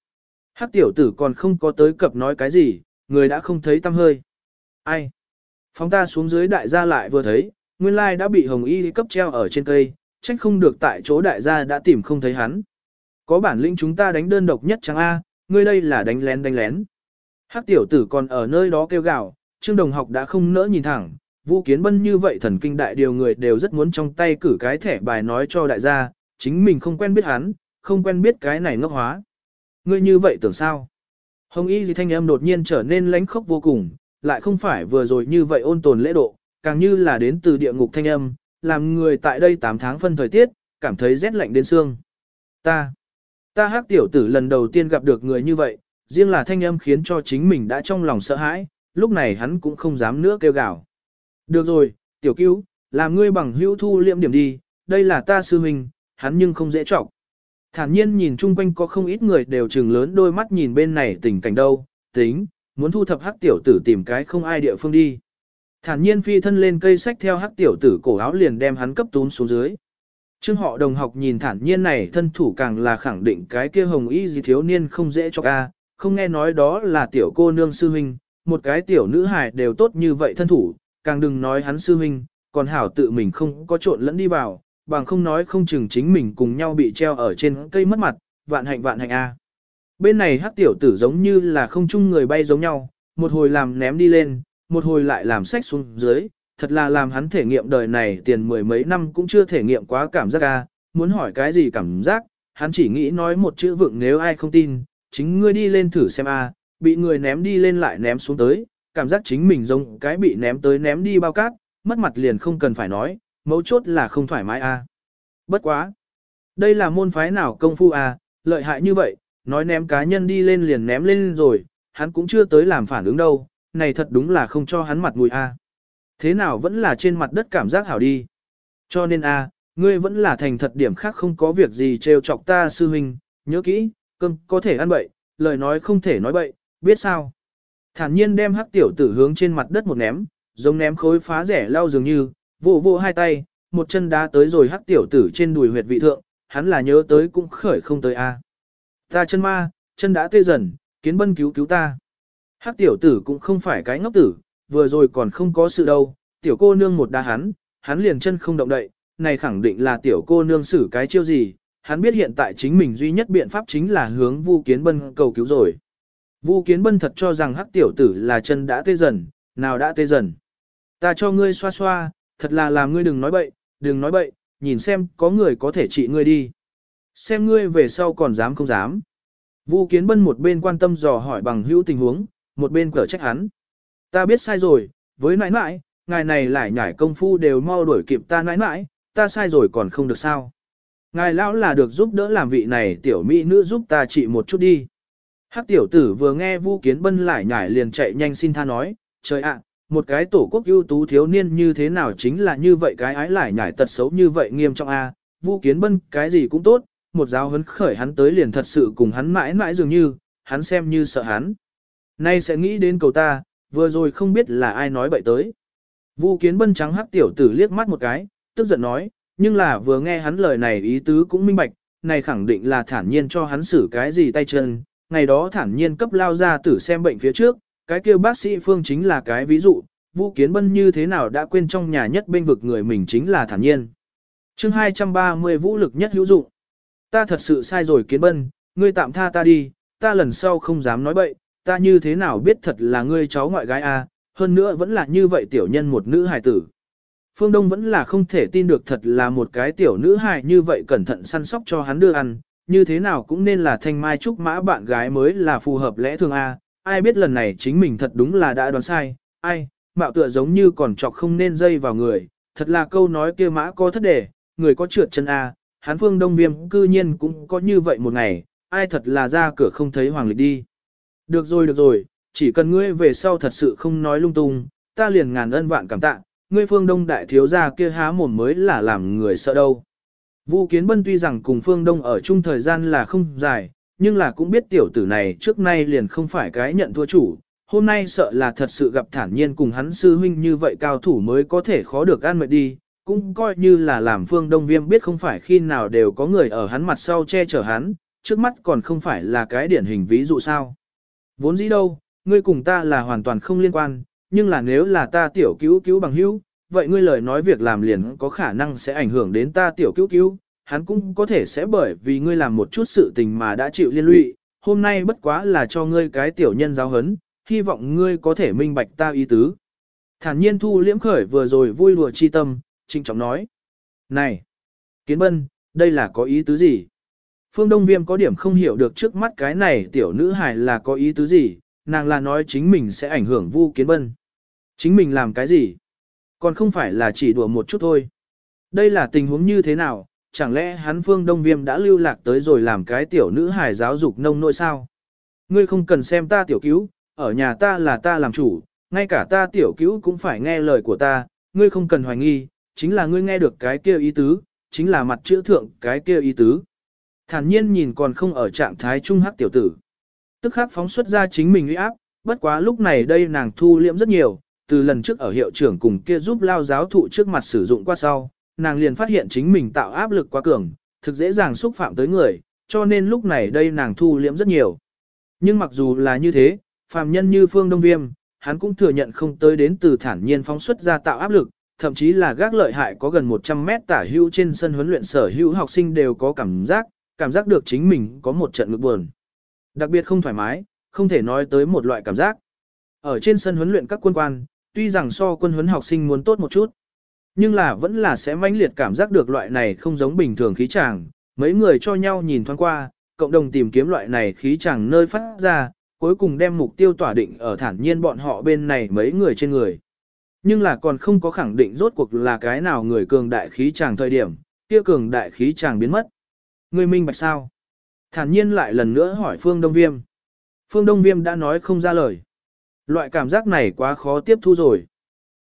Hắc tiểu tử còn không có tới cập nói cái gì, người đã không thấy tâm hơi. Ai? Phóng ta xuống dưới đại gia lại vừa thấy, nguyên lai đã bị hồng y cấp treo ở trên cây, trách không được tại chỗ đại gia đã tìm không thấy hắn. Có bản lĩnh chúng ta đánh đơn độc nhất chẳng A, ngươi đây là đánh lén đánh lén. Hắc tiểu tử còn ở nơi đó kêu gào, Trương Đồng học đã không nỡ nhìn thẳng, Vũ Kiến Bân như vậy thần kinh đại điều người đều rất muốn trong tay cử cái thẻ bài nói cho đại gia, chính mình không quen biết hắn, không quen biết cái này ngốc hóa. Ngươi như vậy tưởng sao? Hồng Y gì thanh âm đột nhiên trở nên lánh khốc vô cùng, lại không phải vừa rồi như vậy ôn tồn lễ độ, càng như là đến từ địa ngục thanh âm, làm người tại đây 8 tháng phân thời tiết, cảm thấy rét lạnh đến xương. Ta, ta hát tiểu tử lần đầu tiên gặp được người như vậy, riêng là thanh âm khiến cho chính mình đã trong lòng sợ hãi, lúc này hắn cũng không dám nữa kêu gào. Được rồi, tiểu cứu, làm ngươi bằng hữu thu liệm điểm đi, đây là ta sư huynh, hắn nhưng không dễ trọng. Thản nhiên nhìn chung quanh có không ít người đều trừng lớn đôi mắt nhìn bên này tình cảnh đâu, tính, muốn thu thập hắc tiểu tử tìm cái không ai địa phương đi. Thản nhiên phi thân lên cây sách theo hắc tiểu tử cổ áo liền đem hắn cấp tún xuống dưới. Trương họ đồng học nhìn thản nhiên này thân thủ càng là khẳng định cái kia hồng y gì thiếu niên không dễ cho ca, không nghe nói đó là tiểu cô nương sư huynh, một cái tiểu nữ hài đều tốt như vậy thân thủ, càng đừng nói hắn sư huynh, còn hảo tự mình không có trộn lẫn đi vào, bằng không nói không chừng chính mình cùng nhau bị treo ở trên cây mất mặt, vạn hạnh vạn hạnh a. Bên này hắc tiểu tử giống như là không chung người bay giống nhau, một hồi làm ném đi lên, một hồi lại làm sách xuống dưới, thật là làm hắn thể nghiệm đời này tiền mười mấy năm cũng chưa thể nghiệm quá cảm giác a, muốn hỏi cái gì cảm giác, hắn chỉ nghĩ nói một chữ vựng nếu ai không tin, chính ngươi đi lên thử xem a, bị người ném đi lên lại ném xuống tới, cảm giác chính mình giống cái bị ném tới ném đi bao cát, mất mặt liền không cần phải nói, mấu chốt là không thoải mái a. Bất quá. Đây là môn phái nào công phu a, lợi hại như vậy, nói ném cá nhân đi lên liền ném lên rồi, hắn cũng chưa tới làm phản ứng đâu, này thật đúng là không cho hắn mặt mũi a. Thế nào vẫn là trên mặt đất cảm giác hảo đi. Cho nên a, ngươi vẫn là thành thật điểm khác không có việc gì trêu chọc ta sư huynh, nhớ kỹ, cơm có thể ăn bậy, lời nói không thể nói bậy, biết sao. Thản nhiên đem hắc tiểu tử hướng trên mặt đất một ném, giống ném khối phá rẻ lao dường như, vỗ vỗ hai tay, một chân đá tới rồi hắc tiểu tử trên đùi huyệt vị thượng, hắn là nhớ tới cũng khởi không tới a. Ta chân ma, chân đã tê dần, kiến bân cứu cứu ta. Hắc tiểu tử cũng không phải cái ngốc tử, vừa rồi còn không có sự đâu, tiểu cô nương một đá hắn, hắn liền chân không động đậy, này khẳng định là tiểu cô nương xử cái chiêu gì, hắn biết hiện tại chính mình duy nhất biện pháp chính là hướng Vu Kiến Bân cầu cứu rồi. Vu Kiến Bân thật cho rằng hắc tiểu tử là chân đã tê dần, nào đã tê dần. Ta cho ngươi xoa xoa, thật là làm ngươi đừng nói bậy, đừng nói bậy, nhìn xem có người có thể trị ngươi đi. Xem ngươi về sau còn dám không dám. Vu Kiến Bân một bên quan tâm dò hỏi bằng hữu tình huống, một bên cở trách hắn. Ta biết sai rồi, với nãi nãi, ngài này lại nhảy công phu đều mau đuổi kịp ta nãi nãi, ta sai rồi còn không được sao. Ngài lão là được giúp đỡ làm vị này tiểu mỹ nữ giúp ta trị một chút đi. Hắc tiểu tử vừa nghe Vu Kiến Bân lại nhảy liền chạy nhanh xin tha nói, trời ạ, một cái tổ quốc ưu tú thiếu niên như thế nào chính là như vậy cái ái lại nhảy tật xấu như vậy nghiêm trọng a. Vu Kiến Bân cái gì cũng tốt, một giáo hấn khởi hắn tới liền thật sự cùng hắn mãi mãi dường như, hắn xem như sợ hắn. Nay sẽ nghĩ đến cầu ta, vừa rồi không biết là ai nói bậy tới. Vu Kiến Bân trắng hắc tiểu tử liếc mắt một cái, tức giận nói, nhưng là vừa nghe hắn lời này ý tứ cũng minh bạch, này khẳng định là thản nhiên cho hắn xử cái gì tay chân, ngày đó thản nhiên cấp lao ra tử xem bệnh phía trước, cái kia bác sĩ Phương chính là cái ví dụ, Vũ Kiến Bân như thế nào đã quên trong nhà nhất bên vực người mình chính là thản nhiên. chương 230 vũ lực nhất hữu dụng. Ta thật sự sai rồi Kiến Bân, ngươi tạm tha ta đi, ta lần sau không dám nói bậy, ta như thế nào biết thật là ngươi cháu ngoại gái a, hơn nữa vẫn là như vậy tiểu nhân một nữ hài tử. Phương Đông vẫn là không thể tin được thật là một cái tiểu nữ hài như vậy cẩn thận săn sóc cho hắn đưa ăn, như thế nào cũng nên là thanh mai trúc mã bạn gái mới là phù hợp lẽ thường A, ai biết lần này chính mình thật đúng là đã đoán sai, ai, mạo tựa giống như còn chọc không nên dây vào người, thật là câu nói kia mã có thất đề, người có trượt chân à, A, hán phương đông viêm cư nhiên cũng có như vậy một ngày, ai thật là ra cửa không thấy hoàng lịch đi. Được rồi được rồi, chỉ cần ngươi về sau thật sự không nói lung tung, ta liền ngàn ân vạn cảm tạ, ngươi phương đông đại thiếu gia kia há mồm mới là làm người sợ đâu. Vu Kiến Bân tuy rằng cùng Phương Đông ở chung thời gian là không dài, nhưng là cũng biết tiểu tử này trước nay liền không phải cái nhận thua chủ, hôm nay sợ là thật sự gặp thản nhiên cùng hắn sư huynh như vậy cao thủ mới có thể khó được ăn mệt đi, cũng coi như là làm Phương Đông Viêm biết không phải khi nào đều có người ở hắn mặt sau che chở hắn, trước mắt còn không phải là cái điển hình ví dụ sao. Vốn dĩ đâu, ngươi cùng ta là hoàn toàn không liên quan, nhưng là nếu là ta tiểu cứu cứu bằng hữu, vậy ngươi lời nói việc làm liền có khả năng sẽ ảnh hưởng đến ta tiểu cứu cứu, hắn cũng có thể sẽ bởi vì ngươi làm một chút sự tình mà đã chịu liên lụy, hôm nay bất quá là cho ngươi cái tiểu nhân giáo hấn, hy vọng ngươi có thể minh bạch ta ý tứ. Thản nhiên thu liễm khởi vừa rồi vui lùa chi tâm, trinh trọng nói. Này! Kiến bân, đây là có ý tứ gì? Phương Đông Viêm có điểm không hiểu được trước mắt cái này tiểu nữ hài là có ý tứ gì, nàng là nói chính mình sẽ ảnh hưởng vu kiến bân. Chính mình làm cái gì? Còn không phải là chỉ đùa một chút thôi. Đây là tình huống như thế nào, chẳng lẽ hắn Phương Đông Viêm đã lưu lạc tới rồi làm cái tiểu nữ hài giáo dục nông nội sao? Ngươi không cần xem ta tiểu cứu, ở nhà ta là ta làm chủ, ngay cả ta tiểu cứu cũng phải nghe lời của ta, ngươi không cần hoài nghi, chính là ngươi nghe được cái kia ý tứ, chính là mặt chữ thượng cái kia ý tứ. Thản nhiên nhìn còn không ở trạng thái trung hắc tiểu tử. Tức khắc phóng xuất ra chính mình uy áp, bất quá lúc này đây nàng thu liễm rất nhiều, từ lần trước ở hiệu trưởng cùng kia giúp lao giáo thụ trước mặt sử dụng qua sau, nàng liền phát hiện chính mình tạo áp lực quá cường, thực dễ dàng xúc phạm tới người, cho nên lúc này đây nàng thu liễm rất nhiều. Nhưng mặc dù là như thế, phàm nhân như Phương Đông Viêm, hắn cũng thừa nhận không tới đến từ thản nhiên phóng xuất ra tạo áp lực, thậm chí là gác lợi hại có gần 100 mét tả hưu trên sân huấn luyện sở hữu học sinh đều có cảm giác, cảm giác được chính mình có một trận ngực buồn. Đặc biệt không thoải mái, không thể nói tới một loại cảm giác. Ở trên sân huấn luyện các quân quan, tuy rằng so quân huấn học sinh muốn tốt một chút, nhưng là vẫn là sẽ mãnh liệt cảm giác được loại này không giống bình thường khí chàng. Mấy người cho nhau nhìn thoáng qua, cộng đồng tìm kiếm loại này khí chàng nơi phát ra, cuối cùng đem mục tiêu tỏa định ở thản nhiên bọn họ bên này mấy người trên người. Nhưng là còn không có khẳng định rốt cuộc là cái nào người cường đại khí chàng thời điểm, kia cường đại khí chàng biến mất. Ngươi minh bạch sao? Thản nhiên lại lần nữa hỏi Phương Đông Viêm. Phương Đông Viêm đã nói không ra lời. Loại cảm giác này quá khó tiếp thu rồi.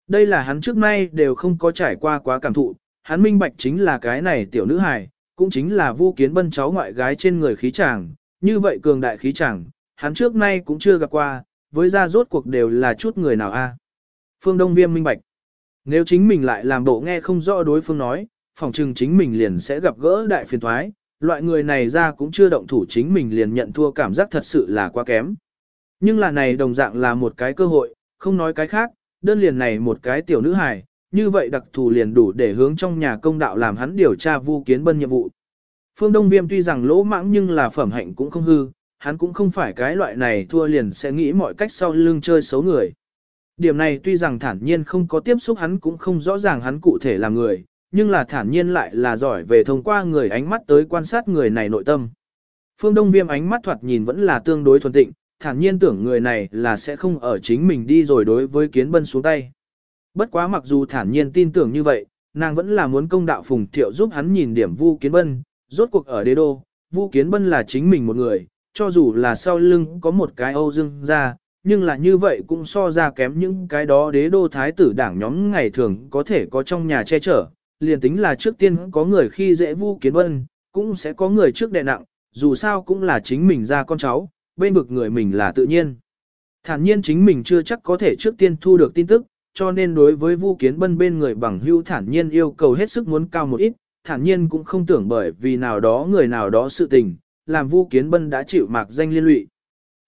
Đây là hắn trước nay đều không có trải qua quá cảm thụ, hắn minh bạch chính là cái này tiểu nữ hài, cũng chính là vu kiến bân cháu ngoại gái trên người khí chàng, như vậy cường đại khí chàng, hắn trước nay cũng chưa gặp qua, với ra rốt cuộc đều là chút người nào a. Phương Đông Viêm minh bạch. Nếu chính mình lại làm bộ nghe không rõ đối phương nói, phòng trừng chính mình liền sẽ gặp gỡ đại phiền thoái, loại người này ra cũng chưa động thủ chính mình liền nhận thua cảm giác thật sự là quá kém. Nhưng là này đồng dạng là một cái cơ hội, không nói cái khác, đơn liền này một cái tiểu nữ hài, như vậy đặc thù liền đủ để hướng trong nhà công đạo làm hắn điều tra vu kiến bân nhiệm vụ. Phương Đông Viêm tuy rằng lỗ mãng nhưng là phẩm hạnh cũng không hư, hắn cũng không phải cái loại này thua liền sẽ nghĩ mọi cách sau lưng chơi xấu người. Điểm này tuy rằng thản nhiên không có tiếp xúc hắn cũng không rõ ràng hắn cụ thể là người, nhưng là thản nhiên lại là giỏi về thông qua người ánh mắt tới quan sát người này nội tâm. Phương Đông Viêm ánh mắt thoạt nhìn vẫn là tương đối thuần tịnh, thản nhiên tưởng người này là sẽ không ở chính mình đi rồi đối với kiến bân xuống tay. Bất quá mặc dù thản nhiên tin tưởng như vậy, nàng vẫn là muốn công đạo phùng thiệu giúp hắn nhìn điểm vu kiến bân, rốt cuộc ở đế đô, vu kiến bân là chính mình một người, cho dù là sau lưng có một cái Âu Dương ra, nhưng là như vậy cũng so ra kém những cái đó đế đô thái tử đảng nhóm ngày thường có thể có trong nhà che chở, liền tính là trước tiên có người khi dễ vu kiến bân, cũng sẽ có người trước đè nặng, dù sao cũng là chính mình ra con cháu, bên vực người mình là tự nhiên. Thản nhiên chính mình chưa chắc có thể trước tiên thu được tin tức, cho nên đối với Vu Kiến Bân bên người bằng hưu thản nhiên yêu cầu hết sức muốn cao một ít, thản nhiên cũng không tưởng bởi vì nào đó người nào đó sự tình, làm Vu Kiến Bân đã chịu mạc danh liên lụy.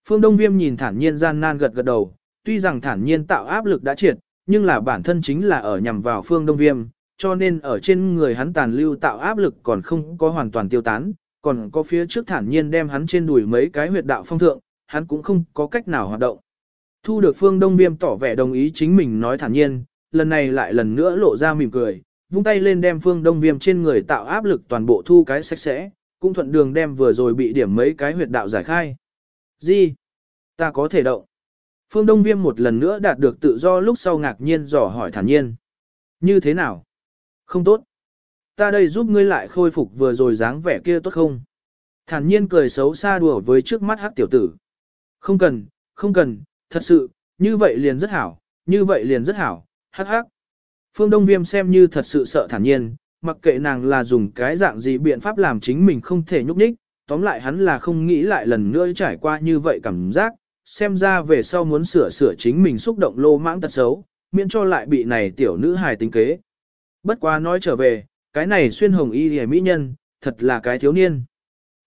Phương Đông Viêm nhìn thản nhiên gian nan gật gật đầu, tuy rằng thản nhiên tạo áp lực đã triệt, nhưng là bản thân chính là ở nhằm vào Phương Đông Viêm, cho nên ở trên người hắn tàn lưu tạo áp lực còn không có hoàn toàn tiêu tán, còn có phía trước thản nhiên đem hắn trên đùi mấy cái huyệt đạo phong thượng, hắn cũng không có cách nào hoạt động. Thu được phương đông viêm tỏ vẻ đồng ý chính mình nói thản nhiên, lần này lại lần nữa lộ ra mỉm cười, vung tay lên đem phương đông viêm trên người tạo áp lực toàn bộ thu cái sạch sẽ, cũng thuận đường đem vừa rồi bị điểm mấy cái huyệt đạo giải khai. Gì? Ta có thể động. Phương Đông Viêm một lần nữa đạt được tự do lúc sau ngạc nhiên dò hỏi thản nhiên. Như thế nào? Không tốt ta đây giúp ngươi lại khôi phục vừa rồi dáng vẻ kia tốt không? Thản nhiên cười xấu xa đùa với trước mắt hắc tiểu tử. Không cần, không cần, thật sự, như vậy liền rất hảo, như vậy liền rất hảo, hắc hắc. Phương Đông Viêm xem như thật sự sợ thản nhiên, mặc kệ nàng là dùng cái dạng gì biện pháp làm chính mình không thể nhúc nhích, tóm lại hắn là không nghĩ lại lần nữa trải qua như vậy cảm giác, xem ra về sau muốn sửa sửa chính mình xúc động lô mãng tật xấu, miễn cho lại bị này tiểu nữ hài tính kế. Bất quá nói trở về, cái này xuyên hồng y hề mỹ nhân, thật là cái thiếu niên.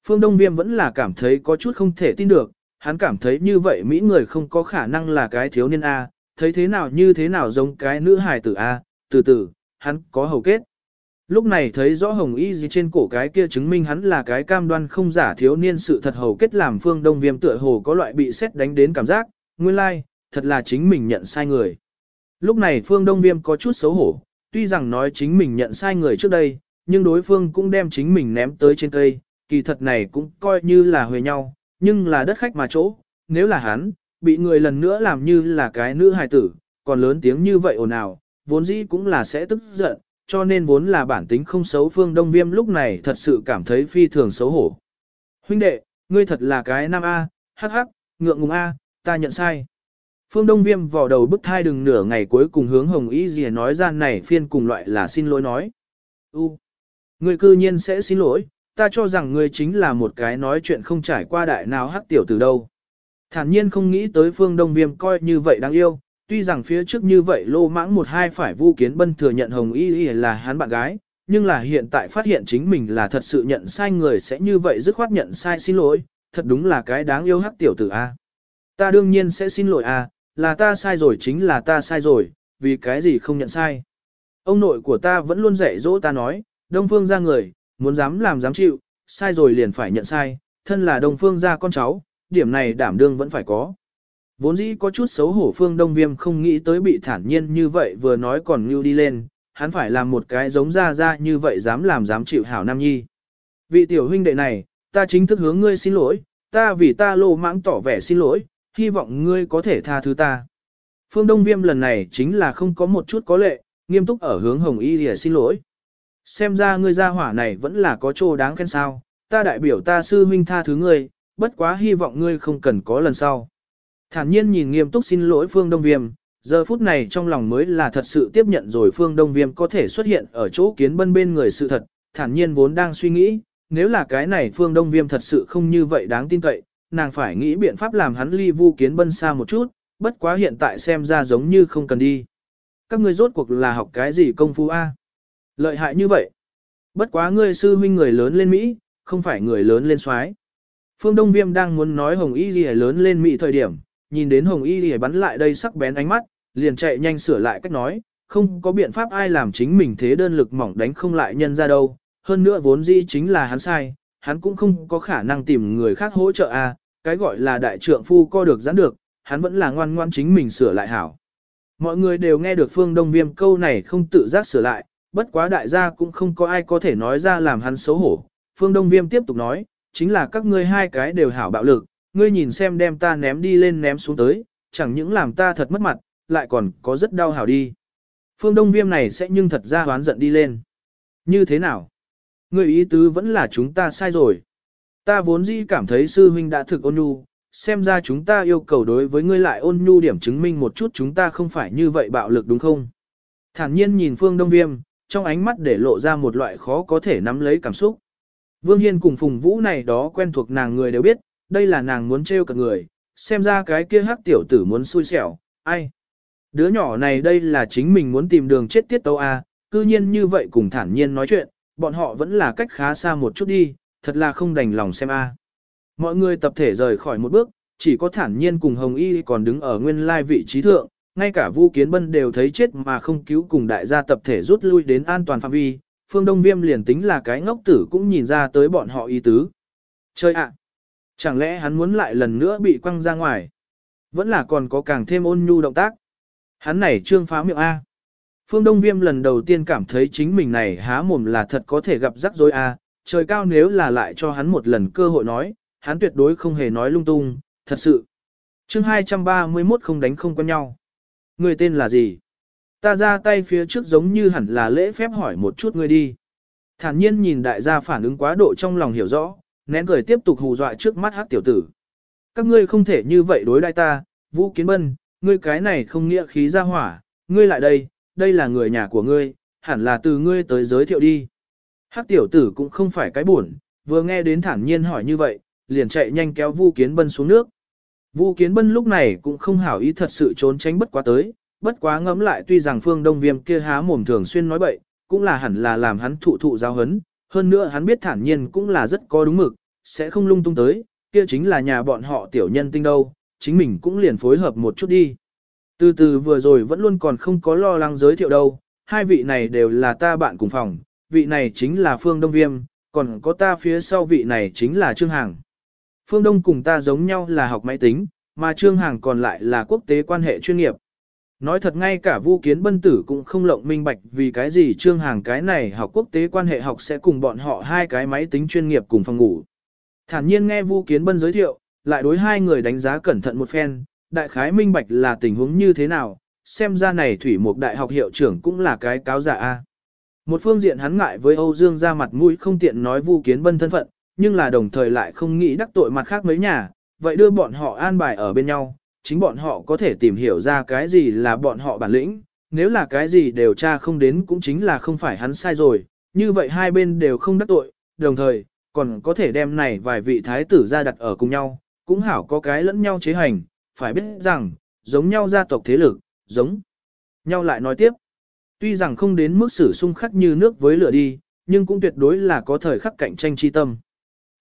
Phương Đông Viêm vẫn là cảm thấy có chút không thể tin được, hắn cảm thấy như vậy Mỹ người không có khả năng là cái thiếu niên A, thấy thế nào như thế nào giống cái nữ hài tử A, từ từ, hắn có hầu kết. Lúc này thấy rõ hồng y gì trên cổ cái kia chứng minh hắn là cái cam đoan không giả thiếu niên sự thật hầu kết làm phương đông viêm tựa hồ có loại bị xét đánh đến cảm giác, nguyên lai, like, thật là chính mình nhận sai người. Lúc này phương đông viêm có chút xấu hổ, tuy rằng nói chính mình nhận sai người trước đây, nhưng đối phương cũng đem chính mình ném tới trên cây, kỳ thật này cũng coi như là huề nhau, nhưng là đất khách mà chỗ, nếu là hắn, bị người lần nữa làm như là cái nữ hài tử, còn lớn tiếng như vậy ồn ào, vốn dĩ cũng là sẽ tức giận, cho nên vốn là bản tính không xấu phương đông viêm lúc này thật sự cảm thấy phi thường xấu hổ. Huynh đệ, ngươi thật là cái nam A, hắc hắc, ngượng ngùng A, ta nhận sai. Phương Đông Viêm vò đầu bức thai đừng nửa ngày cuối cùng hướng Hồng Y Dì nói ra này phiên cùng loại là xin lỗi nói. U, người cư nhiên sẽ xin lỗi, ta cho rằng ngươi chính là một cái nói chuyện không trải qua đại nào hắc tiểu từ đâu. Thản nhiên không nghĩ tới Phương Đông Viêm coi như vậy đáng yêu, tuy rằng phía trước như vậy lô mãng một hai phải vu kiến bân thừa nhận Hồng Y Y là hắn bạn gái, nhưng là hiện tại phát hiện chính mình là thật sự nhận sai người sẽ như vậy dứt khoát nhận sai xin lỗi, thật đúng là cái đáng yêu hắc tiểu tử A. Ta đương nhiên sẽ xin lỗi A, là ta sai rồi chính là ta sai rồi, vì cái gì không nhận sai. Ông nội của ta vẫn luôn dạy dỗ ta nói, Đông Phương ra người, muốn dám làm dám chịu, sai rồi liền phải nhận sai, thân là Đông Phương ra con cháu, điểm này đảm đương vẫn phải có. Vốn dĩ có chút xấu hổ Phương Đông Viêm không nghĩ tới bị thản nhiên như vậy vừa nói còn như đi lên, hắn phải làm một cái giống ra ra như vậy dám làm dám chịu hảo nam nhi. Vị tiểu huynh đệ này, ta chính thức hướng ngươi xin lỗi, ta vì ta lô mãng tỏ vẻ xin lỗi, hy vọng ngươi có thể tha thứ ta. Phương Đông Viêm lần này chính là không có một chút có lệ, nghiêm túc ở hướng Hồng Y để xin lỗi. Xem ra ngươi gia hỏa này vẫn là có chỗ đáng khen sao, ta đại biểu ta sư huynh tha thứ ngươi, bất quá hy vọng ngươi không cần có lần sau. Thản nhiên nhìn nghiêm túc xin lỗi Phương Đông Viêm, giờ phút này trong lòng mới là thật sự tiếp nhận rồi Phương Đông Viêm có thể xuất hiện ở chỗ kiến bân bên người sự thật, thản nhiên vốn đang suy nghĩ, nếu là cái này Phương Đông Viêm thật sự không như vậy đáng tin cậy, nàng phải nghĩ biện pháp làm hắn ly vu kiến bân xa một chút, bất quá hiện tại xem ra giống như không cần đi. Các ngươi rốt cuộc là học cái gì công phu A? Lợi hại như vậy. Bất quá ngươi sư huynh người lớn lên Mỹ, không phải người lớn lên soái. Phương Đông Viêm đang muốn nói Hồng Y Ghi lớn lên Mỹ thời điểm, nhìn đến Hồng Y Ghi bắn lại đây sắc bén ánh mắt, liền chạy nhanh sửa lại cách nói, không có biện pháp ai làm chính mình thế đơn lực mỏng đánh không lại nhân ra đâu, hơn nữa vốn dĩ chính là hắn sai, hắn cũng không có khả năng tìm người khác hỗ trợ a, à, cái gọi là đại trượng phu co được giãn được, hắn vẫn là ngoan ngoan chính mình sửa lại hảo. Mọi người đều nghe được Phương Đông Viêm câu này không tự giác sửa lại, bất quá đại gia cũng không có ai có thể nói ra làm hắn xấu hổ. Phương Đông Viêm tiếp tục nói, chính là các ngươi hai cái đều hảo bạo lực, ngươi nhìn xem đem ta ném đi lên ném xuống tới, chẳng những làm ta thật mất mặt, lại còn có rất đau hảo đi. Phương Đông Viêm này sẽ nhưng thật ra hoán giận đi lên. Như thế nào? Ngươi ý tứ vẫn là chúng ta sai rồi. Ta vốn dĩ cảm thấy sư huynh đã thực ôn nhu, xem ra chúng ta yêu cầu đối với ngươi lại ôn nhu điểm chứng minh một chút chúng ta không phải như vậy bạo lực đúng không? Thản nhiên nhìn Phương Đông Viêm, trong ánh mắt để lộ ra một loại khó có thể nắm lấy cảm xúc. Vương Hiên cùng Phùng Vũ này đó quen thuộc nàng người đều biết, đây là nàng muốn trêu cả người, xem ra cái kia hắc tiểu tử muốn xui xẻo, ai? Đứa nhỏ này đây là chính mình muốn tìm đường chết tiết tấu a, cư nhiên như vậy cùng thản nhiên nói chuyện, bọn họ vẫn là cách khá xa một chút đi, thật là không đành lòng xem a. À. Mọi người tập thể rời khỏi một bước, chỉ có thản nhiên cùng Hồng Y còn đứng ở nguyên lai vị trí thượng, ngay cả Vu Kiến Bân đều thấy chết mà không cứu cùng đại gia tập thể rút lui đến an toàn phạm vi, Phương Đông Viêm liền tính là cái ngốc tử cũng nhìn ra tới bọn họ ý tứ. Chơi ạ! À, chẳng lẽ hắn muốn lại lần nữa bị quăng ra ngoài? Vẫn là còn có càng thêm ôn nhu động tác. Hắn này trương phá miệng A. Phương Đông Viêm lần đầu tiên cảm thấy chính mình này há mồm là thật có thể gặp rắc rối A, trời cao nếu là lại cho hắn một lần cơ hội nói, hắn tuyệt đối không hề nói lung tung, thật sự. chương 231 không đánh không quen nhau. Người tên là gì? Ta ra tay phía trước giống như hẳn là lễ phép hỏi một chút ngươi đi. Thản nhiên nhìn đại gia phản ứng quá độ trong lòng hiểu rõ, nén cười tiếp tục hù dọa trước mắt hát tiểu tử. Các ngươi không thể như vậy đối đại ta, Vũ Kiến Bân, ngươi cái này không nghĩa khí ra hỏa, ngươi lại đây, đây là người nhà của ngươi, hẳn là từ ngươi tới giới thiệu đi. Hắc tiểu tử cũng không phải cái buồn, vừa nghe đến thản nhiên hỏi như vậy, liền chạy nhanh kéo Vu Kiến Bân xuống nước. Vu Kiến Bân lúc này cũng không hảo ý thật sự trốn tránh bất quá tới, bất quá ngẫm lại tuy rằng Phương Đông Viêm kia há mồm thường xuyên nói bậy, cũng là hẳn là làm hắn thụ thụ giáo hấn, hơn nữa hắn biết thản nhiên cũng là rất có đúng mực, sẽ không lung tung tới, kia chính là nhà bọn họ tiểu nhân tinh đâu, chính mình cũng liền phối hợp một chút đi. Từ từ vừa rồi vẫn luôn còn không có lo lắng giới thiệu đâu, hai vị này đều là ta bạn cùng phòng, vị này chính là Phương Đông Viêm, còn có ta phía sau vị này chính là Trương Hàng. Phương Đông cùng ta giống nhau là học máy tính, mà Trương Hàng còn lại là quốc tế quan hệ chuyên nghiệp. Nói thật ngay cả Vu Kiến Bân Tử cũng không lộng minh bạch vì cái gì Trương Hàng cái này học quốc tế quan hệ học sẽ cùng bọn họ hai cái máy tính chuyên nghiệp cùng phòng ngủ. Thản nhiên nghe Vu Kiến Bân giới thiệu, lại đối hai người đánh giá cẩn thận một phen, đại khái minh bạch là tình huống như thế nào, xem ra này thủy mục đại học hiệu trưởng cũng là cái cáo giả a. Một phương diện hắn ngại với Âu Dương ra mặt mũi không tiện nói Vu Kiến Bân thân phận, nhưng là đồng thời lại không nghĩ đắc tội mặt khác mấy nhà, vậy đưa bọn họ an bài ở bên nhau, chính bọn họ có thể tìm hiểu ra cái gì là bọn họ bản lĩnh, nếu là cái gì đều tra không đến cũng chính là không phải hắn sai rồi, như vậy hai bên đều không đắc tội, đồng thời, còn có thể đem này vài vị thái tử ra đặt ở cùng nhau, cũng hảo có cái lẫn nhau chế hành, phải biết rằng, giống nhau gia tộc thế lực, giống nhau lại nói tiếp. Tuy rằng không đến mức sử xung khắc như nước với lửa đi, nhưng cũng tuyệt đối là có thời khắc cạnh tranh chi tâm.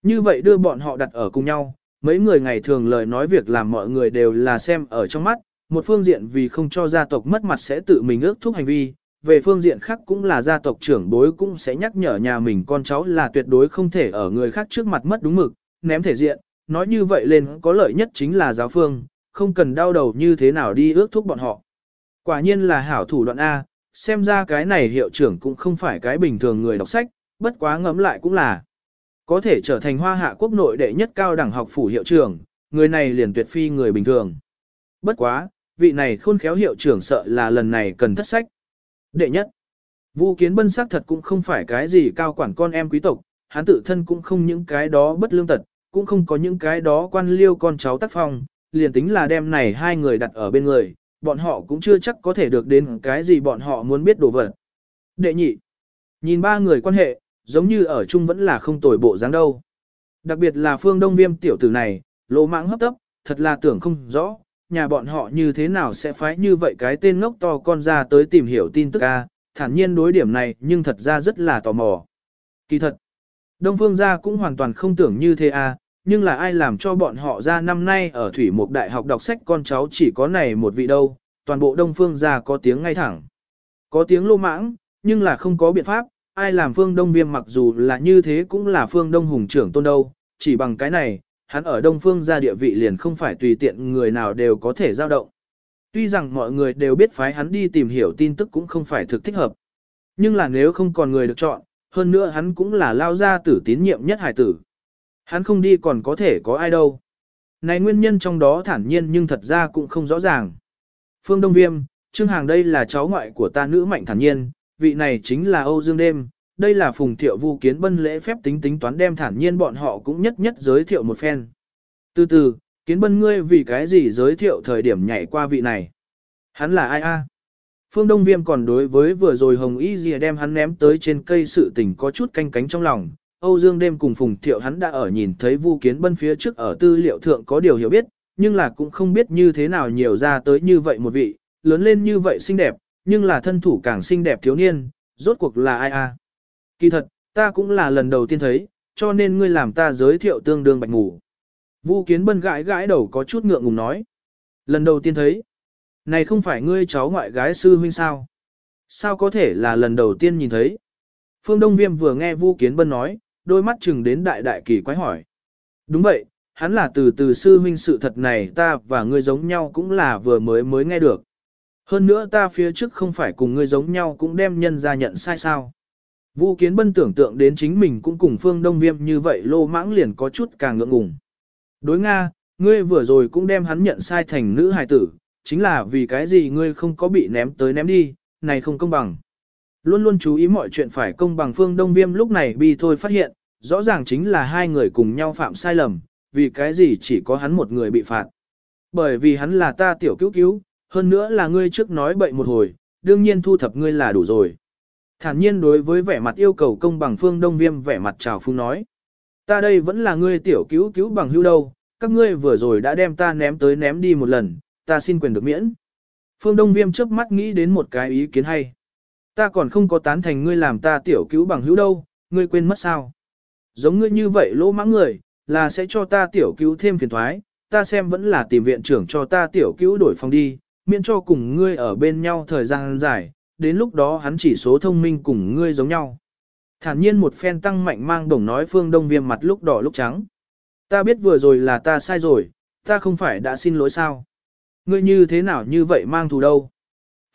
Như vậy đưa bọn họ đặt ở cùng nhau, mấy người ngày thường lời nói việc làm mọi người đều là xem ở trong mắt, một phương diện vì không cho gia tộc mất mặt sẽ tự mình ước thúc hành vi, về phương diện khác cũng là gia tộc trưởng bối cũng sẽ nhắc nhở nhà mình con cháu là tuyệt đối không thể ở người khác trước mặt mất đúng mực, ném thể diện, nói như vậy lên có lợi nhất chính là giáo phương, không cần đau đầu như thế nào đi ước thúc bọn họ. Quả nhiên là hảo thủ đoạn A, xem ra cái này hiệu trưởng cũng không phải cái bình thường người đọc sách, bất quá ngẫm lại cũng là. Có thể trở thành hoa hạ quốc nội đệ nhất cao đẳng học phủ hiệu trưởng, người này liền tuyệt phi người bình thường. Bất quá, vị này khôn khéo hiệu trưởng sợ là lần này cần thất sách. Đệ nhất, Vu Kiến Bân xác thật cũng không phải cái gì cao quản con em quý tộc, hắn tự thân cũng không những cái đó bất lương tật, cũng không có những cái đó quan liêu con cháu tác phong, liền tính là đem này hai người đặt ở bên người, bọn họ cũng chưa chắc có thể được đến cái gì bọn họ muốn biết đồ vật. Đệ nhị, nhìn ba người quan hệ, giống như ở chung vẫn là không tồi bộ dáng đâu. Đặc biệt là phương đông viêm tiểu tử này, lỗ mãng hấp tấp, thật là tưởng không rõ, nhà bọn họ như thế nào sẽ phái như vậy cái tên ngốc to con ra tới tìm hiểu tin tức a thản nhiên đối điểm này nhưng thật ra rất là tò mò. Kỳ thật, Đông Phương gia cũng hoàn toàn không tưởng như thế a nhưng là ai làm cho bọn họ ra năm nay ở Thủy Mục Đại học đọc sách con cháu chỉ có này một vị đâu, toàn bộ Đông Phương gia có tiếng ngay thẳng. Có tiếng lô mãng, nhưng là không có biện pháp, ai làm phương đông viêm mặc dù là như thế cũng là phương đông hùng trưởng tôn đâu, chỉ bằng cái này, hắn ở đông phương gia địa vị liền không phải tùy tiện người nào đều có thể giao động. Tuy rằng mọi người đều biết phái hắn đi tìm hiểu tin tức cũng không phải thực thích hợp. Nhưng là nếu không còn người được chọn, hơn nữa hắn cũng là lao gia tử tín nhiệm nhất hải tử. Hắn không đi còn có thể có ai đâu. Này nguyên nhân trong đó thản nhiên nhưng thật ra cũng không rõ ràng. Phương Đông Viêm, Trương Hàng đây là cháu ngoại của ta nữ mạnh thản nhiên, vị này chính là Âu Dương Đêm, đây là phùng thiệu vu kiến bân lễ phép tính tính toán đem thản nhiên bọn họ cũng nhất nhất giới thiệu một phen. Từ từ, kiến bân ngươi vì cái gì giới thiệu thời điểm nhảy qua vị này? Hắn là ai a? Phương Đông Viêm còn đối với vừa rồi Hồng Y Dìa đem hắn ném tới trên cây sự tình có chút canh cánh trong lòng. Âu Dương đêm cùng Phùng Thiệu hắn đã ở nhìn thấy Vu Kiến Bân phía trước ở tư liệu thượng có điều hiểu biết, nhưng là cũng không biết như thế nào nhiều ra tới như vậy một vị, lớn lên như vậy xinh đẹp, nhưng là thân thủ càng xinh đẹp thiếu niên, rốt cuộc là ai a? Kỳ thật, ta cũng là lần đầu tiên thấy, cho nên ngươi làm ta giới thiệu tương đương bạch ngủ. Vu Kiến Bân gãi gãi đầu có chút ngượng ngùng nói. Lần đầu tiên thấy. Này không phải ngươi cháu ngoại gái sư huynh sao? Sao có thể là lần đầu tiên nhìn thấy? Phương Đông Viêm vừa nghe Vu Kiến Bân nói, đôi mắt chừng đến đại đại kỳ quái hỏi. Đúng vậy, hắn là từ từ sư huynh sự thật này ta và ngươi giống nhau cũng là vừa mới mới nghe được. Hơn nữa ta phía trước không phải cùng ngươi giống nhau cũng đem nhân ra nhận sai sao. Vu Kiến Bân tưởng tượng đến chính mình cũng cùng Phương Đông Viêm như vậy lô mãng liền có chút càng ngượng ngùng. Đối Nga, ngươi vừa rồi cũng đem hắn nhận sai thành nữ hài tử, chính là vì cái gì ngươi không có bị ném tới ném đi, này không công bằng. Luôn luôn chú ý mọi chuyện phải công bằng Phương Đông Viêm lúc này bi thôi phát hiện, rõ ràng chính là hai người cùng nhau phạm sai lầm, vì cái gì chỉ có hắn một người bị phạt. Bởi vì hắn là ta tiểu cứu cứu, hơn nữa là ngươi trước nói bậy một hồi, đương nhiên thu thập ngươi là đủ rồi. Thản nhiên đối với vẻ mặt yêu cầu công bằng phương đông viêm vẻ mặt trào phung nói. Ta đây vẫn là ngươi tiểu cứu cứu bằng hữu đâu, các ngươi vừa rồi đã đem ta ném tới ném đi một lần, ta xin quyền được miễn. Phương Đông Viêm trước mắt nghĩ đến một cái ý kiến hay. Ta còn không có tán thành ngươi làm ta tiểu cứu bằng hữu đâu, ngươi quên mất sao. Giống ngươi như vậy lỗ mãng người, là sẽ cho ta tiểu cứu thêm phiền thoái, ta xem vẫn là tìm viện trưởng cho ta tiểu cứu đổi phòng đi, miễn cho cùng ngươi ở bên nhau thời gian dài, đến lúc đó hắn chỉ số thông minh cùng ngươi giống nhau. Thản nhiên một phen tăng mạnh mang đồng nói phương đông viêm mặt lúc đỏ lúc trắng. Ta biết vừa rồi là ta sai rồi, ta không phải đã xin lỗi sao. Ngươi như thế nào như vậy mang thù đâu.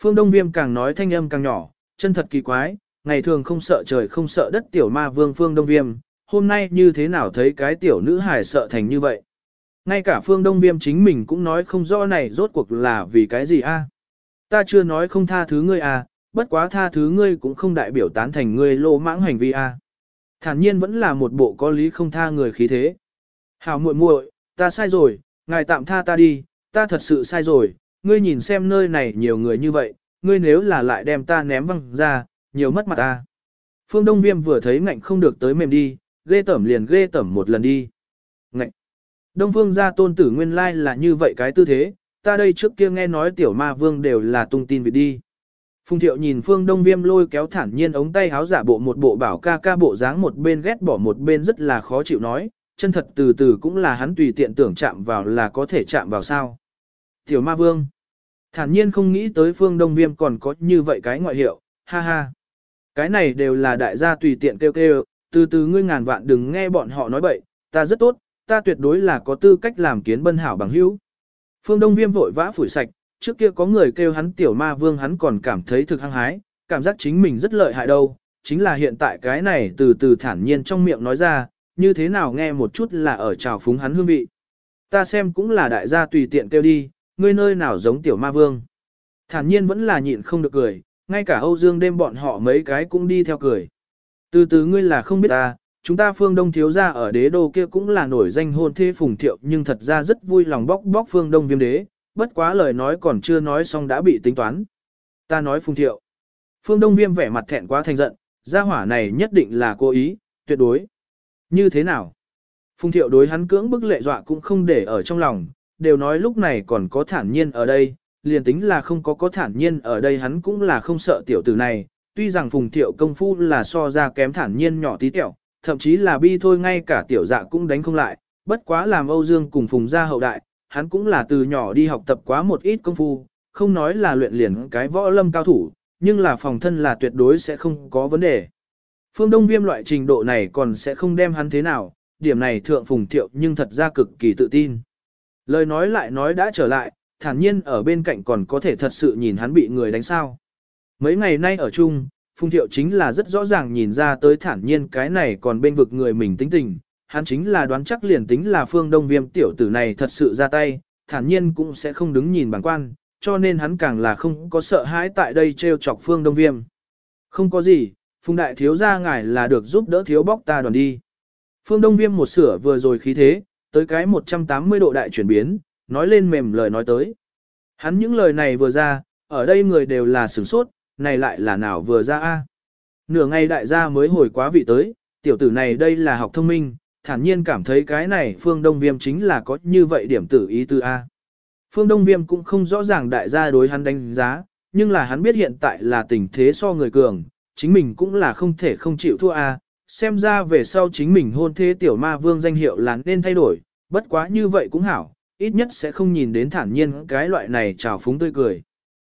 Phương đông viêm càng nói thanh âm càng nhỏ, chân thật kỳ quái, ngày thường không sợ trời không sợ đất tiểu ma vương phương đông viêm, hôm nay như thế nào thấy cái tiểu nữ hài sợ thành như vậy. Ngay cả phương đông viêm chính mình cũng nói không rõ này rốt cuộc là vì cái gì a Ta chưa nói không tha thứ ngươi à, bất quá tha thứ ngươi cũng không đại biểu tán thành ngươi lô mãng hành vi a. Thản nhiên vẫn là một bộ có lý không tha người khí thế. Hảo muội muội, ta sai rồi, ngài tạm tha ta đi, ta thật sự sai rồi, ngươi nhìn xem nơi này nhiều người như vậy, ngươi nếu là lại đem ta ném văng ra, nhiều mất mặt ta. Phương Đông Viêm vừa thấy ngạnh không được tới mềm đi, ghê tẩm liền ghê tẩm một lần đi. Ngạnh. Đông Phương gia tôn tử nguyên lai là như vậy cái tư thế, ta đây trước kia nghe nói tiểu ma vương đều là tung tin việc đi. Phùng thiệu nhìn phương đông viêm lôi kéo thản nhiên ống tay háo giả bộ một bộ bảo ca ca bộ dáng một bên ghét bỏ một bên rất là khó chịu nói, chân thật từ từ cũng là hắn tùy tiện tưởng chạm vào là có thể chạm vào sao. Tiểu ma vương. Thản nhiên không nghĩ tới phương đông viêm còn có như vậy cái ngoại hiệu, ha ha. Cái này đều là đại gia tùy tiện kêu kêu, từ từ ngươi ngàn vạn đừng nghe bọn họ nói bậy, ta rất tốt, ta tuyệt đối là có tư cách làm kiến bân hảo bằng hữu. Phương Đông Viêm vội vã phủi sạch, trước kia có người kêu hắn tiểu ma vương hắn còn cảm thấy thực hăng hái, cảm giác chính mình rất lợi hại đâu, chính là hiện tại cái này từ từ thản nhiên trong miệng nói ra, như thế nào nghe một chút là ở trào phúng hắn hương vị. Ta xem cũng là đại gia tùy tiện kêu đi, ngươi nơi nào giống tiểu ma vương. Thản nhiên vẫn là nhịn không được cười, ngay cả Âu Dương đêm bọn họ mấy cái cũng đi theo cười. Từ từ ngươi là không biết ta, chúng ta phương đông thiếu gia ở đế đô kia cũng là nổi danh hôn thê phùng thiệu nhưng thật ra rất vui lòng bóc bóc phương đông viêm đế, bất quá lời nói còn chưa nói xong đã bị tính toán. Ta nói phùng thiệu. Phương đông viêm vẻ mặt thẹn quá thành giận, gia hỏa này nhất định là cố ý, tuyệt đối. Như thế nào? Phùng thiệu đối hắn cưỡng bức lệ dọa cũng không để ở trong lòng, đều nói lúc này còn có thản nhiên ở đây, liền tính là không có có thản nhiên ở đây hắn cũng là không sợ tiểu tử này, tuy rằng phùng thiệu công phu là so ra kém thản nhiên nhỏ tí tẹo, thậm chí là bi thôi ngay cả tiểu dạ cũng đánh không lại, bất quá làm Âu Dương cùng phùng gia hậu đại, hắn cũng là từ nhỏ đi học tập quá một ít công phu, không nói là luyện liền cái võ lâm cao thủ, nhưng là phòng thân là tuyệt đối sẽ không có vấn đề. Phương Đông Viêm loại trình độ này còn sẽ không đem hắn thế nào, điểm này thượng phùng thiệu nhưng thật ra cực kỳ tự tin. Lời nói lại nói đã trở lại, thản nhiên ở bên cạnh còn có thể thật sự nhìn hắn bị người đánh sao. Mấy ngày nay ở chung, Phùng Thiệu chính là rất rõ ràng nhìn ra tới thản nhiên cái này còn bên vực người mình tính tình, hắn chính là đoán chắc liền tính là phương đông viêm tiểu tử này thật sự ra tay, thản nhiên cũng sẽ không đứng nhìn bằng quan, cho nên hắn càng là không có sợ hãi tại đây treo chọc phương đông viêm. Không có gì, Phùng Đại Thiếu gia ngài là được giúp đỡ thiếu bóc ta đoàn đi. Phương Đông Viêm một sửa vừa rồi khí thế, tới cái 180 độ đại chuyển biến, nói lên mềm lời nói tới. Hắn những lời này vừa ra, ở đây người đều là sửng sốt, này lại là nào vừa ra a? Nửa ngày đại gia mới hồi quá vị tới, tiểu tử này đây là học thông minh, thản nhiên cảm thấy cái này phương đông viêm chính là có như vậy điểm tử ý tư A. Phương đông viêm cũng không rõ ràng đại gia đối hắn đánh giá, nhưng là hắn biết hiện tại là tình thế so người cường, chính mình cũng là không thể không chịu thua A. Xem ra về sau chính mình hôn thế tiểu ma vương danh hiệu là nên thay đổi, bất quá như vậy cũng hảo, ít nhất sẽ không nhìn đến thản nhiên cái loại này trào phúng tươi cười.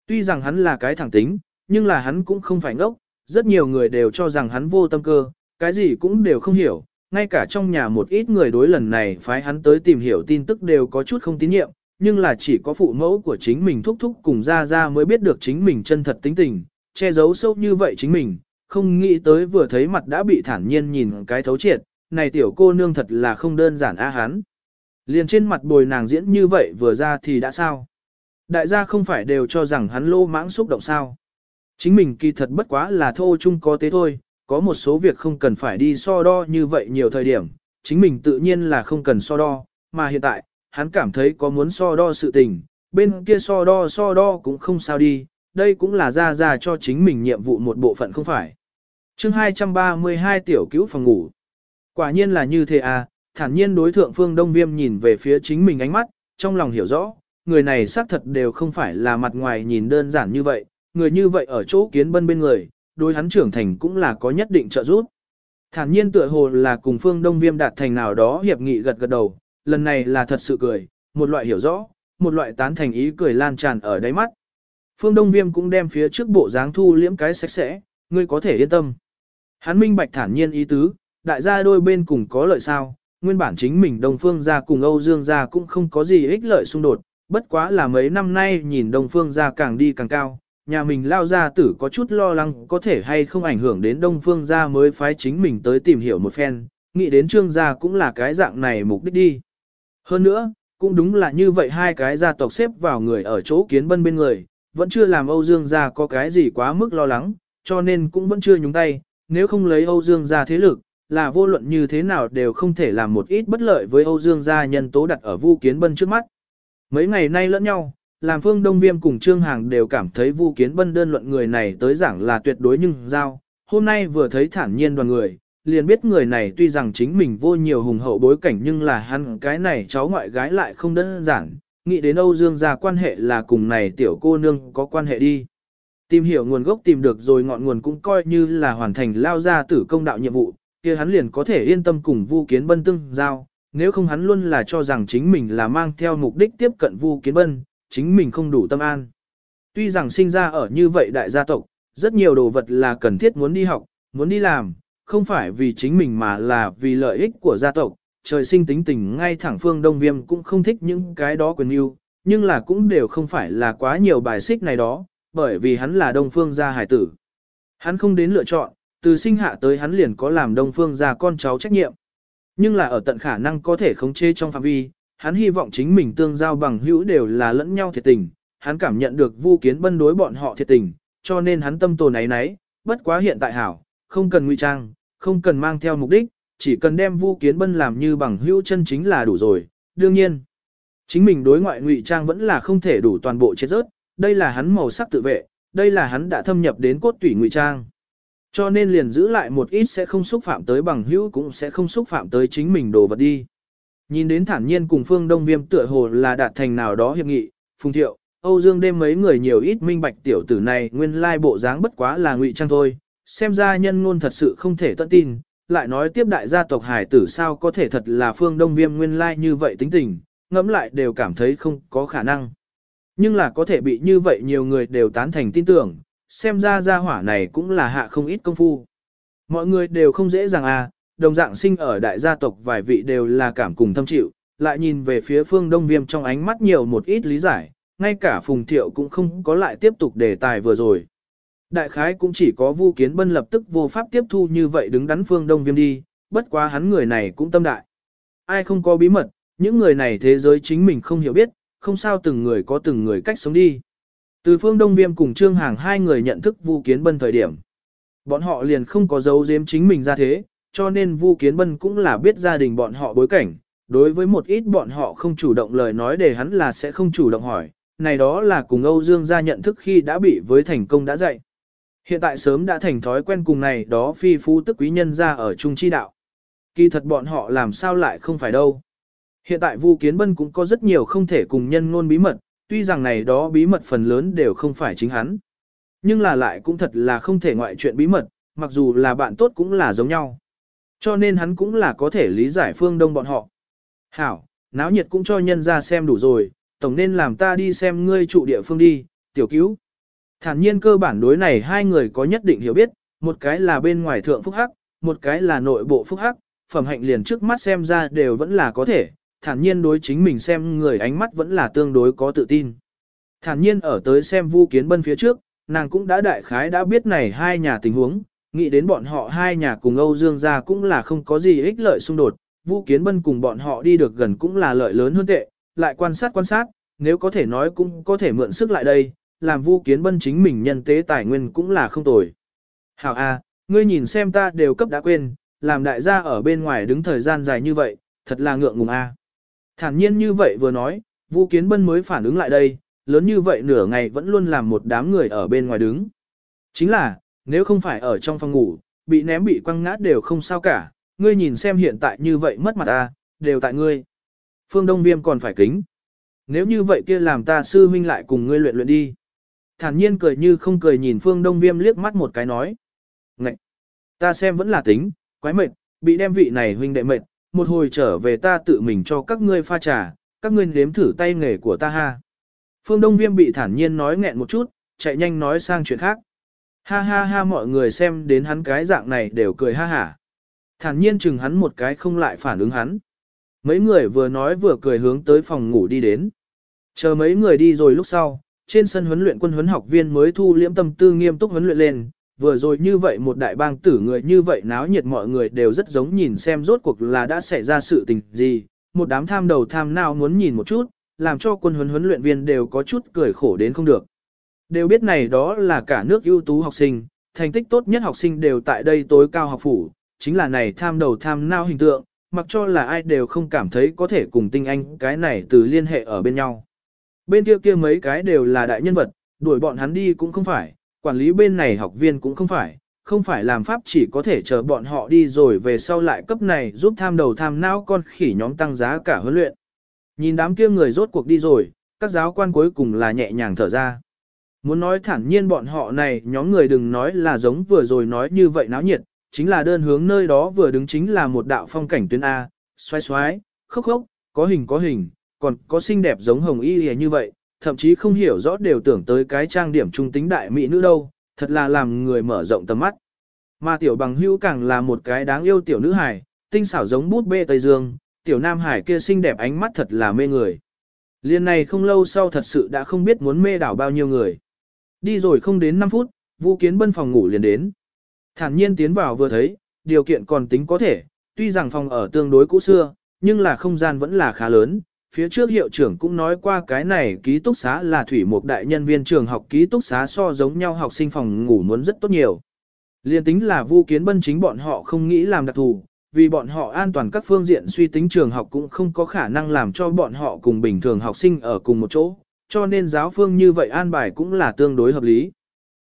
Tuy rằng hắn là cái thẳng tính, nhưng là hắn cũng không phải ngốc, rất nhiều người đều cho rằng hắn vô tâm cơ, cái gì cũng đều không hiểu, ngay cả trong nhà một ít người đối lần này phái hắn tới tìm hiểu tin tức đều có chút không tín nhiệm, nhưng là chỉ có phụ mẫu của chính mình thúc thúc cùng ra ra mới biết được chính mình chân thật tính tình, che giấu sâu như vậy chính mình, không nghĩ tới vừa thấy mặt đã bị thản nhiên nhìn cái thấu triệt, này tiểu cô nương thật là không đơn giản a hắn. Liền trên mặt bồi nàng diễn như vậy vừa ra thì đã sao? Đại gia không phải đều cho rằng hắn lô mãng xúc động sao? Chính mình kỳ thật bất quá là thô chung có tế thôi, có một số việc không cần phải đi so đo như vậy nhiều thời điểm, chính mình tự nhiên là không cần so đo, mà hiện tại, hắn cảm thấy có muốn so đo sự tình, bên kia so đo so đo cũng không sao đi, đây cũng là ra ra cho chính mình nhiệm vụ một bộ phận không phải. chương 232 tiểu cứu phòng ngủ. Quả nhiên là như thế à, thản nhiên đối thượng phương đông viêm nhìn về phía chính mình ánh mắt, trong lòng hiểu rõ, người này xác thật đều không phải là mặt ngoài nhìn đơn giản như vậy, người như vậy ở chỗ kiến bân bên người, đối hắn trưởng thành cũng là có nhất định trợ giúp. Thản nhiên tựa hồ là cùng phương đông viêm đạt thành nào đó hiệp nghị gật gật đầu, lần này là thật sự cười, một loại hiểu rõ, một loại tán thành ý cười lan tràn ở đáy mắt. Phương Đông Viêm cũng đem phía trước bộ dáng thu liễm cái sạch sẽ, ngươi có thể yên tâm. Hắn minh bạch thản nhiên ý tứ, đại gia đôi bên cùng có lợi sao, nguyên bản chính mình Đông Phương gia cùng Âu Dương gia cũng không có gì ích lợi xung đột, bất quá là mấy năm nay nhìn Đông Phương gia càng đi càng cao, nhà mình lao gia tử có chút lo lắng có thể hay không ảnh hưởng đến Đông Phương gia mới phái chính mình tới tìm hiểu một phen, nghĩ đến Trương gia cũng là cái dạng này mục đích đi. Hơn nữa, cũng đúng là như vậy hai cái gia tộc xếp vào người ở chỗ kiến bân bên người, vẫn chưa làm Âu Dương gia có cái gì quá mức lo lắng, cho nên cũng vẫn chưa nhúng tay, nếu không lấy Âu Dương gia thế lực, là vô luận như thế nào đều không thể làm một ít bất lợi với Âu Dương gia nhân tố đặt ở Vu Kiến Bân trước mắt. Mấy ngày nay lẫn nhau, làm Phương Đông Viêm cùng Trương Hàng đều cảm thấy Vu Kiến Bân đơn luận người này tới giảng là tuyệt đối nhưng giao, hôm nay vừa thấy thản nhiên đoàn người, liền biết người này tuy rằng chính mình vô nhiều hùng hậu bối cảnh nhưng là hắn cái này cháu ngoại gái lại không đơn giản, nghĩ đến Âu Dương gia quan hệ là cùng này tiểu cô nương có quan hệ đi. Tìm hiểu nguồn gốc tìm được rồi ngọn nguồn cũng coi như là hoàn thành lao ra tử công đạo nhiệm vụ, kia hắn liền có thể yên tâm cùng Vu Kiến Bân tương giao, nếu không hắn luôn là cho rằng chính mình là mang theo mục đích tiếp cận Vu Kiến Bân, chính mình không đủ tâm an. Tuy rằng sinh ra ở như vậy đại gia tộc, rất nhiều đồ vật là cần thiết muốn đi học, muốn đi làm, không phải vì chính mình mà là vì lợi ích của gia tộc. Trời sinh tính tình ngay thẳng phương Đông Viêm cũng không thích những cái đó quyền yêu, nhưng là cũng đều không phải là quá nhiều bài xích này đó, bởi vì hắn là Đông Phương gia hải tử. Hắn không đến lựa chọn, từ sinh hạ tới hắn liền có làm Đông Phương gia con cháu trách nhiệm. Nhưng là ở tận khả năng có thể khống chế trong phạm vi, hắn hy vọng chính mình tương giao bằng hữu đều là lẫn nhau thiệt tình, hắn cảm nhận được Vu Kiến Bân đối bọn họ thiệt tình, cho nên hắn tâm tồn ấy nấy, bất quá hiện tại hảo, không cần ngụy trang, không cần mang theo mục đích, chỉ cần đem Vu Kiến Bân làm như bằng hữu chân chính là đủ rồi. Đương nhiên, chính mình đối ngoại ngụy trang vẫn là không thể đủ toàn bộ chết rớt, đây là hắn màu sắc tự vệ, đây là hắn đã thâm nhập đến cốt tủy ngụy trang. Cho nên liền giữ lại một ít sẽ không xúc phạm tới bằng hữu cũng sẽ không xúc phạm tới chính mình đồ vật đi. Nhìn đến thản nhiên cùng phương đông viêm tựa hồ là đạt thành nào đó hiệp nghị, phùng thiệu, Âu Dương đêm mấy người nhiều ít minh bạch tiểu tử này nguyên lai bộ dáng bất quá là ngụy trang thôi, xem ra nhân ngôn thật sự không thể tận tin, lại nói tiếp đại gia tộc hải tử sao có thể thật là phương đông viêm nguyên lai như vậy tính tình, ngẫm lại đều cảm thấy không có khả năng. Nhưng là có thể bị như vậy nhiều người đều tán thành tin tưởng, xem ra gia hỏa này cũng là hạ không ít công phu. Mọi người đều không dễ dàng à, đồng dạng sinh ở đại gia tộc vài vị đều là cảm cùng thâm chịu, lại nhìn về phía phương đông viêm trong ánh mắt nhiều một ít lý giải, ngay cả phùng thiệu cũng không có lại tiếp tục đề tài vừa rồi. Đại khái cũng chỉ có Vu Kiến Bân lập tức vô pháp tiếp thu như vậy đứng đắn phương Đông Viêm đi, bất quá hắn người này cũng tâm đại. Ai không có bí mật, những người này thế giới chính mình không hiểu biết, không sao từng người có từng người cách sống đi. Từ phương Đông Viêm cùng Trương Hàng hai người nhận thức Vu Kiến Bân thời điểm. Bọn họ liền không có dấu giếm chính mình ra thế, cho nên Vu Kiến Bân cũng là biết gia đình bọn họ bối cảnh. Đối với một ít bọn họ không chủ động lời nói để hắn là sẽ không chủ động hỏi, này đó là cùng Âu Dương gia nhận thức khi đã bị với thành công đã dạy. Hiện tại sớm đã thành thói quen cùng này đó phi phú tức quý nhân ra ở trung chi đạo. Kỳ thật bọn họ làm sao lại không phải đâu. Hiện tại Vu Kiến Bân cũng có rất nhiều không thể cùng nhân ngôn bí mật, tuy rằng này đó bí mật phần lớn đều không phải chính hắn. Nhưng là lại cũng thật là không thể ngoại chuyện bí mật, mặc dù là bạn tốt cũng là giống nhau. Cho nên hắn cũng là có thể lý giải phương đông bọn họ. Hảo, náo nhiệt cũng cho nhân ra xem đủ rồi, tổng nên làm ta đi xem ngươi trụ địa phương đi, tiểu cứu. Thản nhiên cơ bản đối này hai người có nhất định hiểu biết, một cái là bên ngoài thượng phúc hắc, một cái là nội bộ phúc hắc, phẩm hạnh liền trước mắt xem ra đều vẫn là có thể, thản nhiên đối chính mình xem người ánh mắt vẫn là tương đối có tự tin. Thản nhiên ở tới xem Vu Kiến Bân phía trước, nàng cũng đã đại khái đã biết này hai nhà tình huống, nghĩ đến bọn họ hai nhà cùng Âu Dương gia cũng là không có gì ích lợi xung đột, Vu Kiến Bân cùng bọn họ đi được gần cũng là lợi lớn hơn tệ, lại quan sát quan sát, nếu có thể nói cũng có thể mượn sức lại đây, làm Vu Kiến Bân chính mình nhân tế tài nguyên cũng là không tồi. Hảo a, ngươi nhìn xem ta đều cấp đã quên, làm đại gia ở bên ngoài đứng thời gian dài như vậy, thật là ngượng ngùng a. Thản nhiên như vậy vừa nói, Vu Kiến Bân mới phản ứng lại đây, lớn như vậy nửa ngày vẫn luôn làm một đám người ở bên ngoài đứng. Chính là, nếu không phải ở trong phòng ngủ, bị ném bị quăng ngã đều không sao cả, ngươi nhìn xem hiện tại như vậy mất mặt a, đều tại ngươi. Phương Đông Viêm còn phải kính. Nếu như vậy kia làm ta sư huynh lại cùng ngươi luyện luyện đi thản nhiên cười như không cười nhìn Phương Đông Viêm liếc mắt một cái nói. Ngậy! Ta xem vẫn là tính, quái mệt, bị đem vị này huynh đệ mệt, một hồi trở về ta tự mình cho các ngươi pha trà, các ngươi nếm thử tay nghề của ta ha. Phương Đông Viêm bị thản nhiên nói nghẹn một chút, chạy nhanh nói sang chuyện khác. Ha ha ha mọi người xem đến hắn cái dạng này đều cười ha hả. Thản nhiên chừng hắn một cái không lại phản ứng hắn. Mấy người vừa nói vừa cười hướng tới phòng ngủ đi đến. Chờ mấy người đi rồi lúc sau, trên sân huấn luyện quân huấn học viên mới thu liễm tâm tư nghiêm túc huấn luyện lên. Vừa rồi như vậy một đại bang tử người như vậy náo nhiệt mọi người đều rất giống nhìn xem rốt cuộc là đã xảy ra sự tình gì. Một đám tham đầu tham nào muốn nhìn một chút, làm cho quân huấn huấn luyện viên đều có chút cười khổ đến không được. Đều biết này đó là cả nước ưu tú học sinh, thành tích tốt nhất học sinh đều tại đây tối cao học phủ, chính là này tham đầu tham nao hình tượng, mặc cho là ai đều không cảm thấy có thể cùng tinh anh cái này từ liên hệ ở bên nhau. Bên kia kia mấy cái đều là đại nhân vật, đuổi bọn hắn đi cũng không phải, quản lý bên này học viên cũng không phải, không phải làm pháp chỉ có thể chờ bọn họ đi rồi về sau lại cấp này giúp tham đầu tham não con khỉ nhóm tăng giá cả huấn luyện. Nhìn đám kia người rốt cuộc đi rồi, các giáo quan cuối cùng là nhẹ nhàng thở ra. Muốn nói thản nhiên bọn họ này nhóm người đừng nói là giống vừa rồi nói như vậy náo nhiệt, chính là đơn hướng nơi đó vừa đứng chính là một đạo phong cảnh tuyến A, xoay xoái, khốc khốc, có hình có hình, còn có xinh đẹp giống hồng y như vậy, thậm chí không hiểu rõ đều tưởng tới cái trang điểm trung tính đại mỹ nữ đâu, thật là làm người mở rộng tầm mắt. Mà tiểu bằng hữu càng là một cái đáng yêu tiểu nữ hài, tinh xảo giống bút bê Tây Dương, tiểu nam hải kia xinh đẹp ánh mắt thật là mê người. Liên này không lâu sau thật sự đã không biết muốn mê đảo bao nhiêu người. Đi rồi không đến 5 phút, Vu Kiến Bân phòng ngủ liền đến. Thản nhiên tiến vào vừa thấy, điều kiện còn tính có thể, tuy rằng phòng ở tương đối cũ xưa, nhưng là không gian vẫn là khá lớn. Phía trước hiệu trưởng cũng nói qua cái này ký túc xá là thủy một đại nhân viên trường học ký túc xá so giống nhau học sinh phòng ngủ muốn rất tốt nhiều. Liên tính là Vu Kiến Bân chính bọn họ không nghĩ làm đặc thù, vì bọn họ an toàn các phương diện suy tính trường học cũng không có khả năng làm cho bọn họ cùng bình thường học sinh ở cùng một chỗ, cho nên giáo phương như vậy an bài cũng là tương đối hợp lý.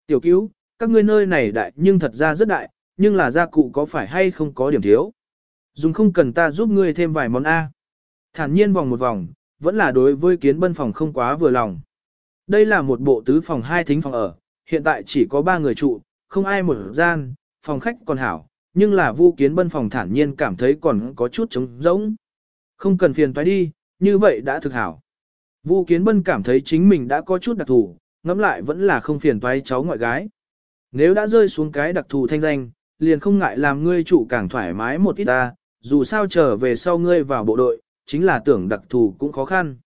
Tiểu cứu, các ngươi nơi này đại nhưng thật ra rất đại, nhưng là gia cụ có phải hay không có điểm thiếu. Dùng không cần ta giúp ngươi thêm vài món A. Thản nhiên vòng một vòng, vẫn là đối với kiến bân phòng không quá vừa lòng. Đây là một bộ tứ phòng hai thính phòng ở, hiện tại chỉ có ba người trụ, không ai một gian, phòng khách còn hảo, nhưng là vu kiến bân phòng thản nhiên cảm thấy còn có chút trống rỗng. Không cần phiền toái đi, như vậy đã thực hảo. Vu kiến bân cảm thấy chính mình đã có chút đặc thù, ngẫm lại vẫn là không phiền toái cháu ngoại gái. Nếu đã rơi xuống cái đặc thù thanh danh, liền không ngại làm ngươi chủ càng thoải mái một ít ta, dù sao trở về sau ngươi vào bộ đội, chính là tưởng đặc thù cũng khó khăn.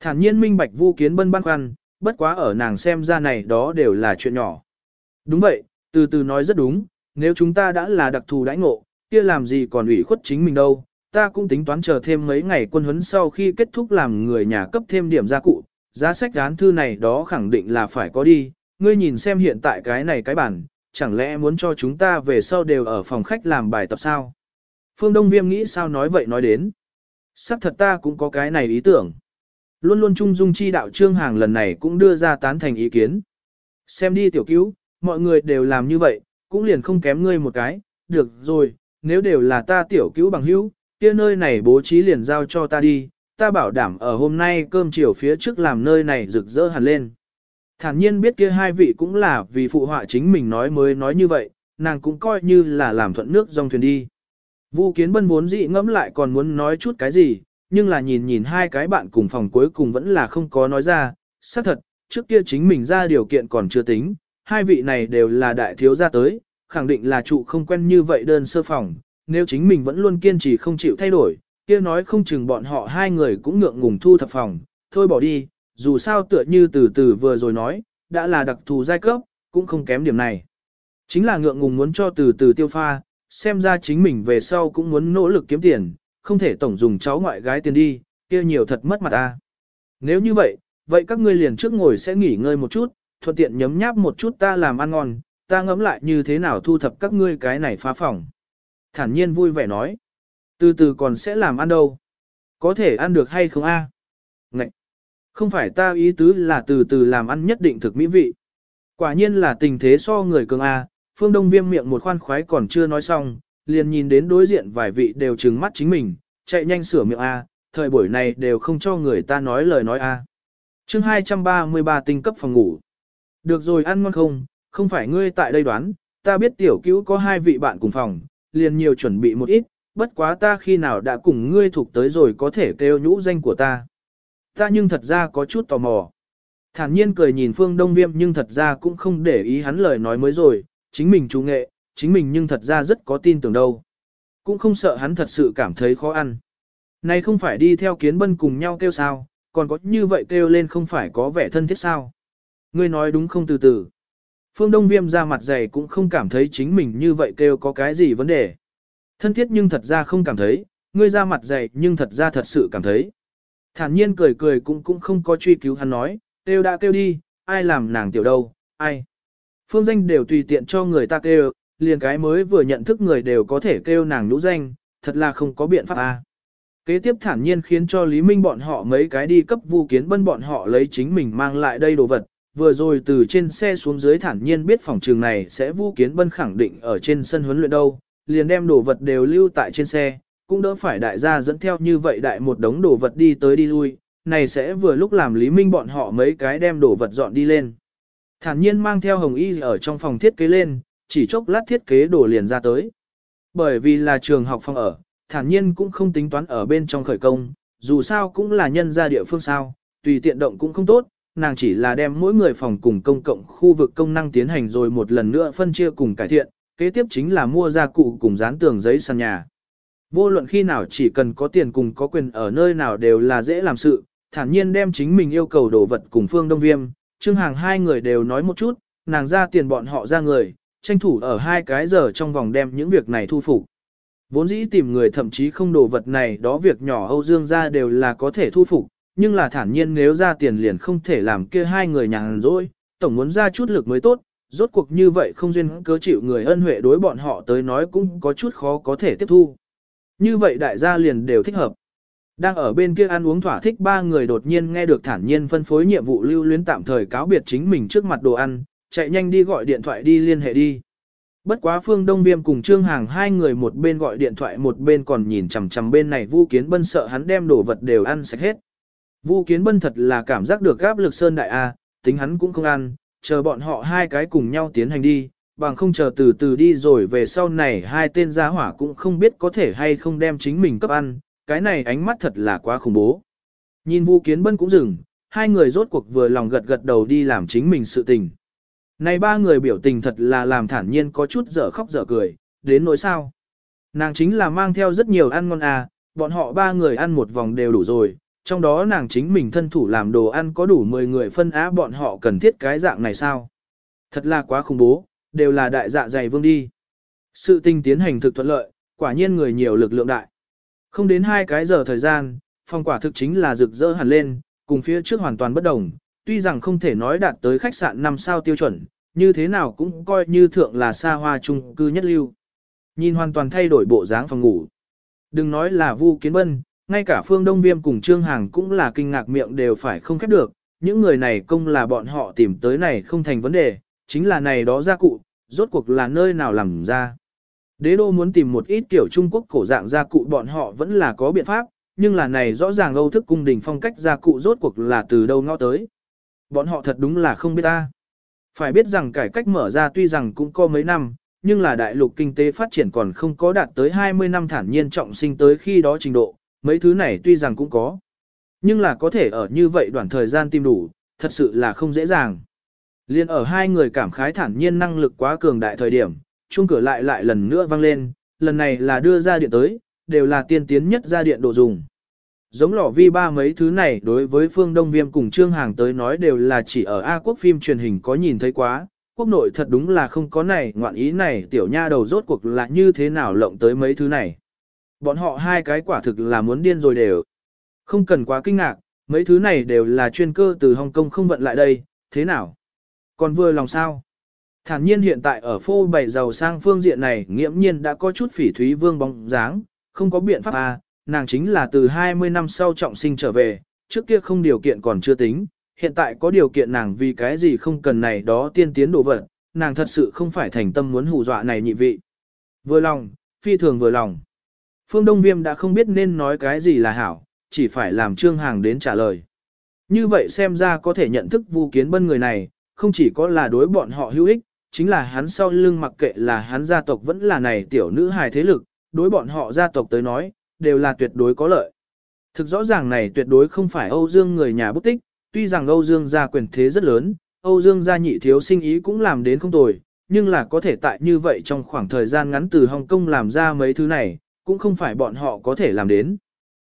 Thản nhiên minh bạch vu kiến bân băn khoăn, bất quá ở nàng xem ra này đó đều là chuyện nhỏ. Đúng vậy, từ từ nói rất đúng, nếu chúng ta đã là đặc thù đãi ngộ, kia làm gì còn ủy khuất chính mình đâu, ta cũng tính toán chờ thêm mấy ngày quân huấn sau khi kết thúc làm người nhà cấp thêm điểm gia cụ, giá sách án thư này đó khẳng định là phải có đi, ngươi nhìn xem hiện tại cái này cái bản, chẳng lẽ muốn cho chúng ta về sau đều ở phòng khách làm bài tập sao? Phương Đông Viêm nghĩ sao nói vậy nói đến. Sắc thật ta cũng có cái này ý tưởng. Luôn luôn trung dung chi đạo trương hàng lần này cũng đưa ra tán thành ý kiến. Xem đi tiểu cứu, mọi người đều làm như vậy, cũng liền không kém ngươi một cái, được rồi, nếu đều là ta tiểu cứu bằng hữu, kia nơi này bố trí liền giao cho ta đi, ta bảo đảm ở hôm nay cơm chiều phía trước làm nơi này rực rỡ hẳn lên. Thản nhiên biết kia hai vị cũng là vì phụ họa chính mình nói mới nói như vậy, nàng cũng coi như là làm thuận nước dòng thuyền đi. Vu kiến bân vốn dị ngẫm lại còn muốn nói chút cái gì, nhưng là nhìn nhìn hai cái bạn cùng phòng cuối cùng vẫn là không có nói ra, xác thật, trước kia chính mình ra điều kiện còn chưa tính, hai vị này đều là đại thiếu gia tới, khẳng định là trụ không quen như vậy đơn sơ phòng, nếu chính mình vẫn luôn kiên trì không chịu thay đổi, kia nói không chừng bọn họ hai người cũng ngượng ngùng thu thập phòng, thôi bỏ đi, dù sao tựa như từ từ vừa rồi nói, đã là đặc thù giai cấp, cũng không kém điểm này. Chính là ngượng ngùng muốn cho từ từ tiêu pha, xem ra chính mình về sau cũng muốn nỗ lực kiếm tiền, không thể tổng dùng cháu ngoại gái tiền đi, kia nhiều thật mất mặt ta. Nếu như vậy, vậy các ngươi liền trước ngồi sẽ nghỉ ngơi một chút, thuận tiện nhấm nháp một chút ta làm ăn ngon, ta ngẫm lại như thế nào thu thập các ngươi cái này phá phòng. Thản nhiên vui vẻ nói, từ từ còn sẽ làm ăn đâu. Có thể ăn được hay không a? À? Ngậy! Không phải ta ý tứ là từ từ làm ăn nhất định thực mỹ vị. Quả nhiên là tình thế so người cường a, phương đông viêm miệng một khoan khoái còn chưa nói xong, liền nhìn đến đối diện vài vị đều trừng mắt chính mình, chạy nhanh sửa miệng a, thời buổi này đều không cho người ta nói lời nói a. Chương 233 tinh cấp phòng ngủ. Được rồi ăn ngon không, không phải ngươi tại đây đoán, ta biết tiểu cứu có hai vị bạn cùng phòng, liền nhiều chuẩn bị một ít, bất quá ta khi nào đã cùng ngươi thuộc tới rồi có thể kêu nhũ danh của ta. Ta nhưng thật ra có chút tò mò. Thản nhiên cười nhìn Phương Đông Viêm nhưng thật ra cũng không để ý hắn lời nói mới rồi, chính mình chủ nghệ, chính mình nhưng thật ra rất có tin tưởng đâu. Cũng không sợ hắn thật sự cảm thấy khó ăn. Này không phải đi theo kiến bân cùng nhau kêu sao, còn có như vậy kêu lên không phải có vẻ thân thiết sao. Ngươi nói đúng không từ từ. Phương Đông Viêm ra mặt dày cũng không cảm thấy chính mình như vậy kêu có cái gì vấn đề. Thân thiết nhưng thật ra không cảm thấy, ngươi ra mặt dày nhưng thật ra thật sự cảm thấy. Thản nhiên cười cười cũng cũng không có truy cứu hắn nói, kêu đã kêu đi, ai làm nàng tiểu đâu, ai. Phương danh đều tùy tiện cho người ta kêu, liền cái mới vừa nhận thức người đều có thể kêu nàng nhũ danh, thật là không có biện pháp à. Kế tiếp thản nhiên khiến cho Lý Minh bọn họ mấy cái đi cấp vu kiến bân bọn họ lấy chính mình mang lại đây đồ vật. Vừa rồi từ trên xe xuống dưới thản nhiên biết phòng trường này sẽ vu kiến bân khẳng định ở trên sân huấn luyện đâu, liền đem đồ vật đều lưu tại trên xe, cũng đỡ phải đại gia dẫn theo như vậy đại một đống đồ vật đi tới đi lui, này sẽ vừa lúc làm Lý Minh bọn họ mấy cái đem đồ vật dọn đi lên. Thản nhiên mang theo hồng y ở trong phòng thiết kế lên, chỉ chốc lát thiết kế đổ liền ra tới. Bởi vì là trường học phòng ở, thản nhiên cũng không tính toán ở bên trong khởi công, dù sao cũng là nhân gia địa phương sao, tùy tiện động cũng không tốt, nàng chỉ là đem mỗi người phòng cùng công cộng khu vực công năng tiến hành rồi một lần nữa phân chia cùng cải thiện, kế tiếp chính là mua gia cụ cùng dán tường giấy sàn nhà. Vô luận khi nào chỉ cần có tiền cùng có quyền ở nơi nào đều là dễ làm sự, thản nhiên đem chính mình yêu cầu đồ vật cùng Phương Đông Viêm, Trương Hàng hai người đều nói một chút, nàng ra tiền bọn họ ra người, tranh thủ ở hai cái giờ trong vòng đem những việc này thu phục. Vốn dĩ tìm người thậm chí không đồ vật này đó việc nhỏ Âu Dương ra đều là có thể thu phục, nhưng là thản nhiên nếu ra tiền liền không thể làm kia hai người nhàn rỗi, tổng muốn ra chút lực mới tốt, rốt cuộc như vậy không duyên cớ chịu người ân huệ đối bọn họ tới nói cũng có chút khó có thể tiếp thu. Như vậy đại gia liền đều thích hợp. Đang ở bên kia ăn uống thỏa thích ba người đột nhiên nghe được thản nhiên phân phối nhiệm vụ lưu luyến tạm thời cáo biệt chính mình trước mặt đồ ăn, chạy nhanh đi gọi điện thoại đi liên hệ đi. Bất quá Phương Đông Viêm cùng Trương Hàng hai người một bên gọi điện thoại một bên còn nhìn chằm chằm bên này Vu Kiến Bân sợ hắn đem đồ vật đều ăn sạch hết. Vu Kiến Bân thật là cảm giác được áp lực sơn đại a, tính hắn cũng không ăn, chờ bọn họ hai cái cùng nhau tiến hành đi, bằng không chờ từ từ đi rồi về sau này hai tên gia hỏa cũng không biết có thể hay không đem chính mình cấp ăn, cái này ánh mắt thật là quá khủng bố. Nhìn Vu Kiến Bân cũng dừng, hai người rốt cuộc vừa lòng gật gật đầu đi làm chính mình sự tình. Này ba người biểu tình thật là làm thản nhiên có chút dở khóc dở cười, đến nỗi sao. Nàng chính là mang theo rất nhiều ăn ngon à, bọn họ ba người ăn một vòng đều đủ rồi, trong đó nàng chính mình thân thủ làm đồ ăn có đủ 10 người phân á bọn họ cần thiết cái dạng này sao. Thật là quá khủng bố, đều là đại dạ dày vương đi. Sự tình tiến hành thực thuận lợi, quả nhiên người nhiều lực lượng đại. Không đến hai cái giờ thời gian, phong quả thực chính là rực rỡ hẳn lên, cùng phía trước hoàn toàn bất đồng, tuy rằng không thể nói đạt tới khách sạn 5 sao tiêu chuẩn, như thế nào cũng coi như thượng là xa hoa trung cư nhất lưu. Nhìn hoàn toàn thay đổi bộ dáng phòng ngủ. Đừng nói là Vu Kiến Bân, ngay cả Phương Đông Viêm cùng Trương Hàng cũng là kinh ngạc miệng đều phải không khép được, những người này công là bọn họ tìm tới này không thành vấn đề, chính là này đó gia cụ, rốt cuộc là nơi nào làm ra. Đế đô muốn tìm một ít kiểu Trung Quốc cổ dạng gia cụ bọn họ vẫn là có biện pháp, nhưng là này rõ ràng Âu thức cung đình phong cách gia cụ rốt cuộc là từ đâu ngõ tới. Bọn họ thật đúng là không biết ta. Phải biết rằng cải cách mở ra tuy rằng cũng có mấy năm, nhưng là đại lục kinh tế phát triển còn không có đạt tới 20 năm thản nhiên trọng sinh tới khi đó trình độ, mấy thứ này tuy rằng cũng có. Nhưng là có thể ở như vậy đoạn thời gian tìm đủ, thật sự là không dễ dàng. Liên ở hai người cảm khái thản nhiên năng lực quá cường đại thời điểm, chuông cửa lại lại lần nữa vang lên, lần này là đưa ra điện tới, đều là tiên tiến nhất ra điện đồ dùng. Giống lỏ vi ba mấy thứ này đối với phương Đông Viêm cùng Trương Hàng tới nói đều là chỉ ở A quốc phim truyền hình có nhìn thấy quá, quốc nội thật đúng là không có này, ngoạn ý này tiểu nha đầu rốt cuộc là như thế nào lộng tới mấy thứ này. Bọn họ hai cái quả thực là muốn điên rồi đều. Không cần quá kinh ngạc, mấy thứ này đều là chuyên cơ từ Hồng Kông không vận lại đây, thế nào? Còn vừa lòng sao? Thản nhiên hiện tại ở phô bày giàu sang phương diện này nghiễm nhiên đã có chút phỉ thúy vương bóng dáng, không có biện pháp à, nàng chính là từ 20 năm sau trọng sinh trở về, trước kia không điều kiện còn chưa tính, hiện tại có điều kiện nàng vì cái gì không cần này đó tiên tiến đồ vật, nàng thật sự không phải thành tâm muốn hù dọa này nhị vị. Vừa lòng, phi thường vừa lòng. Phương Đông Viêm đã không biết nên nói cái gì là hảo, chỉ phải làm Trương Hàng đến trả lời. Như vậy xem ra có thể nhận thức Vu Kiến Bân người này, không chỉ có là đối bọn họ hữu ích, chính là hắn sau lưng mặc kệ là hắn gia tộc vẫn là này tiểu nữ hài thế lực, đối bọn họ gia tộc tới nói, đều là tuyệt đối có lợi. Thực rõ ràng này tuyệt đối không phải Âu Dương người nhà bút tích, tuy rằng Âu Dương gia quyền thế rất lớn, Âu Dương gia nhị thiếu sinh ý cũng làm đến không tồi, nhưng là có thể tại như vậy trong khoảng thời gian ngắn từ Hồng Kông làm ra mấy thứ này, cũng không phải bọn họ có thể làm đến.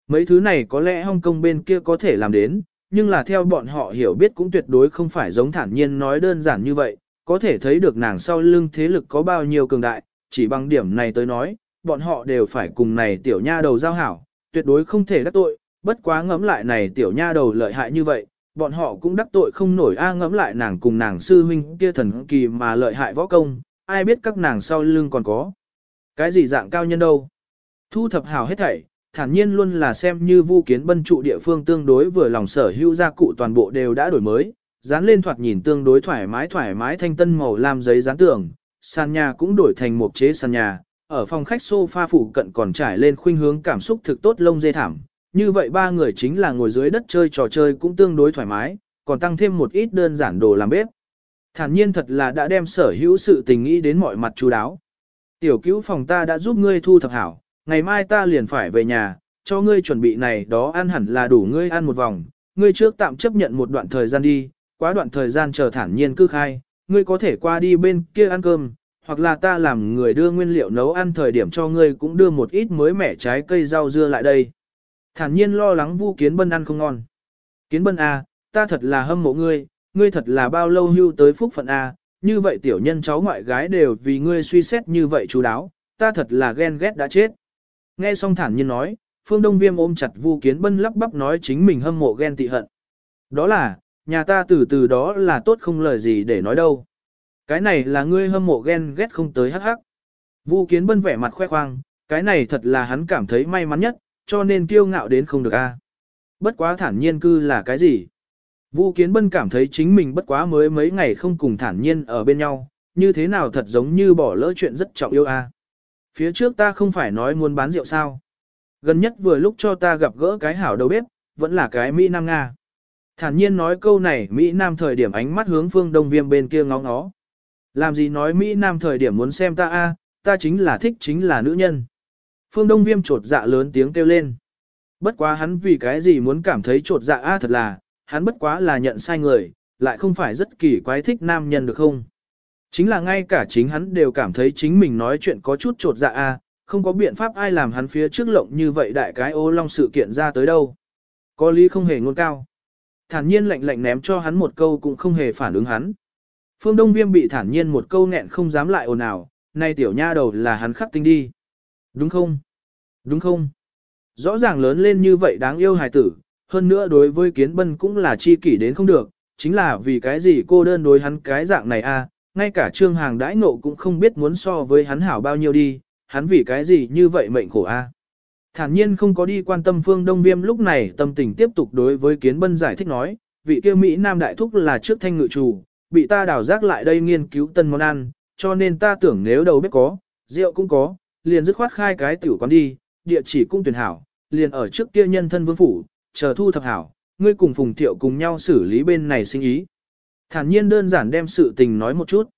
Mấy thứ này có lẽ Hồng Kông bên kia có thể làm đến, nhưng là theo bọn họ hiểu biết cũng tuyệt đối không phải giống thản nhiên nói đơn giản như vậy, có thể thấy được nàng sau lưng thế lực có bao nhiêu cường đại, chỉ bằng điểm này tới nói, bọn họ đều phải cùng này tiểu nha đầu giao hảo, tuyệt đối không thể đắc tội, bất quá ngẫm lại này tiểu nha đầu lợi hại như vậy, bọn họ cũng đắc tội không nổi a ngẫm lại nàng cùng nàng sư huynh kia thần kỳ mà lợi hại võ công, ai biết các nàng sau lưng còn có. Cái gì dạng cao nhân đâu. Thu thập hảo hết thảy, thản nhiên luôn là xem như vu kiến bân trụ địa phương tương đối vừa lòng sở hữu gia cụ toàn bộ đều đã đổi mới, dán lên thoạt nhìn tương đối thoải mái thoải mái thanh tân màu lam giấy dán tường, sàn nhà cũng đổi thành một chế sàn nhà, ở phòng khách sofa phủ cận còn trải lên khuynh hướng cảm xúc thực tốt lông dê thảm. Như vậy ba người chính là ngồi dưới đất chơi trò chơi cũng tương đối thoải mái, còn tăng thêm một ít đơn giản đồ làm bếp. Thản nhiên thật là đã đem sở hữu sự tình nghĩ đến mọi mặt chú đáo. Tiểu cứu phòng ta đã giúp ngươi thu thập hảo, ngày mai ta liền phải về nhà, cho ngươi chuẩn bị này đó ăn hẳn là đủ ngươi ăn một vòng, ngươi trước tạm chấp nhận một đoạn thời gian đi, quá đoạn thời gian chờ thản nhiên cư khai, ngươi có thể qua đi bên kia ăn cơm, hoặc là ta làm người đưa nguyên liệu nấu ăn thời điểm cho ngươi cũng đưa một ít mới mẻ trái cây rau dưa lại đây. Thản nhiên lo lắng Vu Kiến Bân ăn không ngon. Kiến Bân A, ta thật là hâm mộ ngươi, ngươi thật là bao lâu hưu tới phúc phận A, như vậy tiểu nhân cháu ngoại gái đều vì ngươi suy xét như vậy chú đáo, ta thật là ghen ghét đã chết. Nghe xong thản nhiên nói, Phương Đông Viêm ôm chặt Vu Kiến Bân lắp bắp nói chính mình hâm mộ ghen tị hận. Đó là, nhà ta từ từ đó là tốt không lời gì để nói đâu. Cái này là ngươi hâm mộ ghen ghét không tới hắc hắc. Vu Kiến Bân vẻ mặt khoe khoang, cái này thật là hắn cảm thấy may mắn nhất, cho nên kiêu ngạo đến không được a. Bất quá thản nhiên cư là cái gì? Vu Kiến Bân cảm thấy chính mình bất quá mới mấy ngày không cùng thản nhiên ở bên nhau, như thế nào thật giống như bỏ lỡ chuyện rất trọng yêu a. Phía trước ta không phải nói muốn bán rượu sao? Gần nhất vừa lúc cho ta gặp gỡ cái hảo đầu bếp, vẫn là cái Mỹ Nam Nga. Thản nhiên nói câu này Mỹ Nam thời điểm ánh mắt hướng phương đông viêm bên kia ngó ngó. Làm gì nói Mỹ Nam thời điểm muốn xem ta a, ta chính là thích chính là nữ nhân. Phương Đông Viêm trột dạ lớn tiếng kêu lên. Bất quá hắn vì cái gì muốn cảm thấy trột dạ a thật là, hắn bất quá là nhận sai người, lại không phải rất kỳ quái thích nam nhân được không? Chính là ngay cả chính hắn đều cảm thấy chính mình nói chuyện có chút trột dạ a, không có biện pháp ai làm hắn phía trước lộng như vậy đại cái ô long sự kiện ra tới đâu. Có lý không hề ngôn cao. Thản nhiên lạnh lạnh ném cho hắn một câu cũng không hề phản ứng hắn. Phương Đông Viêm bị thản nhiên một câu nghẹn không dám lại ồn ào, nay tiểu nha đầu là hắn khắc tinh đi. Đúng không? Đúng không? Rõ ràng lớn lên như vậy đáng yêu hài tử, hơn nữa đối với kiến bân cũng là chi kỷ đến không được, chính là vì cái gì cô đơn đối hắn cái dạng này a, à, ngay cả trương hàng đãi nộ cũng không biết muốn so với hắn hảo bao nhiêu đi, hắn vì cái gì như vậy mệnh khổ a. À. Thản nhiên không có đi quan tâm phương đông viêm lúc này tâm tình tiếp tục đối với kiến bân giải thích nói, vị kia Mỹ Nam Đại Thúc là trước thanh ngự chủ, bị ta đào rác lại đây nghiên cứu tân món ăn, cho nên ta tưởng nếu đầu bếp có, rượu cũng có, liền dứt khoát khai cái tiểu quán đi, địa chỉ cũng tuyển hảo, liền ở trước kia nhân thân vương phủ, chờ thu thập hảo, ngươi cùng Phùng Thiệu cùng nhau xử lý bên này sinh ý. Thản nhiên đơn giản đem sự tình nói một chút.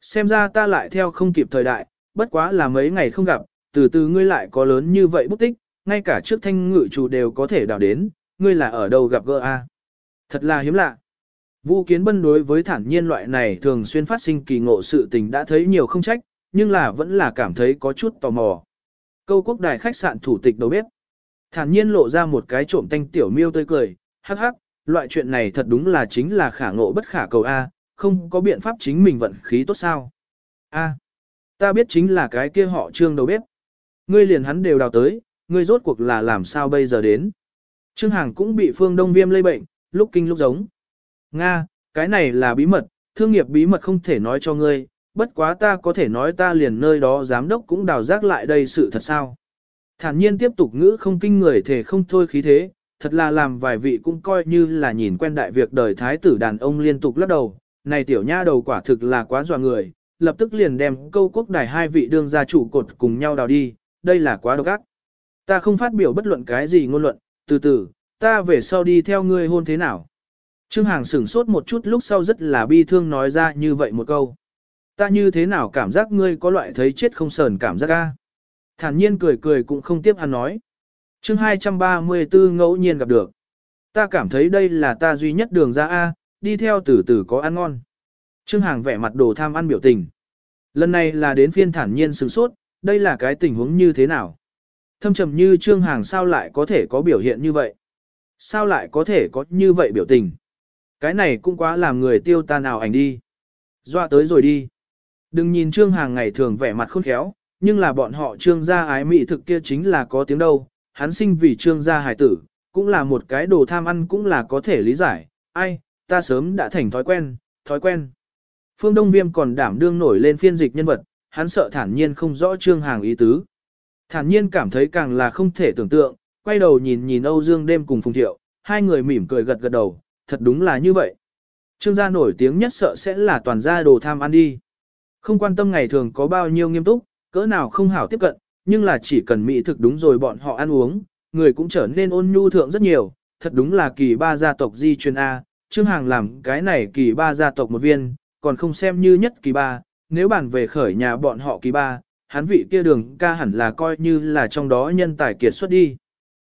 Xem ra ta lại theo không kịp thời đại, bất quá là mấy ngày không gặp, từ từ ngươi lại có lớn như vậy bút tích, ngay cả trước thanh ngự chủ đều có thể đào đến, ngươi là ở đâu gặp gỡ a? Thật là hiếm lạ. Vu Kiến Bân đối với thản nhiên loại này thường xuyên phát sinh kỳ ngộ sự tình đã thấy nhiều không trách, nhưng là vẫn là cảm thấy có chút tò mò. Câu quốc đài khách sạn thủ tịch đầu bếp. Thản nhiên lộ ra một cái trộm tanh tiểu miêu tươi cười, hắc hắc, loại chuyện này thật đúng là chính là khả ngộ bất khả cầu A, không có biện pháp chính mình vận khí tốt sao. A, ta biết chính là cái kia họ trương đầu bếp. Ngươi liền hắn đều đào tới, ngươi rốt cuộc là làm sao bây giờ đến. Trương Hàng cũng bị phương đông viêm lây bệnh, lúc kinh lúc giống. Nga, cái này là bí mật, thương nghiệp bí mật không thể nói cho ngươi, bất quá ta có thể nói ta liền nơi đó giám đốc cũng đào rác lại đây sự thật sao. Thản nhiên tiếp tục ngữ không kinh người thể không thôi khí thế, thật là làm vài vị cũng coi như là nhìn quen đại việc đời thái tử đàn ông liên tục lắc đầu, này tiểu nha đầu quả thực là quá dọa người, lập tức liền đem câu quốc đài hai vị đương gia chủ cột cùng nhau đào đi, đây là quá độc ác. Ta không phát biểu bất luận cái gì ngôn luận, từ từ, ta về sau đi theo ngươi hôn thế nào. Trương Hàng sửng sốt một chút lúc sau rất là bi thương nói ra như vậy một câu. Ta như thế nào cảm giác ngươi có loại thấy chết không sờn cảm giác ga? Thản nhiên cười cười cũng không tiếp hắn nói. chương 234 ngẫu nhiên gặp được. Ta cảm thấy đây là ta duy nhất đường ra A, đi theo từ từ có ăn ngon. Trương Hàng vẻ mặt đồ tham ăn biểu tình. Lần này là đến phiên thản nhiên sửng sốt, đây là cái tình huống như thế nào? Thâm trầm như Trương Hàng sao lại có thể có biểu hiện như vậy? Sao lại có thể có như vậy biểu tình? Cái này cũng quá làm người tiêu tan nào ảnh đi. Dọa tới rồi đi. Đừng nhìn Trương Hàng ngày thường vẻ mặt khôn khéo, nhưng là bọn họ Trương gia ái mị thực kia chính là có tiếng đâu. Hắn sinh vì Trương gia hải tử, cũng là một cái đồ tham ăn cũng là có thể lý giải. Ai, ta sớm đã thành thói quen, thói quen. Phương Đông Viêm còn đảm đương nổi lên phiên dịch nhân vật, hắn sợ thản nhiên không rõ Trương Hàng ý tứ. Thản nhiên cảm thấy càng là không thể tưởng tượng, quay đầu nhìn nhìn Âu Dương đêm cùng Phùng Thiệu, hai người mỉm cười gật gật đầu, thật đúng là như vậy. Trương gia nổi tiếng nhất sợ sẽ là toàn gia đồ tham ăn đi. Không quan tâm ngày thường có bao nhiêu nghiêm túc, cỡ nào không hảo tiếp cận, nhưng là chỉ cần mỹ thực đúng rồi bọn họ ăn uống, người cũng trở nên ôn nhu thượng rất nhiều, thật đúng là kỳ ba gia tộc di truyền A, Trương Hàng làm cái này kỳ ba gia tộc một viên, còn không xem như nhất kỳ ba, nếu bàn về khởi nhà bọn họ kỳ ba, hắn vị kia đường ca hẳn là coi như là trong đó nhân tài kiệt xuất đi.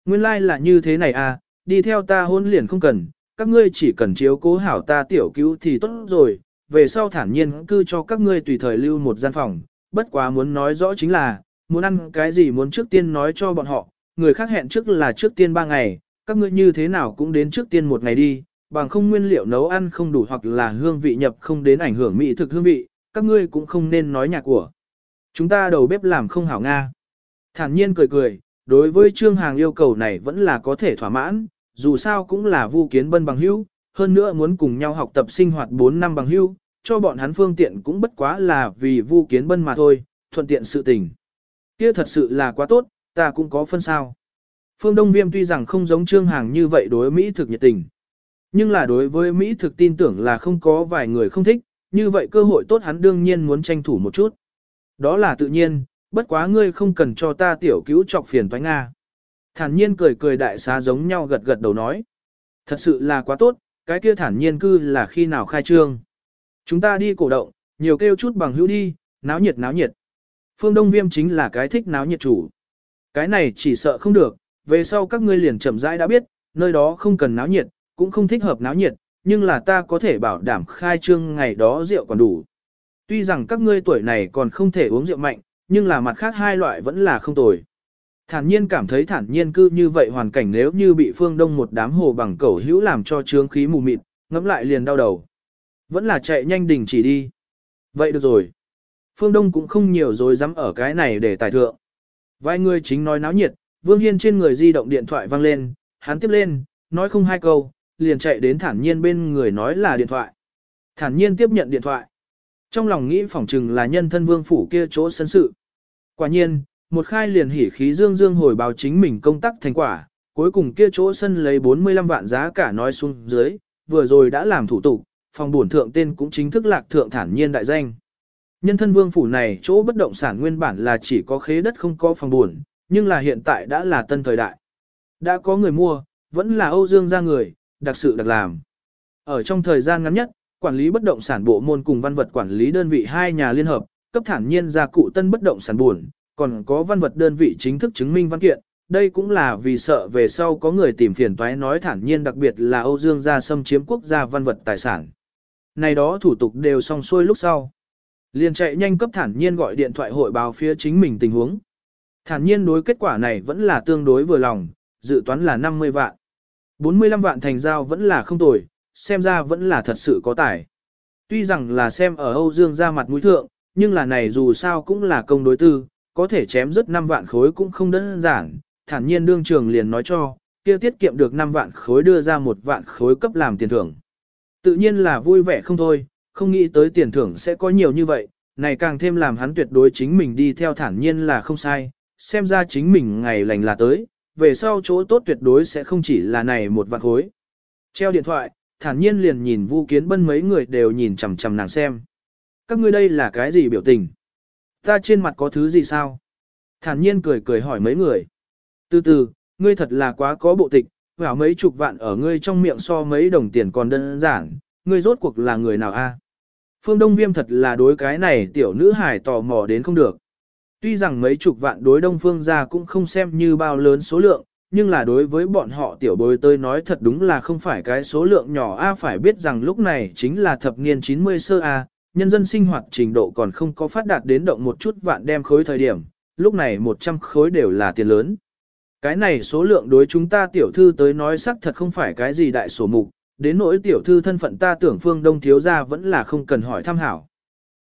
Nguyên lai like là như thế này à, đi theo ta hôn liền không cần, các ngươi chỉ cần chiếu cố hảo ta tiểu cứu thì tốt rồi, về sau thản nhiên cư cho các ngươi tùy thời lưu một gian phòng, bất quá muốn nói rõ chính là, muốn ăn cái gì muốn trước tiên nói cho bọn họ, người khác hẹn trước là trước tiên ba ngày, các ngươi như thế nào cũng đến trước tiên một ngày đi, bằng không nguyên liệu nấu ăn không đủ hoặc là hương vị nhập không đến ảnh hưởng mỹ thực hương vị, các ngươi cũng không nên nói nhà của. Chúng ta đầu bếp làm không hảo Nga. Thản nhiên cười cười, đối với Trương Hàng yêu cầu này vẫn là có thể thỏa mãn, dù sao cũng là vu kiến bân bằng hữu, hơn nữa muốn cùng nhau học tập sinh hoạt 4 năm bằng hữu, cho bọn hắn phương tiện cũng bất quá là vì vu kiến bân mà thôi, thuận tiện sự tình. Kia thật sự là quá tốt, ta cũng có phân sao. Phương Đông Viêm tuy rằng không giống Trương Hàng như vậy đối Mỹ thực nhiệt tình. Nhưng là đối với Mỹ thực tin tưởng là không có vài người không thích, như vậy cơ hội tốt hắn đương nhiên muốn tranh thủ một chút. Đó là tự nhiên, bất quá ngươi không cần cho ta tiểu cứu trọc phiền toái Nga. Thản nhiên cười cười đại xá giống nhau gật gật đầu nói. Thật sự là quá tốt, cái kia thản nhiên cư là khi nào khai trương. Chúng ta đi cổ động, nhiều kêu chút bằng hữu đi, náo nhiệt náo nhiệt. Phương Đông Viêm chính là cái thích náo nhiệt chủ. Cái này chỉ sợ không được, về sau các ngươi liền chậm rãi đã biết, nơi đó không cần náo nhiệt, cũng không thích hợp náo nhiệt, nhưng là ta có thể bảo đảm khai trương ngày đó rượu còn đủ. Tuy rằng các ngươi tuổi này còn không thể uống rượu mạnh, nhưng là mặt khác hai loại vẫn là không tồi. Thản nhiên cảm thấy thản nhiên cư như vậy hoàn cảnh nếu như bị phương đông một đám hồ bằng cẩu hữu làm cho trướng khí mù mịt, ngẫm lại liền đau đầu. Vẫn là chạy nhanh đình chỉ đi. Vậy được rồi. Phương Đông cũng không nhiều rồi dám ở cái này để tài thượng. Vài người chính nói náo nhiệt, Vương Hiên trên người di động điện thoại vang lên, hắn tiếp lên, nói không hai câu, liền chạy đến thản nhiên bên người nói là điện thoại. Thản nhiên tiếp nhận điện thoại. Trong lòng nghĩ phỏng chừng là nhân thân vương phủ kia chỗ sân sự. Quả nhiên, một khai liền hỉ khí dương dương hồi báo chính mình công tác thành quả, cuối cùng kia chỗ sân lấy 45 vạn giá cả nói xuống dưới, vừa rồi đã làm thủ tục, phòng bổn thượng tên cũng chính thức lạc thượng thản nhiên đại danh. Nhân thân vương phủ này chỗ bất động sản nguyên bản là chỉ có khế đất không có phòng buồn, nhưng là hiện tại đã là tân thời đại. Đã có người mua, vẫn là Âu Dương ra người, đặc sự đặc làm. Ở trong thời gian ngắn nhất, quản lý bất động sản bộ môn cùng văn vật quản lý đơn vị hai nhà liên hợp, cấp thản nhiên ra cụ tân bất động sản buồn, còn có văn vật đơn vị chính thức chứng minh văn kiện. Đây cũng là vì sợ về sau có người tìm phiền toái nói thản nhiên đặc biệt là Âu Dương gia xâm chiếm quốc gia văn vật tài sản. Này đó thủ tục đều xong xuôi lúc sau. Liền chạy nhanh cấp thản nhiên gọi điện thoại hội báo phía chính mình tình huống. Thản nhiên đối kết quả này vẫn là tương đối vừa lòng, dự toán là 50 vạn. 45 vạn thành giao vẫn là không tồi, xem ra vẫn là thật sự có tài. Tuy rằng là xem ở Âu Dương ra mặt mũi thượng, nhưng là này dù sao cũng là công đối tư, có thể chém rất 5 vạn khối cũng không đơn giản, thản nhiên đương trường liền nói cho, kia tiết kiệm được 5 vạn khối đưa ra một vạn khối cấp làm tiền thưởng. Tự nhiên là vui vẻ không thôi, không nghĩ tới tiền thưởng sẽ có nhiều như vậy, này càng thêm làm hắn tuyệt đối chính mình đi theo thản nhiên là không sai, xem ra chính mình ngày lành là tới, về sau chỗ tốt tuyệt đối sẽ không chỉ là này một vạn khối. Treo điện thoại, thản nhiên liền nhìn Vu Kiến Bân mấy người đều nhìn chằm chằm nàng xem. Các ngươi đây là cái gì biểu tình? Ta trên mặt có thứ gì sao? Thản nhiên cười cười hỏi mấy người. Từ từ, ngươi thật là quá có bộ tịch, vào mấy chục vạn ở ngươi trong miệng so mấy đồng tiền còn đơn giản, ngươi rốt cuộc là người nào a? Phương Đông Viêm thật là đối cái này tiểu nữ hải tò mò đến không được. Tuy rằng mấy chục vạn đối Đông Phương gia cũng không xem như bao lớn số lượng, nhưng là đối với bọn họ tiểu bối tới nói thật đúng là không phải cái số lượng nhỏ A phải biết rằng lúc này chính là thập niên 90 sơ A, nhân dân sinh hoạt trình độ còn không có phát đạt đến động một chút vạn đem khối thời điểm, lúc này 100 khối đều là tiền lớn. Cái này số lượng đối chúng ta tiểu thư tới nói xác thật không phải cái gì đại sổ mục, đến nỗi tiểu thư thân phận ta tưởng phương đông thiếu ra vẫn là không cần hỏi thăm hảo.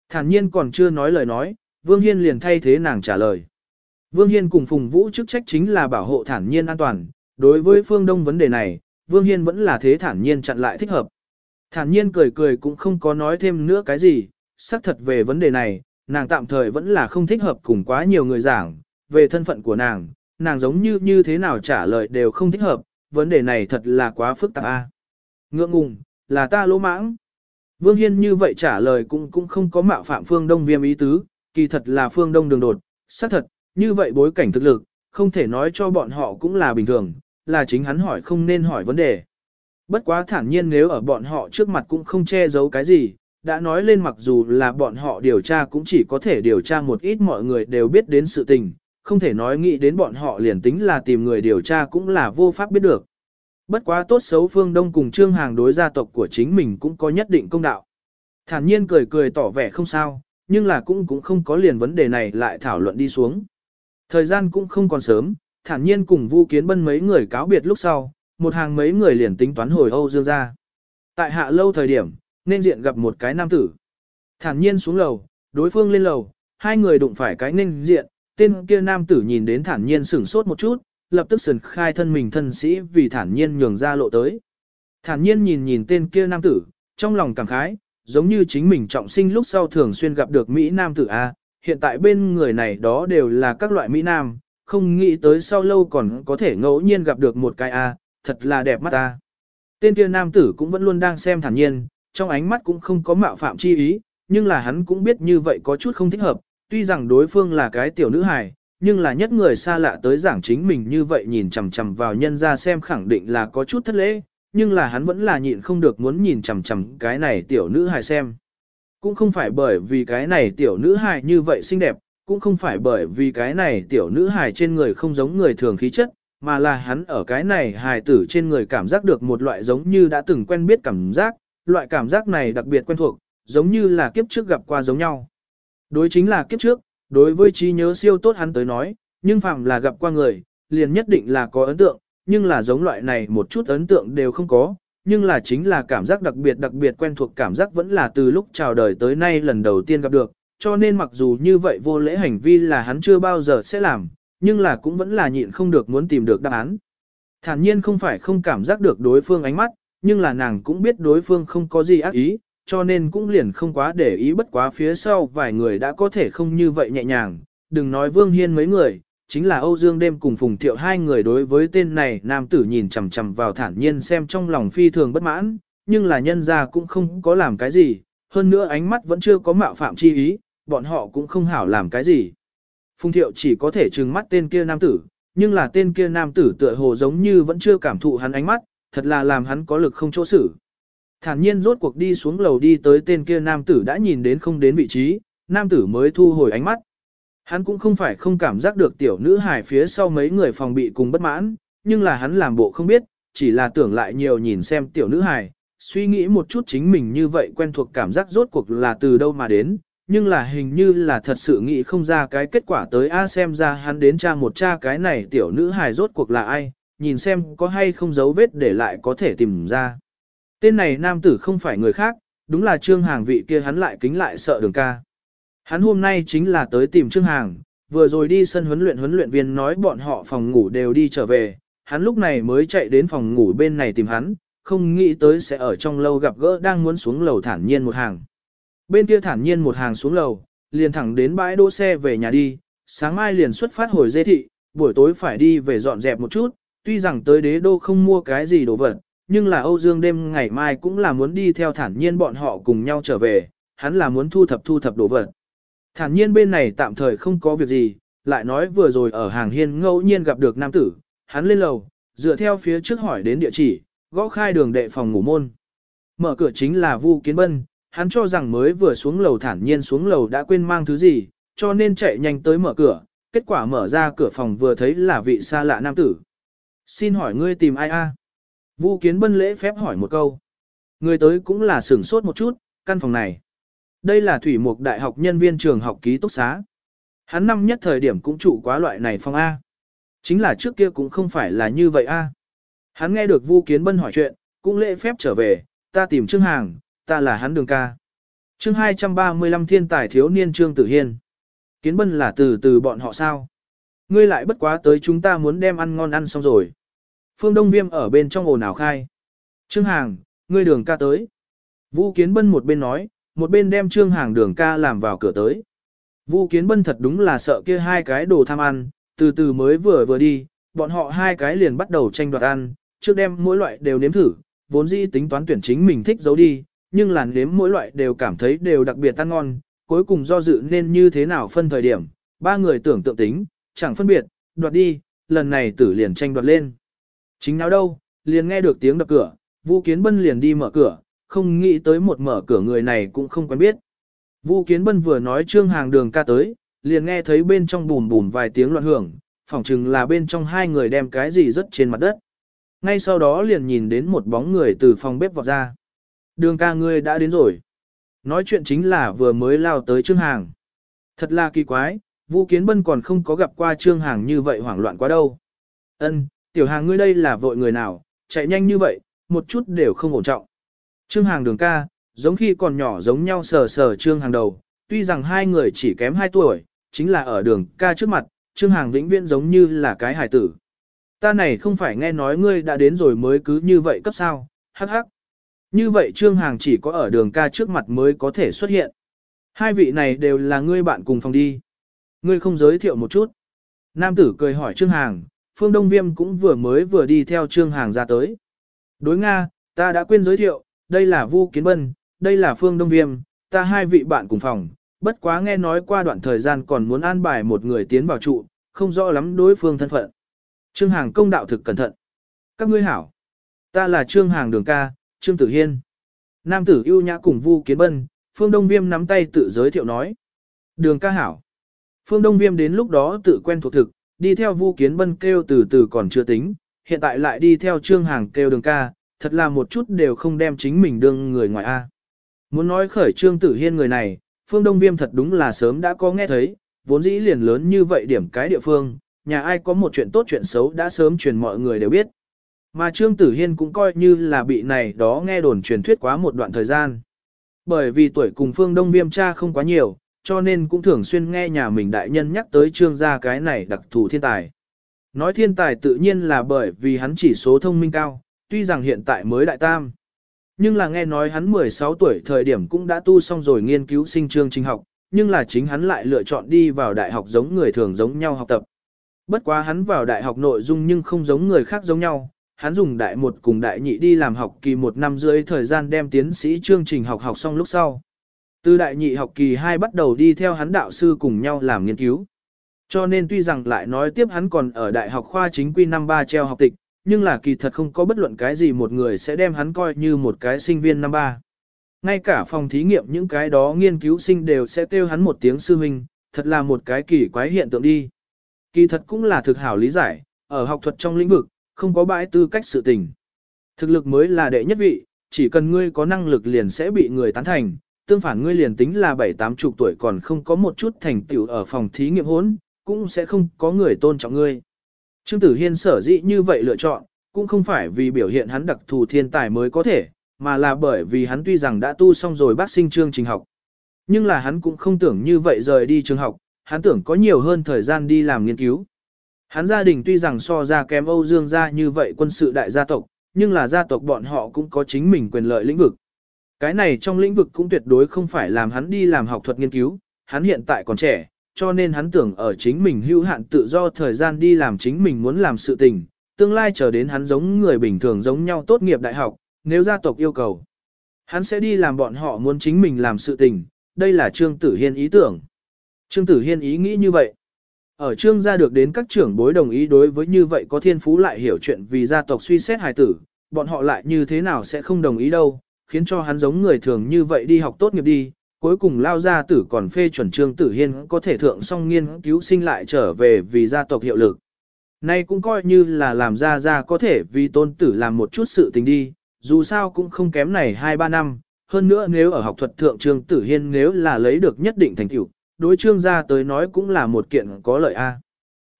Thản nhiên còn chưa nói lời nói, Vương Hiên liền thay thế nàng trả lời. Vương Hiên cùng Phùng Vũ chức trách chính là bảo hộ thản nhiên an toàn, đối với phương đông vấn đề này, Vương Hiên vẫn là thế thản nhiên chặn lại thích hợp. Thản nhiên cười cười cũng không có nói thêm nữa cái gì, xác thật về vấn đề này, nàng tạm thời vẫn là không thích hợp cùng quá nhiều người giảng, về thân phận của nàng, nàng giống như như thế nào trả lời đều không thích hợp, vấn đề này thật là quá phức tạp a. Ngượng ngùng, là ta lỗ mãng. Vương Hiên như vậy trả lời cũng cũng không có mạo phạm phương đông viêm ý tứ, kỳ thật là phương đông đường đột, xác thật, như vậy bối cảnh thực lực, không thể nói cho bọn họ cũng là bình thường, là chính hắn hỏi không nên hỏi vấn đề. Bất quá thản nhiên nếu ở bọn họ trước mặt cũng không che giấu cái gì, đã nói lên mặc dù là bọn họ điều tra cũng chỉ có thể điều tra một ít mọi người đều biết đến sự tình, không thể nói nghĩ đến bọn họ liền tính là tìm người điều tra cũng là vô pháp biết được. Bất quá tốt xấu phương Đông cùng trương hàng đối gia tộc của chính mình cũng có nhất định công đạo. Thản nhiên cười cười tỏ vẻ không sao, nhưng là cũng cũng không có liền vấn đề này lại thảo luận đi xuống. Thời gian cũng không còn sớm, thản nhiên cùng Vu Kiến Bân mấy người cáo biệt lúc sau, một hàng mấy người liền tính toán hồi Âu Dương ra. Tại hạ lâu thời điểm, nên diện gặp một cái nam tử. Thản nhiên xuống lầu, đối phương lên lầu, hai người đụng phải cái nên diện, tên kia nam tử nhìn đến thản nhiên sửng sốt một chút, lập tức sườn khai thân mình thân sĩ vì thản nhiên nhường ra lộ tới. Thản nhiên nhìn nhìn tên kia nam tử, trong lòng cảm khái, giống như chính mình trọng sinh lúc sau thường xuyên gặp được Mỹ nam tử A, hiện tại bên người này đó đều là các loại Mỹ nam, không nghĩ tới sau lâu còn có thể ngẫu nhiên gặp được một cái A, thật là đẹp mắt A. Tên kia nam tử cũng vẫn luôn đang xem thản nhiên, trong ánh mắt cũng không có mạo phạm chi ý, nhưng là hắn cũng biết như vậy có chút không thích hợp, tuy rằng đối phương là cái tiểu nữ hài, nhưng là nhất người xa lạ tới giảng chính mình như vậy nhìn chằm chằm vào nhân ra xem khẳng định là có chút thất lễ, nhưng là hắn vẫn là nhịn không được muốn nhìn chằm chằm cái này tiểu nữ hài xem. Cũng không phải bởi vì cái này tiểu nữ hài như vậy xinh đẹp, cũng không phải bởi vì cái này tiểu nữ hài trên người không giống người thường khí chất, mà là hắn ở cái này hài tử trên người cảm giác được một loại giống như đã từng quen biết cảm giác, loại cảm giác này đặc biệt quen thuộc, giống như là kiếp trước gặp qua giống nhau. Đối chính là kiếp trước, đối với trí nhớ siêu tốt hắn tới nói, nhưng phạm là gặp qua người, liền nhất định là có ấn tượng, nhưng là giống loại này một chút ấn tượng đều không có, nhưng là chính là cảm giác đặc biệt đặc biệt quen thuộc cảm giác vẫn là từ lúc chào đời tới nay lần đầu tiên gặp được, cho nên mặc dù như vậy vô lễ hành vi là hắn chưa bao giờ sẽ làm, nhưng là cũng vẫn là nhịn không được muốn tìm được đáp án. Thản nhiên không phải không cảm giác được đối phương ánh mắt, nhưng là nàng cũng biết đối phương không có gì ác ý, cho nên cũng liền không quá để ý bất quá phía sau vài người đã có thể không như vậy nhẹ nhàng, đừng nói Vương Hiên mấy người, chính là Âu Dương đêm cùng Phùng Thiệu hai người đối với tên này nam tử nhìn chằm chằm vào thản nhiên xem trong lòng phi thường bất mãn, nhưng là nhân gia cũng không có làm cái gì, hơn nữa ánh mắt vẫn chưa có mạo phạm chi ý, bọn họ cũng không hảo làm cái gì. Phùng Thiệu chỉ có thể trừng mắt tên kia nam tử, nhưng là tên kia nam tử tựa hồ giống như vẫn chưa cảm thụ hắn ánh mắt, thật là làm hắn có lực không chỗ xử. Thản nhiên rốt cuộc đi xuống lầu đi tới tên kia nam tử đã nhìn đến không đến vị trí, nam tử mới thu hồi ánh mắt. Hắn cũng không phải không cảm giác được tiểu nữ hài phía sau mấy người phòng bị cùng bất mãn, nhưng là hắn làm bộ không biết, chỉ là tưởng lại nhiều nhìn xem tiểu nữ hài, suy nghĩ một chút chính mình như vậy quen thuộc cảm giác rốt cuộc là từ đâu mà đến, nhưng là hình như là thật sự nghĩ không ra cái kết quả tới a xem ra hắn đến cha một cha cái này tiểu nữ hài rốt cuộc là ai, nhìn xem có hay không dấu vết để lại có thể tìm ra. Tên này nam tử không phải người khác, đúng là trương hàng vị kia hắn lại kính lại sợ đường ca. Hắn hôm nay chính là tới tìm trương hàng, vừa rồi đi sân huấn luyện huấn luyện viên nói bọn họ phòng ngủ đều đi trở về, hắn lúc này mới chạy đến phòng ngủ bên này tìm hắn, không nghĩ tới sẽ ở trong lâu gặp gỡ đang muốn xuống lầu thản nhiên một hàng. Bên kia thản nhiên một hàng xuống lầu, liền thẳng đến bãi đỗ xe về nhà đi, sáng mai liền xuất phát hồi dê thị, buổi tối phải đi về dọn dẹp một chút, tuy rằng tới đế đô không mua cái gì đồ vật, nhưng là Âu Dương đêm ngày mai cũng là muốn đi theo thản nhiên bọn họ cùng nhau trở về, hắn là muốn thu thập thu thập đồ vật. Thản nhiên bên này tạm thời không có việc gì, lại nói vừa rồi ở hàng hiên ngẫu nhiên gặp được nam tử, hắn lên lầu, dựa theo phía trước hỏi đến địa chỉ, gõ khai đường đệ phòng ngủ môn. Mở cửa chính là Vu Kiến Bân, hắn cho rằng mới vừa xuống lầu thản nhiên xuống lầu đã quên mang thứ gì, cho nên chạy nhanh tới mở cửa, kết quả mở ra cửa phòng vừa thấy là vị xa lạ nam tử. Xin hỏi ngươi tìm ai a? Vu Kiến Bân lễ phép hỏi một câu. Người tới cũng là sửng sốt một chút, căn phòng này. Đây là Thủy Mục Đại học nhân viên trường học ký túc xá. Hắn năm nhất thời điểm cũng trụ quá loại này phong A. Chính là trước kia cũng không phải là như vậy A. Hắn nghe được Vu Kiến Bân hỏi chuyện, cũng lễ phép trở về, ta tìm Trương Hàng, ta là hắn đường ca. Chương 235 thiên tài thiếu niên Trương Tử Hiên. Kiến Bân là từ từ bọn họ sao? Ngươi lại bất quá tới chúng ta muốn đem ăn ngon ăn xong rồi. Phương Đông Viêm ở bên trong ồn ào khai. Trương Hàng, ngươi đường ca tới. Vu Kiến Bân một bên nói, một bên đem Trương Hàng đường ca làm vào cửa tới. Vu Kiến Bân thật đúng là sợ kia hai cái đồ tham ăn, từ từ mới vừa vừa đi, bọn họ hai cái liền bắt đầu tranh đoạt ăn, trước đem mỗi loại đều nếm thử, vốn dĩ tính toán tuyển chính mình thích giấu đi, nhưng làn nếm mỗi loại đều cảm thấy đều đặc biệt ăn ngon, cuối cùng do dự nên như thế nào phân thời điểm, ba người tưởng tượng tính, chẳng phân biệt, đoạt đi, lần này tử liền tranh đoạt lên. Chính nào đâu, liền nghe được tiếng đập cửa, Vu Kiến Bân liền đi mở cửa, không nghĩ tới một mở cửa người này cũng không quen biết. Vu Kiến Bân vừa nói trương hàng đường ca tới, liền nghe thấy bên trong bùn bùn vài tiếng loạn hưởng, phỏng chừng là bên trong hai người đem cái gì rớt trên mặt đất. Ngay sau đó liền nhìn đến một bóng người từ phòng bếp vọt ra. Đường ca ngươi đã đến rồi. Nói chuyện chính là vừa mới lao tới trương hàng. Thật là kỳ quái, Vu Kiến Bân còn không có gặp qua trương hàng như vậy hoảng loạn quá đâu. Ân, tiểu hàng ngươi đây là vội người nào, chạy nhanh như vậy, một chút đều không ổn trọng. Trương hàng đường ca, giống khi còn nhỏ giống nhau sờ sờ trương hàng đầu, tuy rằng hai người chỉ kém 2 tuổi, chính là ở đường ca trước mặt, trương hàng vĩnh viễn giống như là cái hài tử. Ta này không phải nghe nói ngươi đã đến rồi mới cứ như vậy cấp sao, hắc hắc. Như vậy trương hàng chỉ có ở đường ca trước mặt mới có thể xuất hiện. Hai vị này đều là ngươi bạn cùng phòng đi. Ngươi không giới thiệu một chút. Nam tử cười hỏi trương hàng, phương đông viêm cũng vừa mới vừa đi theo trương hàng ra tới. Đối Nga, ta đã quên giới thiệu, đây là Vu Kiến Bân, đây là Phương Đông Viêm, ta hai vị bạn cùng phòng, bất quá nghe nói qua đoạn thời gian còn muốn an bài một người tiến vào trụ, không rõ lắm đối phương thân phận. Trương Hàng công đạo thực cẩn thận. Các ngươi hảo. Ta là Trương Hàng đường ca, Trương Tử Hiên. Nam tử ưu nhã cùng Vu Kiến Bân, Phương Đông Viêm nắm tay tự giới thiệu nói. Đường ca hảo. Phương Đông Viêm đến lúc đó tự quen thuộc thực, đi theo Vu Kiến Bân kêu từ từ còn chưa tính, hiện tại lại đi theo Trương Hàng kêu đường ca, thật là một chút đều không đem chính mình đương người ngoài A. Muốn nói khởi Trương Tử Hiên người này, Phương Đông Viêm thật đúng là sớm đã có nghe thấy, vốn dĩ liền lớn như vậy điểm cái địa phương, nhà ai có một chuyện tốt chuyện xấu đã sớm truyền mọi người đều biết. Mà Trương Tử Hiên cũng coi như là bị này đó nghe đồn truyền thuyết quá một đoạn thời gian. Bởi vì tuổi cùng Phương Đông Viêm cha không quá nhiều, cho nên cũng thường xuyên nghe nhà mình đại nhân nhắc tới Trương gia cái này đặc thù thiên tài. Nói thiên tài tự nhiên là bởi vì hắn chỉ số thông minh cao, tuy rằng hiện tại mới đại tam. Nhưng là nghe nói hắn 16 tuổi thời điểm cũng đã tu xong rồi nghiên cứu sinh chương trình học, nhưng là chính hắn lại lựa chọn đi vào đại học giống người thường giống nhau học tập. Bất quá hắn vào đại học nội dung nhưng không giống người khác giống nhau, hắn dùng đại một cùng đại nhị đi làm học kỳ một năm rưỡi thời gian đem tiến sĩ chương trình học học xong lúc sau. Từ đại nhị học kỳ 2 bắt đầu đi theo hắn đạo sư cùng nhau làm nghiên cứu. Cho nên tuy rằng lại nói tiếp hắn còn ở đại học khoa chính quy năm ba treo học tịch, nhưng là kỳ thật không có bất luận cái gì một người sẽ đem hắn coi như một cái sinh viên năm ba. Ngay cả phòng thí nghiệm những cái đó nghiên cứu sinh đều sẽ kêu hắn một tiếng sư huynh, thật là một cái kỳ quái hiện tượng đi. Kỳ thật cũng là thực hảo lý giải, ở học thuật trong lĩnh vực, không có bãi tư cách sự tình. Thực lực mới là đệ nhất vị, chỉ cần ngươi có năng lực liền sẽ bị người tán thành, tương phản ngươi liền tính là bảy tám chục tuổi còn không có một chút thành tựu ở phòng thí nghiệm hốn cũng sẽ không có người tôn trọng ngươi. Trương Tử Hiên sở dĩ như vậy lựa chọn, cũng không phải vì biểu hiện hắn đặc thù thiên tài mới có thể, mà là bởi vì hắn tuy rằng đã tu xong rồi bác sinh chương trình học. Nhưng là hắn cũng không tưởng như vậy rời đi trường học, hắn tưởng có nhiều hơn thời gian đi làm nghiên cứu. Hắn gia đình tuy rằng so ra kém Âu Dương gia như vậy quân sự đại gia tộc, nhưng là gia tộc bọn họ cũng có chính mình quyền lợi lĩnh vực. Cái này trong lĩnh vực cũng tuyệt đối không phải làm hắn đi làm học thuật nghiên cứu, hắn hiện tại còn trẻ, cho nên hắn tưởng ở chính mình hữu hạn tự do thời gian đi làm chính mình muốn làm sự tình, tương lai chờ đến hắn giống người bình thường giống nhau tốt nghiệp đại học, nếu gia tộc yêu cầu. Hắn sẽ đi làm bọn họ muốn chính mình làm sự tình, đây là Trương Tử Hiên ý tưởng. Trương Tử Hiên ý nghĩ như vậy. Ở Trương gia được đến các trưởng bối đồng ý đối với như vậy có thiên phú lại hiểu chuyện vì gia tộc suy xét hài tử, bọn họ lại như thế nào sẽ không đồng ý đâu, khiến cho hắn giống người thường như vậy đi học tốt nghiệp đi, cuối cùng lao gia tử còn phê chuẩn trương tử hiên có thể thượng xong nghiên cứu sinh lại trở về vì gia tộc hiệu lực. Nay cũng coi như là làm ra ra có thể vì tôn tử làm một chút sự tình đi, dù sao cũng không kém này 2-3 năm, hơn nữa nếu ở học thuật thượng trương tử hiên nếu là lấy được nhất định thành tựu, đối trương gia tới nói cũng là một kiện có lợi a.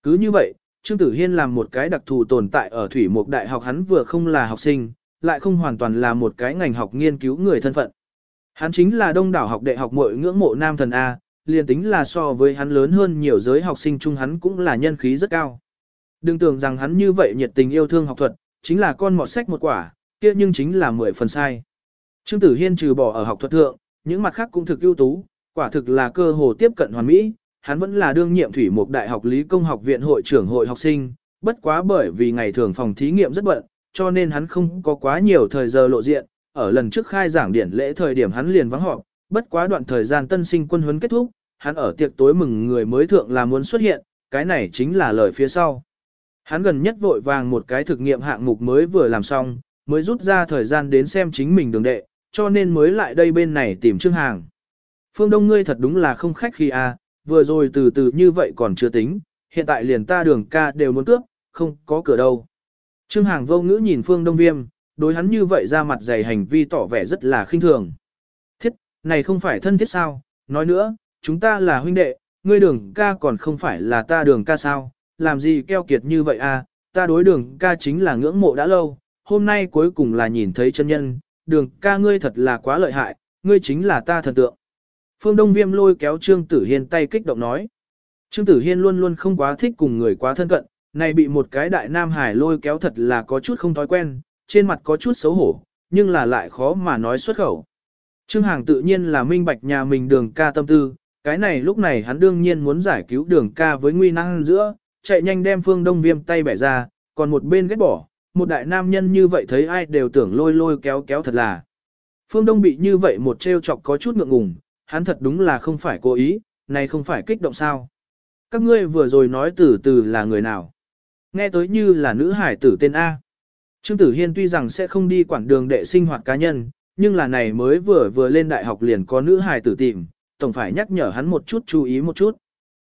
Cứ như vậy, trương tử hiên làm một cái đặc thù tồn tại ở thủy mục đại học hắn vừa không là học sinh, lại không hoàn toàn là một cái ngành học nghiên cứu người thân phận. Hắn chính là đông đảo học đệ học mội ngưỡng mộ nam thần A, liền tính là so với hắn lớn hơn nhiều giới học sinh chung hắn cũng là nhân khí rất cao. Đừng tưởng rằng hắn như vậy nhiệt tình yêu thương học thuật, chính là con mọt sách một quả, kia nhưng chính là mười phần sai. Trương Tử Hiên trừ bỏ ở học thuật thượng, những mặt khác cũng thực ưu tú, quả thực là cơ hồ tiếp cận hoàn mỹ, hắn vẫn là đương nhiệm thủy mục đại học lý công học viện hội trưởng hội học sinh, bất quá bởi vì ngày thường phòng thí nghiệm rất bận, cho nên hắn không có quá nhiều thời giờ lộ diện, ở lần trước khai giảng điển lễ thời điểm hắn liền vắng họp, bất quá đoạn thời gian tân sinh quân huấn kết thúc, hắn ở tiệc tối mừng người mới thượng là muốn xuất hiện, cái này chính là lời phía sau. Hắn gần nhất vội vàng một cái thực nghiệm hạng mục mới vừa làm xong, mới rút ra thời gian đến xem chính mình đường đệ, cho nên mới lại đây bên này tìm Trương Hàng. Phương Đông ngươi thật đúng là không khách khi a, à, vừa rồi từ từ như vậy còn chưa tính, hiện tại liền ta đường ca đều muốn cướp, không có cửa đâu. Trương Hàng vô ngữ nhìn Phương Đông Viêm, đối hắn như vậy ra mặt dày hành vi tỏ vẻ rất là khinh thường. Thiết, này không phải thân thiết sao, nói nữa, chúng ta là huynh đệ, ngươi đường ca còn không phải là ta đường ca sao, làm gì keo kiệt như vậy à, ta đối đường ca chính là ngưỡng mộ đã lâu, hôm nay cuối cùng là nhìn thấy chân nhân, đường ca ngươi thật là quá lợi hại, ngươi chính là ta thần tượng. Phương Đông Viêm lôi kéo Trương Tử Hiên tay kích động nói. Trương Tử Hiên luôn luôn không quá thích cùng người quá thân cận, này bị một cái đại nam hải lôi kéo thật là có chút không thói quen, trên mặt có chút xấu hổ, nhưng là lại khó mà nói xuất khẩu. Trương Hàng tự nhiên là minh bạch nhà mình đường ca tâm tư, cái này lúc này hắn đương nhiên muốn giải cứu đường ca với nguy năng giữa, chạy nhanh đem phương đông viêm tay bẻ ra, còn một bên ghét bỏ, một đại nam nhân như vậy thấy ai đều tưởng lôi lôi kéo kéo thật là. Phương Đông bị như vậy một trêu chọc có chút ngượng ngùng, hắn thật đúng là không phải cố ý, này không phải kích động sao. Các ngươi vừa rồi nói từ từ là người nào. Nghe tới như là nữ hải tử tên A. Trương Tử Hiên tuy rằng sẽ không đi quản đường đệ sinh hoạt cá nhân, nhưng là này mới vừa vừa lên đại học liền có nữ hài tử tìm, tổng phải nhắc nhở hắn một chút chú ý một chút.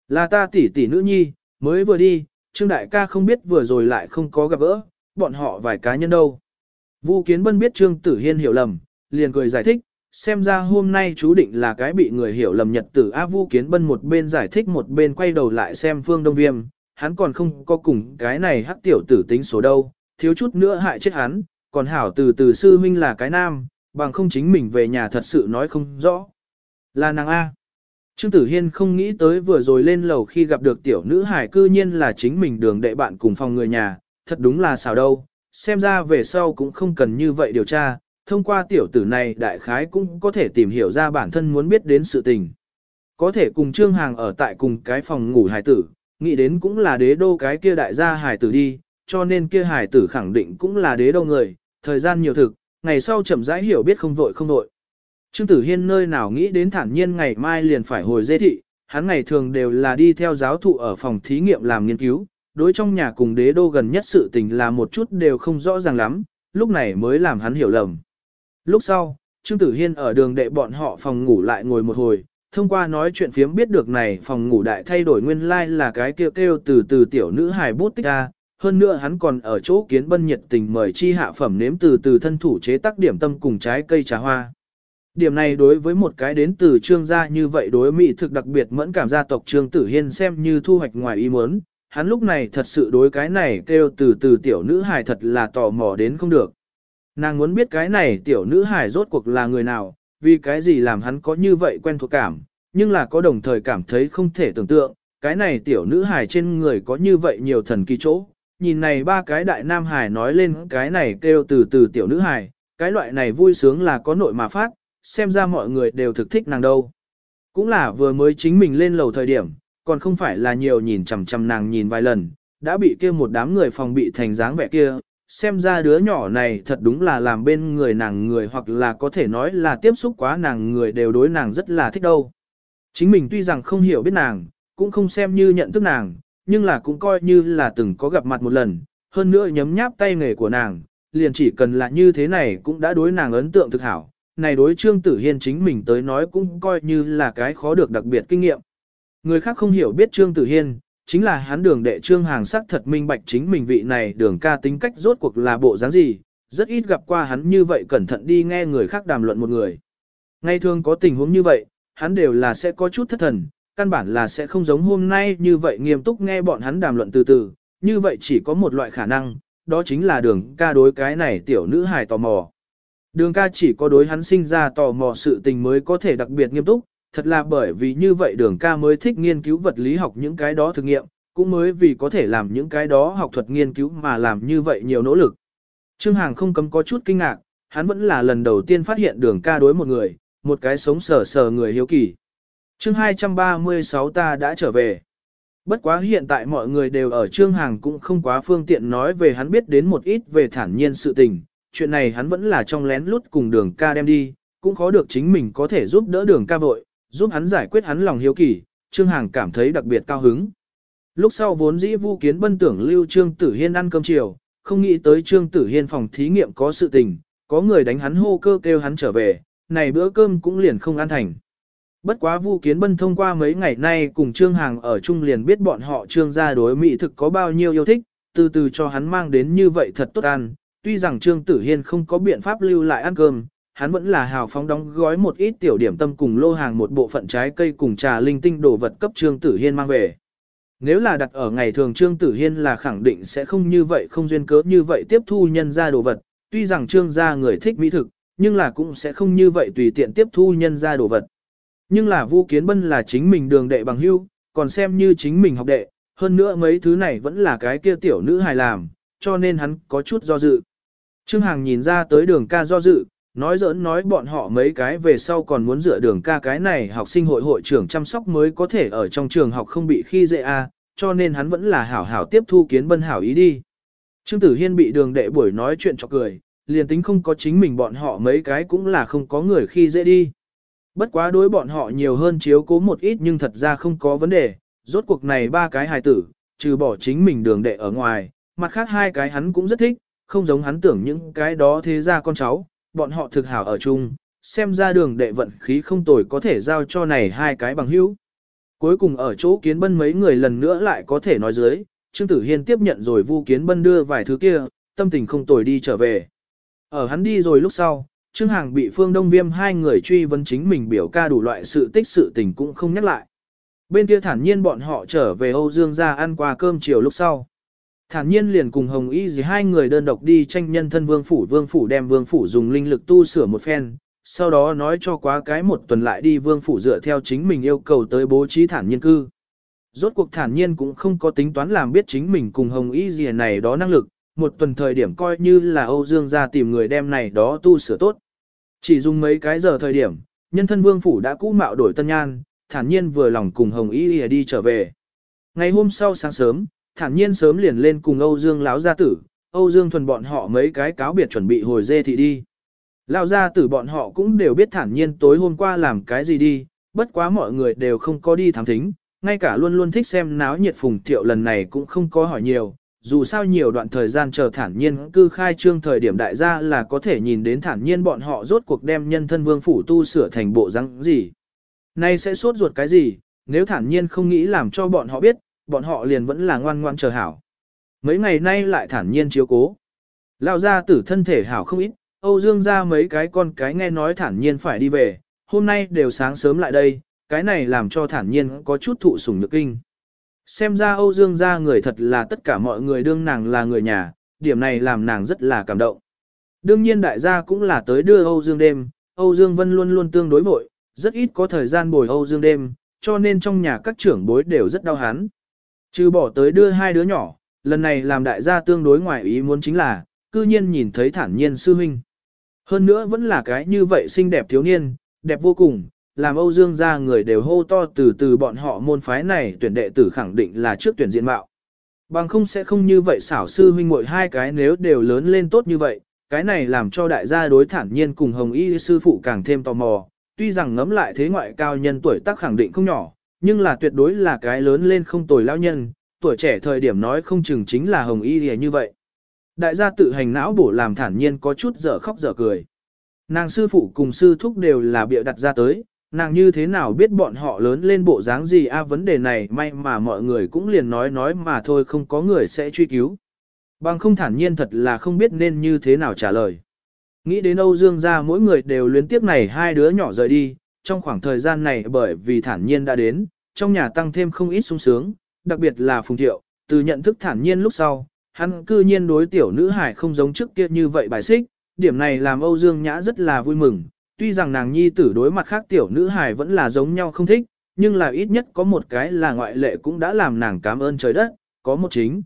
Là ta tỷ tỷ nữ nhi, mới vừa đi, Trương Đại ca không biết vừa rồi lại không có gặp gỡ, bọn họ vài cá nhân đâu. Vu Kiến Bân biết Trương Tử Hiên hiểu lầm, liền cười giải thích, xem ra hôm nay chú định là cái bị người hiểu lầm nhật tử A Vu Kiến Bân một bên giải thích một bên quay đầu lại xem Phương Đông Viêm, hắn còn không có cùng cái này hắc tiểu tử tính số đâu, thiếu chút nữa hại chết hắn, còn hảo từ từ sư huynh là cái nam, bằng không chính mình về nhà thật sự nói không rõ. Là nàng A. Trương Tử Hiên không nghĩ tới vừa rồi lên lầu khi gặp được tiểu nữ hải cư nhiên là chính mình đường đệ bạn cùng phòng người nhà, thật đúng là xào đâu, xem ra về sau cũng không cần như vậy điều tra, thông qua tiểu tử này đại khái cũng có thể tìm hiểu ra bản thân muốn biết đến sự tình. Có thể cùng Trương Hàng ở tại cùng cái phòng ngủ hải tử, nghĩ đến cũng là đế đô cái kia đại gia hải tử đi, cho nên kia hải tử khẳng định cũng là đế đô người, thời gian nhiều thực, ngày sau chậm rãi hiểu biết không vội không vội. Trương Tử Hiên nơi nào nghĩ đến thản nhiên ngày mai liền phải hồi dê thị, hắn ngày thường đều là đi theo giáo thụ ở phòng thí nghiệm làm nghiên cứu, đối trong nhà cùng đế đô gần nhất sự tình là một chút đều không rõ ràng lắm, lúc này mới làm hắn hiểu lầm. Lúc sau, Trương Tử Hiên ở đường đệ bọn họ phòng ngủ lại ngồi một hồi, thông qua nói chuyện phiếm biết được này phòng ngủ đại thay đổi nguyên lai like là cái kêu kêu từ từ tiểu nữ hài bút tích ra, hơn nữa hắn còn ở chỗ kiến bân nhiệt tình mời chi hạ phẩm nếm từ từ thân thủ chế tác điểm tâm cùng trái cây trà hoa. Điểm này đối với một cái đến từ trương gia như vậy đối mỹ thực đặc biệt mẫn cảm gia tộc trương tử hiên xem như thu hoạch ngoài ý muốn, hắn lúc này thật sự đối cái này kêu từ từ tiểu nữ hài thật là tò mò đến không được. Nàng muốn biết cái này tiểu nữ hài rốt cuộc là người nào, vì cái gì làm hắn có như vậy quen thuộc cảm, nhưng là có đồng thời cảm thấy không thể tưởng tượng, cái này tiểu nữ hài trên người có như vậy nhiều thần kỳ chỗ, nhìn này ba cái đại nam hải nói lên cái này kêu từ từ tiểu nữ hải, cái loại này vui sướng là có nội mà phát, xem ra mọi người đều thực thích nàng đâu. Cũng là vừa mới chính mình lên lầu thời điểm, còn không phải là nhiều nhìn chằm chằm nàng nhìn vài lần, đã bị kia một đám người phòng bị thành dáng vẻ kia, xem ra đứa nhỏ này thật đúng là làm bên người nàng người hoặc là có thể nói là tiếp xúc quá nàng người đều đối nàng rất là thích đâu. Chính mình tuy rằng không hiểu biết nàng, cũng không xem như nhận thức nàng, nhưng là cũng coi như là từng có gặp mặt một lần, hơn nữa nhấm nháp tay nghề của nàng, liền chỉ cần là như thế này cũng đã đối nàng ấn tượng thực hảo. Này đối Trương Tử Hiên chính mình tới nói cũng coi như là cái khó được đặc biệt kinh nghiệm. Người khác không hiểu biết Trương Tử Hiên, chính là hắn đường đệ trương hàng sắc thật minh bạch chính mình vị này đường ca tính cách rốt cuộc là bộ dáng gì, rất ít gặp qua hắn như vậy cẩn thận đi nghe người khác đàm luận một người. Ngay thường có tình huống như vậy, hắn đều là sẽ có chút thất thần, căn bản là sẽ không giống hôm nay như vậy nghiêm túc nghe bọn hắn đàm luận từ từ, như vậy chỉ có một loại khả năng, đó chính là đường ca đối cái này tiểu nữ hài tò mò. Đường ca chỉ có đối hắn sinh ra tò mò sự tình mới có thể đặc biệt nghiêm túc, thật là bởi vì như vậy đường ca mới thích nghiên cứu vật lý học những cái đó thực nghiệm, cũng mới vì có thể làm những cái đó học thuật nghiên cứu mà làm như vậy nhiều nỗ lực. Trương Hàng không cấm có chút kinh ngạc, hắn vẫn là lần đầu tiên phát hiện đường ca đối một người, một cái sống sờ sờ người hiếu kỳ chương 236 ta đã trở về. Bất quá hiện tại mọi người đều ở Trương Hàng cũng không quá phương tiện nói về hắn biết đến một ít về thản nhiên sự tình, chuyện này hắn vẫn là trong lén lút cùng đường ca đem đi, cũng khó được chính mình có thể giúp đỡ đường ca vội, giúp hắn giải quyết hắn lòng hiếu kỳ, Trương Hàng cảm thấy đặc biệt cao hứng. Lúc sau vốn dĩ Vu Kiến Bân tưởng lưu Trương Tử Hiên ăn cơm chiều, không nghĩ tới Trương Tử Hiên phòng thí nghiệm có sự tình, có người đánh hắn hô cơ kêu hắn trở về, này bữa cơm cũng liền không ăn thành. Bất quá Vu Kiến Bân thông qua mấy ngày nay cùng Trương Hàng ở chung liền biết bọn họ Trương gia đối mỹ thực có bao nhiêu yêu thích, từ từ cho hắn mang đến như vậy thật tốt ăn. Tuy rằng Trương Tử Hiên không có biện pháp lưu lại ăn cơm, hắn vẫn là hào phóng đóng gói một ít tiểu điểm tâm cùng lô hàng một bộ phận trái cây cùng trà linh tinh đồ vật cấp Trương Tử Hiên mang về. Nếu là đặt ở ngày thường Trương Tử Hiên là khẳng định sẽ không như vậy không duyên cớ như vậy tiếp thu nhân gia đồ vật, tuy rằng Trương gia người thích mỹ thực, nhưng là cũng sẽ không như vậy tùy tiện tiếp thu nhân gia đồ vật. Nhưng là Vu Kiến Bân là chính mình đường đệ bằng hưu, còn xem như chính mình học đệ, hơn nữa mấy thứ này vẫn là cái kia tiểu nữ hài làm, cho nên hắn có chút do dự. Trương Hàng nhìn ra tới đường ca do dự, nói giỡn nói bọn họ mấy cái về sau còn muốn dựa đường ca cái này học sinh hội hội trưởng chăm sóc mới có thể ở trong trường học không bị khi dễ a, cho nên hắn vẫn là hảo hảo tiếp thu kiến bân hảo ý đi. Trương Tử Hiên bị đường đệ buổi nói chuyện cho cười, liền tính không có chính mình bọn họ mấy cái cũng là không có người khi dễ đi. Bất quá đối bọn họ nhiều hơn chiếu cố một ít nhưng thật ra không có vấn đề, rốt cuộc này ba cái hài tử, trừ bỏ chính mình đường đệ ở ngoài, mặt khác hai cái hắn cũng rất thích, không giống hắn tưởng những cái đó thế ra con cháu, bọn họ thực hảo ở chung, xem ra đường đệ vận khí không tồi có thể giao cho này hai cái bằng hữu. Cuối cùng ở chỗ kiến bân mấy người lần nữa lại có thể nói dưới, Trương Tử Hiên tiếp nhận rồi Vu Kiến Bân đưa vài thứ kia, tâm tình không tồi đi trở về. Ở hắn đi rồi lúc sau, Trương Hàng bị Phương Đông Viêm hai người truy vấn chính mình biểu ca đủ loại sự tích sự tình cũng không nhắc lại. Bên kia thản nhiên bọn họ trở về Âu Dương ra ăn qua cơm chiều lúc sau. Thản nhiên liền cùng Hồng Y gì hai người đơn độc đi tranh nhân thân vương phủ vương phủ đem vương phủ dùng linh lực tu sửa một phen, sau đó nói cho quá cái một tuần lại đi vương phủ dựa theo chính mình yêu cầu tới bố trí thản nhiên cư. Rốt cuộc thản nhiên cũng không có tính toán làm biết chính mình cùng Hồng Y gì này đó năng lực, một tuần thời điểm coi như là Âu Dương gia tìm người đem này đó tu sửa tốt. Chỉ dùng mấy cái giờ thời điểm, nhân thân vương phủ đã cũ mạo đổi tân nhan, thản nhiên vừa lòng cùng Hồng Y lìa đi trở về. Ngày hôm sau sáng sớm, thản nhiên sớm liền lên cùng Âu Dương láo gia tử, Âu Dương thuần bọn họ mấy cái cáo biệt chuẩn bị hồi dê thị đi. Lão gia tử bọn họ cũng đều biết thản nhiên tối hôm qua làm cái gì đi, bất quá mọi người đều không có đi thám thính, ngay cả luôn luôn thích xem náo nhiệt phùng thiệu lần này cũng không có hỏi nhiều, dù sao nhiều đoạn thời gian chờ thản nhiên cư khai trương thời điểm đại gia là có thể nhìn đến thản nhiên bọn họ rốt cuộc đem nhân thân vương phủ tu sửa thành bộ răng gì. Nay sẽ sốt ruột cái gì, nếu thản nhiên không nghĩ làm cho bọn họ biết, bọn họ liền vẫn là ngoan ngoan chờ hảo. Mấy ngày nay lại thản nhiên chiếu cố. Lão gia tử thân thể hảo không ít, Âu Dương gia mấy cái con cái nghe nói thản nhiên phải đi về, hôm nay đều sáng sớm lại đây, cái này làm cho thản nhiên có chút thụ sủng nhược kinh. Xem ra Âu Dương gia người thật là tất cả mọi người đương nàng là người nhà, điểm này làm nàng rất là cảm động. Đương nhiên đại gia cũng là tới đưa Âu Dương đêm, Âu Dương Vân luôn luôn tương đối vội, rất ít có thời gian bồi Âu Dương đêm, cho nên trong nhà các trưởng bối đều rất đau hán Trừ bỏ tới đưa hai đứa nhỏ, lần này làm đại gia tương đối ngoài ý muốn chính là, cư nhiên nhìn thấy thản nhiên sư huynh. Hơn nữa vẫn là cái như vậy xinh đẹp thiếu niên, đẹp vô cùng, làm Âu Dương gia người đều hô to từ từ bọn họ môn phái này tuyển đệ tử khẳng định là trước tuyển diện mạo. Bằng không sẽ không như vậy xảo sư huynh muội hai cái nếu đều lớn lên tốt như vậy, cái này làm cho đại gia đối thản nhiên cùng Hồng Y sư phụ càng thêm tò mò, tuy rằng ngẫm lại thế ngoại cao nhân tuổi tác khẳng định không nhỏ, nhưng là tuyệt đối là cái lớn lên không tồi lao nhân, tuổi trẻ thời điểm nói không chừng chính là Hồng Y như vậy. Đại gia tự hành não bổ làm thản nhiên có chút dở khóc dở cười. Nàng sư phụ cùng sư thúc đều là bịa đặt ra tới, nàng như thế nào biết bọn họ lớn lên bộ dáng gì a vấn đề này may mà mọi người cũng liền nói nói mà thôi không có người sẽ truy cứu. Bằng không thản nhiên thật là không biết nên như thế nào trả lời. Nghĩ đến Âu Dương gia mỗi người đều luyến tiếc này hai đứa nhỏ rời đi, trong khoảng thời gian này bởi vì thản nhiên đã đến, trong nhà tăng thêm không ít sung sướng, đặc biệt là Phùng Thiệu, từ nhận thức thản nhiên lúc sau, hắn cư nhiên đối tiểu nữ hải không giống trước kia như vậy bài xích, điểm này làm Âu Dương Nhã rất là vui mừng, tuy rằng nàng nhi tử đối mặt khác tiểu nữ hải vẫn là giống nhau không thích, nhưng là ít nhất có một cái là ngoại lệ cũng đã làm nàng cảm ơn trời đất, có một chính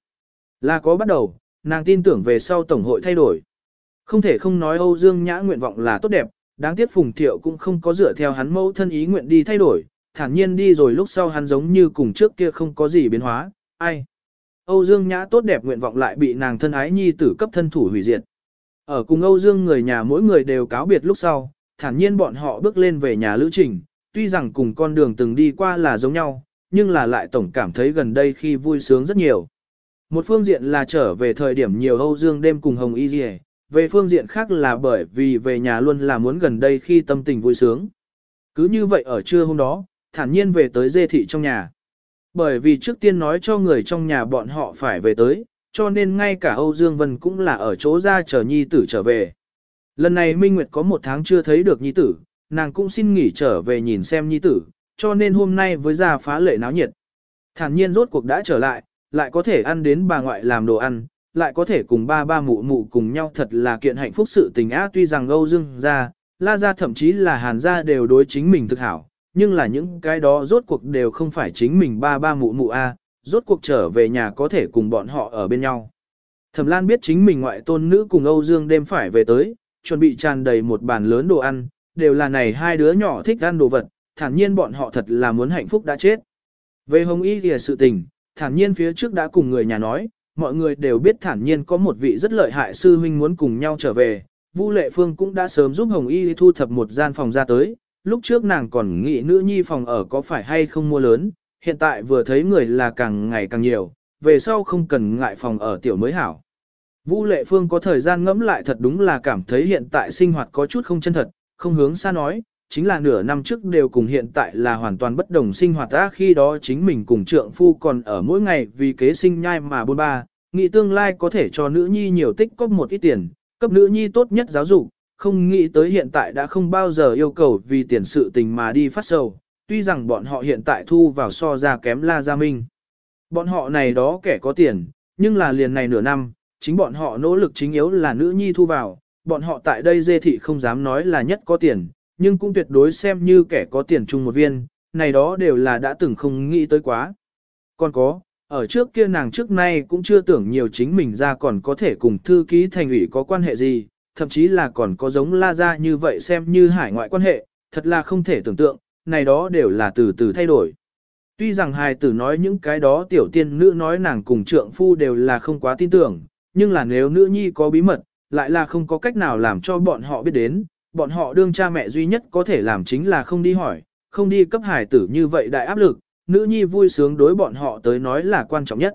là có bắt đầu, nàng tin tưởng về sau Tổng hội thay đổi. Không thể không nói Âu Dương Nhã nguyện vọng là tốt đẹp, đáng tiếc Phùng Thiệu cũng không có dựa theo hắn mẫu thân ý nguyện đi thay đổi, thản nhiên đi rồi lúc sau hắn giống như cùng trước kia không có gì biến hóa, ai. Âu Dương Nhã tốt đẹp nguyện vọng lại bị nàng thân ái nhi tử cấp thân thủ hủy diệt. Ở cùng Âu Dương người nhà mỗi người đều cáo biệt lúc sau, thản nhiên bọn họ bước lên về nhà lữ trình, tuy rằng cùng con đường từng đi qua là giống nhau, nhưng là lại tổng cảm thấy gần đây khi vui sướng rất nhiều. Một phương diện là trở về thời điểm nhiều Âu Dương đêm cùng Hồng Y Dì về phương diện khác là bởi vì về nhà luôn là muốn gần đây khi tâm tình vui sướng. Cứ như vậy ở trưa hôm đó, thản nhiên về tới dê thị trong nhà. Bởi vì trước tiên nói cho người trong nhà bọn họ phải về tới, cho nên ngay cả Âu Dương Vân cũng là ở chỗ ra chờ nhi tử trở về. Lần này Minh Nguyệt có một tháng chưa thấy được nhi tử, nàng cũng xin nghỉ trở về nhìn xem nhi tử, cho nên hôm nay với gia phá lệ náo nhiệt. Thản nhiên rốt cuộc đã trở lại, lại có thể ăn đến bà ngoại làm đồ ăn, lại có thể cùng ba ba mụ mụ cùng nhau thật là kiện hạnh phúc sự tình á tuy rằng Âu Dương gia, La gia thậm chí là Hàn gia đều đối chính mình thực hảo, nhưng là những cái đó rốt cuộc đều không phải chính mình ba ba mụ mụ a, rốt cuộc trở về nhà có thể cùng bọn họ ở bên nhau. Thẩm Lan biết chính mình ngoại tôn nữ cùng Âu Dương đêm phải về tới, chuẩn bị tràn đầy một bàn lớn đồ ăn, đều là này hai đứa nhỏ thích ăn đồ vật, thản nhiên bọn họ thật là muốn hạnh phúc đã chết. Về hồng y thì sự tình, thản nhiên phía trước đã cùng người nhà nói, mọi người đều biết thản nhiên có một vị rất lợi hại sư huynh muốn cùng nhau trở về, Vu Lệ Phương cũng đã sớm giúp Hồng Y thu thập một gian phòng ra tới, lúc trước nàng còn nghĩ nữ nhi phòng ở có phải hay không mua lớn, hiện tại vừa thấy người là càng ngày càng nhiều, về sau không cần ngại phòng ở tiểu mới hảo. Vu Lệ Phương có thời gian ngẫm lại thật đúng là cảm thấy hiện tại sinh hoạt có chút không chân thật, không hướng xa nói, chính là nửa năm trước đều cùng hiện tại là hoàn toàn bất đồng sinh hoạt ra khi đó chính mình cùng trượng phu còn ở mỗi ngày vì kế sinh nhai mà bôn ba, nghĩ tương lai có thể cho nữ nhi nhiều tích cóp một ít tiền, cấp nữ nhi tốt nhất giáo dục, không nghĩ tới hiện tại đã không bao giờ yêu cầu vì tiền sự tình mà đi phát sầu, tuy rằng bọn họ hiện tại thu vào so ra kém La Gia Minh. Bọn họ này đó kẻ có tiền, nhưng là liền này nửa năm, chính bọn họ nỗ lực chính yếu là nữ nhi thu vào, bọn họ tại đây dê thị không dám nói là nhất có tiền, nhưng cũng tuyệt đối xem như kẻ có tiền chung một viên, này đó đều là đã từng không nghĩ tới quá. Còn có, ở trước kia nàng trước nay cũng chưa tưởng nhiều chính mình ra còn có thể cùng thư ký thành ủy có quan hệ gì, thậm chí là còn có giống la ra như vậy xem như hải ngoại quan hệ, thật là không thể tưởng tượng, này đó đều là từ từ thay đổi. Tuy rằng hài tử nói những cái đó tiểu tiên nữ nói nàng cùng trượng phu đều là không quá tin tưởng, nhưng là nếu nữ nhi có bí mật, lại là không có cách nào làm cho bọn họ biết đến, bọn họ đương cha mẹ duy nhất có thể làm chính là không đi hỏi, không đi cấp hài tử như vậy đại áp lực, nữ nhi vui sướng đối bọn họ tới nói là quan trọng nhất.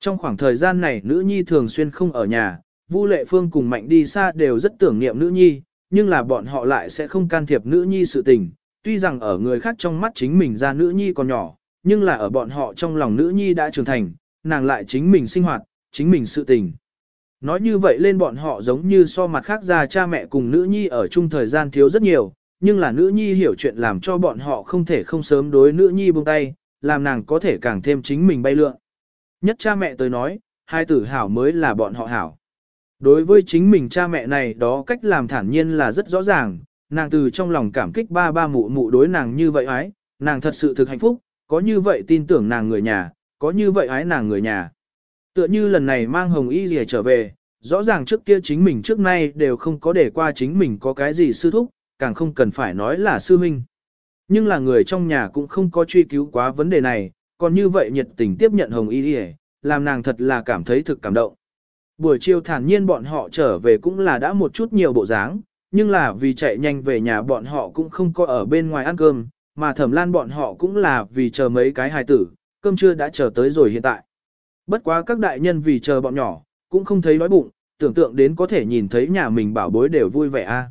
Trong khoảng thời gian này nữ nhi thường xuyên không ở nhà, Vu Lệ Phương cùng Mạnh đi xa đều rất tưởng niệm nữ nhi, nhưng là bọn họ lại sẽ không can thiệp nữ nhi sự tình, tuy rằng ở người khác trong mắt chính mình ra nữ nhi còn nhỏ, nhưng là ở bọn họ trong lòng nữ nhi đã trưởng thành, nàng lại chính mình sinh hoạt, chính mình sự tình. Nói như vậy lên bọn họ giống như so mặt khác ra cha mẹ cùng nữ nhi ở chung thời gian thiếu rất nhiều, nhưng là nữ nhi hiểu chuyện làm cho bọn họ không thể không sớm đối nữ nhi buông tay, làm nàng có thể càng thêm chính mình bay lượn. Nhất cha mẹ tới nói, hai tử hảo mới là bọn họ hảo. Đối với chính mình cha mẹ này đó cách làm thản nhiên là rất rõ ràng, nàng từ trong lòng cảm kích ba ba mụ mụ đối nàng như vậy ái, nàng thật sự thực hạnh phúc, có như vậy tin tưởng nàng người nhà, có như vậy ái nàng người nhà. Tựa như lần này mang hồng y rìa trở về, rõ ràng trước kia chính mình trước nay đều không có để qua chính mình có cái gì sư thúc, càng không cần phải nói là sư huynh. Nhưng là người trong nhà cũng không có truy cứu quá vấn đề này, còn như vậy nhiệt tình tiếp nhận hồng y rìa, làm nàng thật là cảm thấy thực cảm động. Buổi chiều thản nhiên bọn họ trở về cũng là đã một chút nhiều bộ dáng, nhưng là vì chạy nhanh về nhà bọn họ cũng không có ở bên ngoài ăn cơm, mà thẩm lan bọn họ cũng là vì chờ mấy cái hài tử, cơm trưa đã chờ tới rồi hiện tại. Bất quá các đại nhân vì chờ bọn nhỏ, cũng không thấy đói bụng, tưởng tượng đến có thể nhìn thấy nhà mình bảo bối đều vui vẻ a.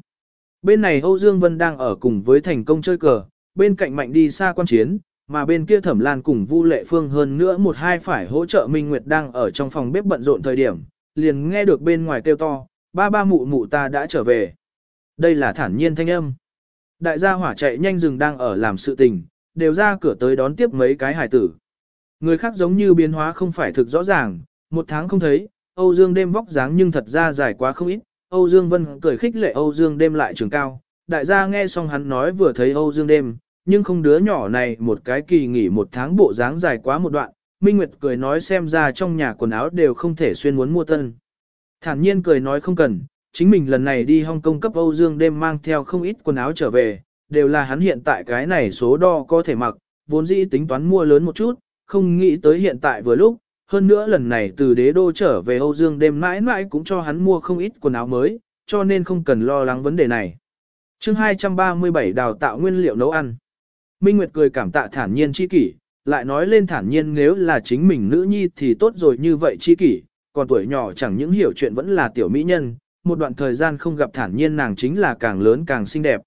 Bên này Âu Dương Vân đang ở cùng với thành công chơi cờ, bên cạnh mạnh đi xa quan chiến, mà bên kia thẩm lan cùng Vu lệ phương hơn nữa một hai phải hỗ trợ Minh Nguyệt đang ở trong phòng bếp bận rộn thời điểm, liền nghe được bên ngoài kêu to, ba ba mụ mụ ta đã trở về. Đây là thản nhiên thanh âm. Đại gia hỏa chạy nhanh rừng đang ở làm sự tình, đều ra cửa tới đón tiếp mấy cái hải tử. Người khác giống như biến hóa không phải thực rõ ràng, một tháng không thấy, Âu Dương đêm vóc dáng nhưng thật ra dài quá không ít, Âu Dương Vân cười khích lệ Âu Dương đêm lại trường cao. Đại gia nghe xong hắn nói vừa thấy Âu Dương đêm, nhưng không đứa nhỏ này một cái kỳ nghỉ một tháng bộ dáng dài quá một đoạn, Minh Nguyệt cười nói xem ra trong nhà quần áo đều không thể xuyên muốn mua tân. Thản nhiên cười nói không cần, chính mình lần này đi Hong Kong cấp Âu Dương đêm mang theo không ít quần áo trở về, đều là hắn hiện tại cái này số đo có thể mặc, vốn dĩ tính toán mua lớn một chút, không nghĩ tới hiện tại vừa lúc, hơn nữa lần này từ đế đô trở về Âu Dương đêm mãi mãi cũng cho hắn mua không ít quần áo mới, cho nên không cần lo lắng vấn đề này. chương 237 đào tạo nguyên liệu nấu ăn. Minh Nguyệt cười cảm tạ thản nhiên chi kỷ, lại nói lên thản nhiên nếu là chính mình nữ nhi thì tốt rồi như vậy chi kỷ, còn tuổi nhỏ chẳng những hiểu chuyện vẫn là tiểu mỹ nhân, một đoạn thời gian không gặp thản nhiên nàng chính là càng lớn càng xinh đẹp.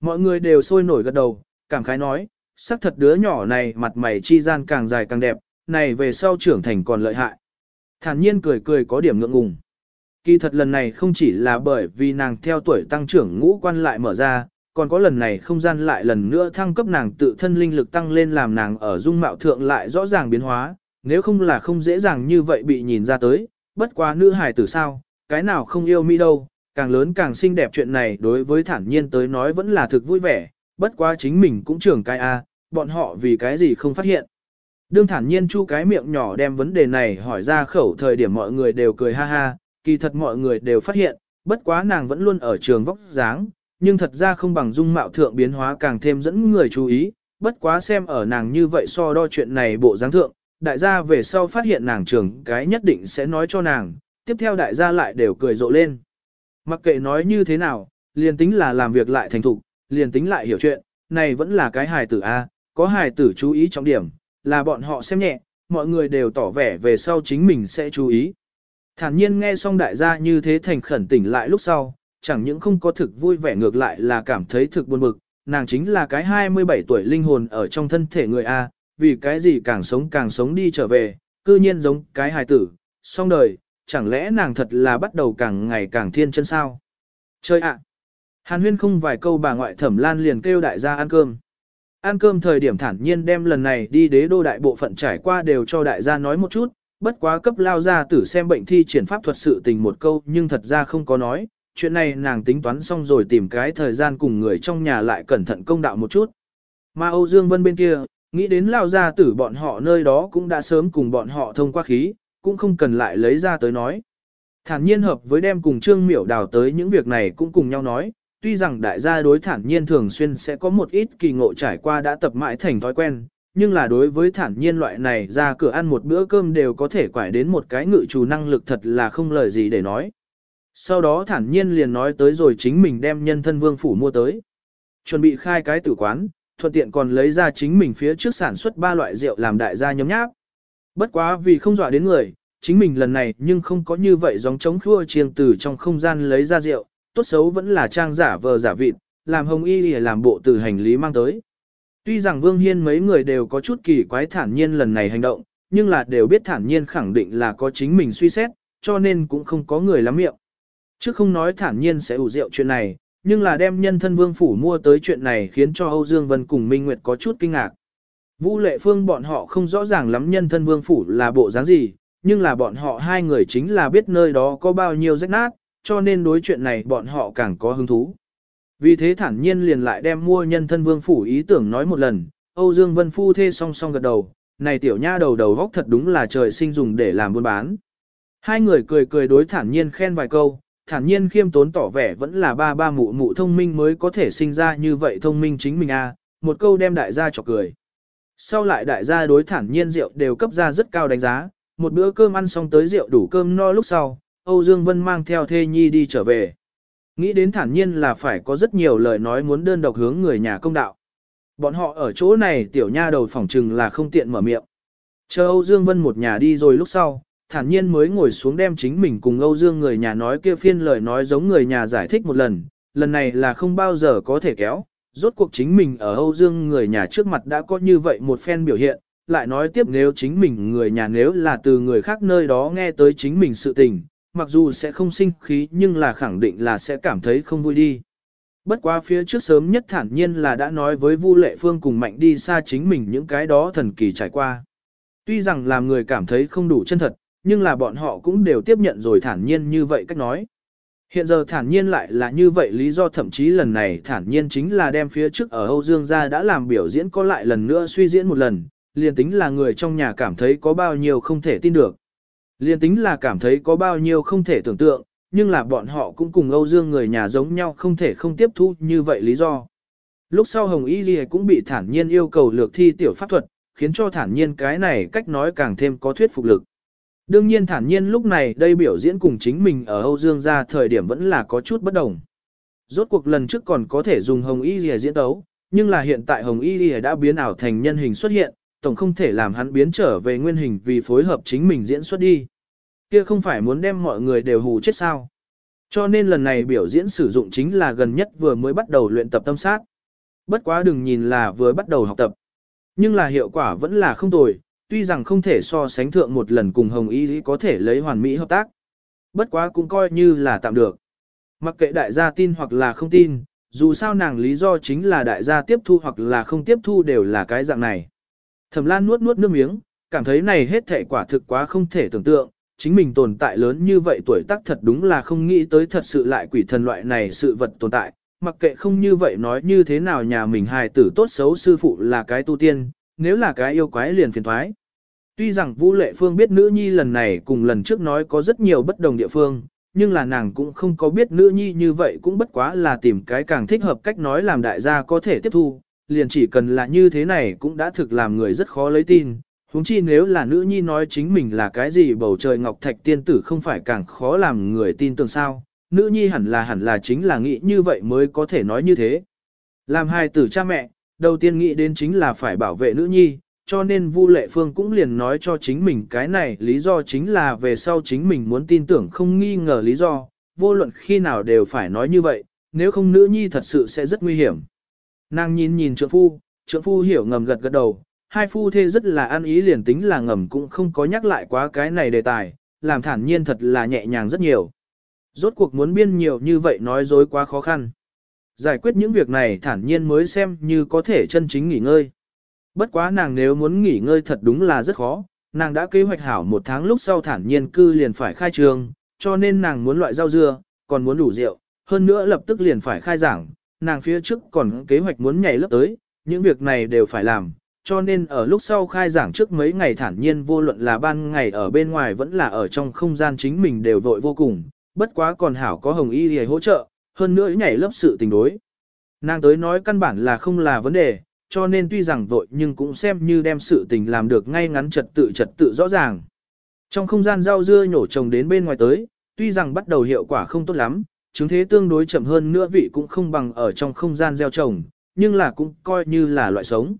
Mọi người đều sôi nổi gật đầu, cảm khái nói, sắc thật đứa nhỏ này mặt mày chi gian càng dài càng đẹp, này về sau trưởng thành còn lợi hại. Thản nhiên cười cười có điểm ngượng ngùng. Kỳ thật lần này không chỉ là bởi vì nàng theo tuổi tăng trưởng ngũ quan lại mở ra, còn có lần này không gian lại lần nữa thăng cấp nàng tự thân linh lực tăng lên làm nàng ở dung mạo thượng lại rõ ràng biến hóa, nếu không là không dễ dàng như vậy bị nhìn ra tới, bất quá nữ hài tử sao, cái nào không yêu mỹ đâu, càng lớn càng xinh đẹp chuyện này đối với thản nhiên tới nói vẫn là thực vui vẻ, bất quá chính mình cũng trưởng cái A, bọn họ vì cái gì không phát hiện. Đương thản nhiên chu cái miệng nhỏ đem vấn đề này hỏi ra khẩu thời điểm mọi người đều cười ha ha, kỳ thật mọi người đều phát hiện, bất quá nàng vẫn luôn ở trường vóc dáng, nhưng thật ra không bằng dung mạo thượng biến hóa càng thêm dẫn người chú ý, bất quá xem ở nàng như vậy so đo chuyện này bộ dáng thượng, đại gia về sau phát hiện nàng trưởng cái nhất định sẽ nói cho nàng, tiếp theo đại gia lại đều cười rộ lên. Mặc kệ nói như thế nào, liền tính là làm việc lại thành thục, liền tính lại hiểu chuyện, này vẫn là cái hài tử A, có hài tử chú ý trọng điểm, là bọn họ xem nhẹ, mọi người đều tỏ vẻ về sau chính mình sẽ chú ý. Thản nhiên nghe xong đại gia như thế thành khẩn tỉnh lại lúc sau, chẳng những không có thực vui vẻ ngược lại là cảm thấy thực buồn bực, nàng chính là cái 27 tuổi linh hồn ở trong thân thể người A, vì cái gì càng sống càng sống đi trở về, cư nhiên giống cái hài tử, xong đời, chẳng lẽ nàng thật là bắt đầu càng ngày càng thiên chân sao? Chơi ạ! Hàn huyên không vài câu bà ngoại thẩm lan liền kêu đại gia ăn cơm. Ăn cơm thời điểm thản nhiên đem lần này đi đế đô đại bộ phận trải qua đều cho đại gia nói một chút, bất quá cấp lao ra tử xem bệnh thi triển pháp thuật sự tình một câu nhưng thật ra không có nói, chuyện này nàng tính toán xong rồi tìm cái thời gian cùng người trong nhà lại cẩn thận công đạo một chút. Mà Âu Dương Vân bên kia, nghĩ đến lao ra tử bọn họ nơi đó cũng đã sớm cùng bọn họ thông qua khí, cũng không cần lại lấy ra tới nói. Thản nhiên hợp với đem cùng Trương Miểu đào tới những việc này cũng cùng nhau nói, tuy rằng đại gia đối thản nhiên thường xuyên sẽ có một ít kỳ ngộ trải qua đã tập mãi thành thói quen, nhưng là đối với thản nhiên loại này ra cửa ăn một bữa cơm đều có thể quải đến một cái ngự trù năng lực thật là không lời gì để nói. Sau đó thản nhiên liền nói tới rồi chính mình đem nhân thân vương phủ mua tới. Chuẩn bị khai cái tử quán, thuận tiện còn lấy ra chính mình phía trước sản xuất ba loại rượu làm đại gia nhóm nháp. Bất quá vì không dọa đến người, chính mình lần này nhưng không có như vậy giống chống khua chiêng từ trong không gian lấy ra rượu, tốt xấu vẫn là trang giả vờ giả vịt, làm hồng y để làm bộ từ hành lý mang tới. Tuy rằng Vương Hiên mấy người đều có chút kỳ quái thản nhiên lần này hành động, nhưng là đều biết thản nhiên khẳng định là có chính mình suy xét, cho nên cũng không có người lắm miệng. Chứ không nói thản nhiên sẽ ủ rượu chuyện này, nhưng là đem nhân thân vương phủ mua tới chuyện này khiến cho Âu Dương Vân cùng Minh Nguyệt có chút kinh ngạc. Vũ Lệ Phương bọn họ không rõ ràng lắm nhân thân vương phủ là bộ dáng gì, nhưng là bọn họ hai người chính là biết nơi đó có bao nhiêu rách nát, cho nên đối chuyện này bọn họ càng có hứng thú. Vì thế thản nhiên liền lại đem mua nhân thân vương phủ ý tưởng nói một lần, Âu Dương Vân Phu thê song song gật đầu, này tiểu nha đầu đầu vóc thật đúng là trời sinh dùng để làm buôn bán. Hai người cười cười đối thản nhiên khen vài câu, thản nhiên khiêm tốn tỏ vẻ vẫn là ba ba mụ mụ thông minh mới có thể sinh ra như vậy thông minh chính mình a một câu đem đại gia chọc cười. Sau lại đại gia đối thản nhiên rượu đều cấp ra rất cao đánh giá, một bữa cơm ăn xong tới rượu đủ cơm no lúc sau, Âu Dương Vân mang theo thê nhi đi trở về. Nghĩ đến thản nhiên là phải có rất nhiều lời nói muốn đơn độc hướng người nhà công đạo. Bọn họ ở chỗ này tiểu nha đầu phỏng trừng là không tiện mở miệng. Chờ Âu Dương Vân một nhà đi rồi lúc sau, thản nhiên mới ngồi xuống đem chính mình cùng Âu Dương người nhà nói kia phiên lời nói giống người nhà giải thích một lần, lần này là không bao giờ có thể kéo, rốt cuộc chính mình ở Âu Dương người nhà trước mặt đã có như vậy một phen biểu hiện, lại nói tiếp nếu chính mình người nhà nếu là từ người khác nơi đó nghe tới chính mình sự tình, mặc dù sẽ không sinh khí nhưng là khẳng định là sẽ cảm thấy không vui đi. Bất quá phía trước sớm nhất thản nhiên là đã nói với Vu Lệ Phương cùng Mạnh đi xa chính mình những cái đó thần kỳ trải qua. Tuy rằng làm người cảm thấy không đủ chân thật, nhưng là bọn họ cũng đều tiếp nhận rồi thản nhiên như vậy cách nói. Hiện giờ thản nhiên lại là như vậy lý do thậm chí lần này thản nhiên chính là đem phía trước ở Âu Dương gia đã làm biểu diễn có lại lần nữa suy diễn một lần, liền tính là người trong nhà cảm thấy có bao nhiêu không thể tin được liên tính là cảm thấy có bao nhiêu không thể tưởng tượng, nhưng là bọn họ cũng cùng Âu Dương người nhà giống nhau không thể không tiếp thu như vậy lý do. Lúc sau Hồng Y Ghi cũng bị thản nhiên yêu cầu lược thi tiểu pháp thuật, khiến cho thản nhiên cái này cách nói càng thêm có thuyết phục lực. Đương nhiên thản nhiên lúc này đây biểu diễn cùng chính mình ở Âu Dương ra thời điểm vẫn là có chút bất đồng. Rốt cuộc lần trước còn có thể dùng Hồng Y Ghi diễn đấu, nhưng là hiện tại Hồng Y Ghi đã biến ảo thành nhân hình xuất hiện, tổng không thể làm hắn biến trở về nguyên hình vì phối hợp chính mình diễn xuất đi. Kia không phải muốn đem mọi người đều hù chết sao. Cho nên lần này biểu diễn sử dụng chính là gần nhất vừa mới bắt đầu luyện tập tâm sát. Bất quá đừng nhìn là vừa bắt đầu học tập. Nhưng là hiệu quả vẫn là không tồi, tuy rằng không thể so sánh thượng một lần cùng Hồng Y có thể lấy hoàn mỹ hợp tác. Bất quá cũng coi như là tạm được. Mặc kệ đại gia tin hoặc là không tin, dù sao nàng lý do chính là đại gia tiếp thu hoặc là không tiếp thu đều là cái dạng này. Thẩm Lan nuốt nuốt nước miếng, cảm thấy này hết thể quả thực quá không thể tưởng tượng, chính mình tồn tại lớn như vậy tuổi tác thật đúng là không nghĩ tới thật sự lại quỷ thần loại này sự vật tồn tại, mặc kệ không như vậy nói như thế nào nhà mình hài tử tốt xấu sư phụ là cái tu tiên, nếu là cái yêu quái liền phiền thoái. Tuy rằng Vũ Lệ Phương biết nữ nhi lần này cùng lần trước nói có rất nhiều bất đồng địa phương, nhưng là nàng cũng không có biết nữ nhi như vậy cũng bất quá là tìm cái càng thích hợp cách nói làm đại gia có thể tiếp thu, liền chỉ cần là như thế này cũng đã thực làm người rất khó lấy tin. Huống chi nếu là nữ nhi nói chính mình là cái gì bầu trời ngọc thạch tiên tử không phải càng khó làm người tin tưởng sao, nữ nhi hẳn là hẳn là chính là nghĩ như vậy mới có thể nói như thế. Làm hai tử cha mẹ, đầu tiên nghĩ đến chính là phải bảo vệ nữ nhi, cho nên Vu Lệ Phương cũng liền nói cho chính mình cái này lý do chính là về sau chính mình muốn tin tưởng không nghi ngờ lý do, vô luận khi nào đều phải nói như vậy, nếu không nữ nhi thật sự sẽ rất nguy hiểm. Nàng nhìn nhìn trượng phu, trượng phu hiểu ngầm gật gật đầu, hai phu thê rất là ăn ý liền tính là ngầm cũng không có nhắc lại quá cái này đề tài, làm thản nhiên thật là nhẹ nhàng rất nhiều. Rốt cuộc muốn biên nhiều như vậy nói dối quá khó khăn. Giải quyết những việc này thản nhiên mới xem như có thể chân chính nghỉ ngơi. Bất quá nàng nếu muốn nghỉ ngơi thật đúng là rất khó, nàng đã kế hoạch hảo một tháng lúc sau thản nhiên cư liền phải khai trường, cho nên nàng muốn loại rau dưa, còn muốn đủ rượu, hơn nữa lập tức liền phải khai giảng, nàng phía trước còn kế hoạch muốn nhảy lớp tới, những việc này đều phải làm, cho nên ở lúc sau khai giảng trước mấy ngày thản nhiên vô luận là ban ngày ở bên ngoài vẫn là ở trong không gian chính mình đều vội vô cùng, bất quá còn hảo có hồng y để hỗ trợ, hơn nữa nhảy lớp sự tình đối. Nàng tới nói căn bản là không là vấn đề, cho nên tuy rằng vội nhưng cũng xem như đem sự tình làm được ngay ngắn trật tự trật tự rõ ràng. Trong không gian rau dưa nhổ trồng đến bên ngoài tới, tuy rằng bắt đầu hiệu quả không tốt lắm, chứng thế tương đối chậm hơn nữa vị cũng không bằng ở trong không gian gieo trồng, nhưng là cũng coi như là loại sống.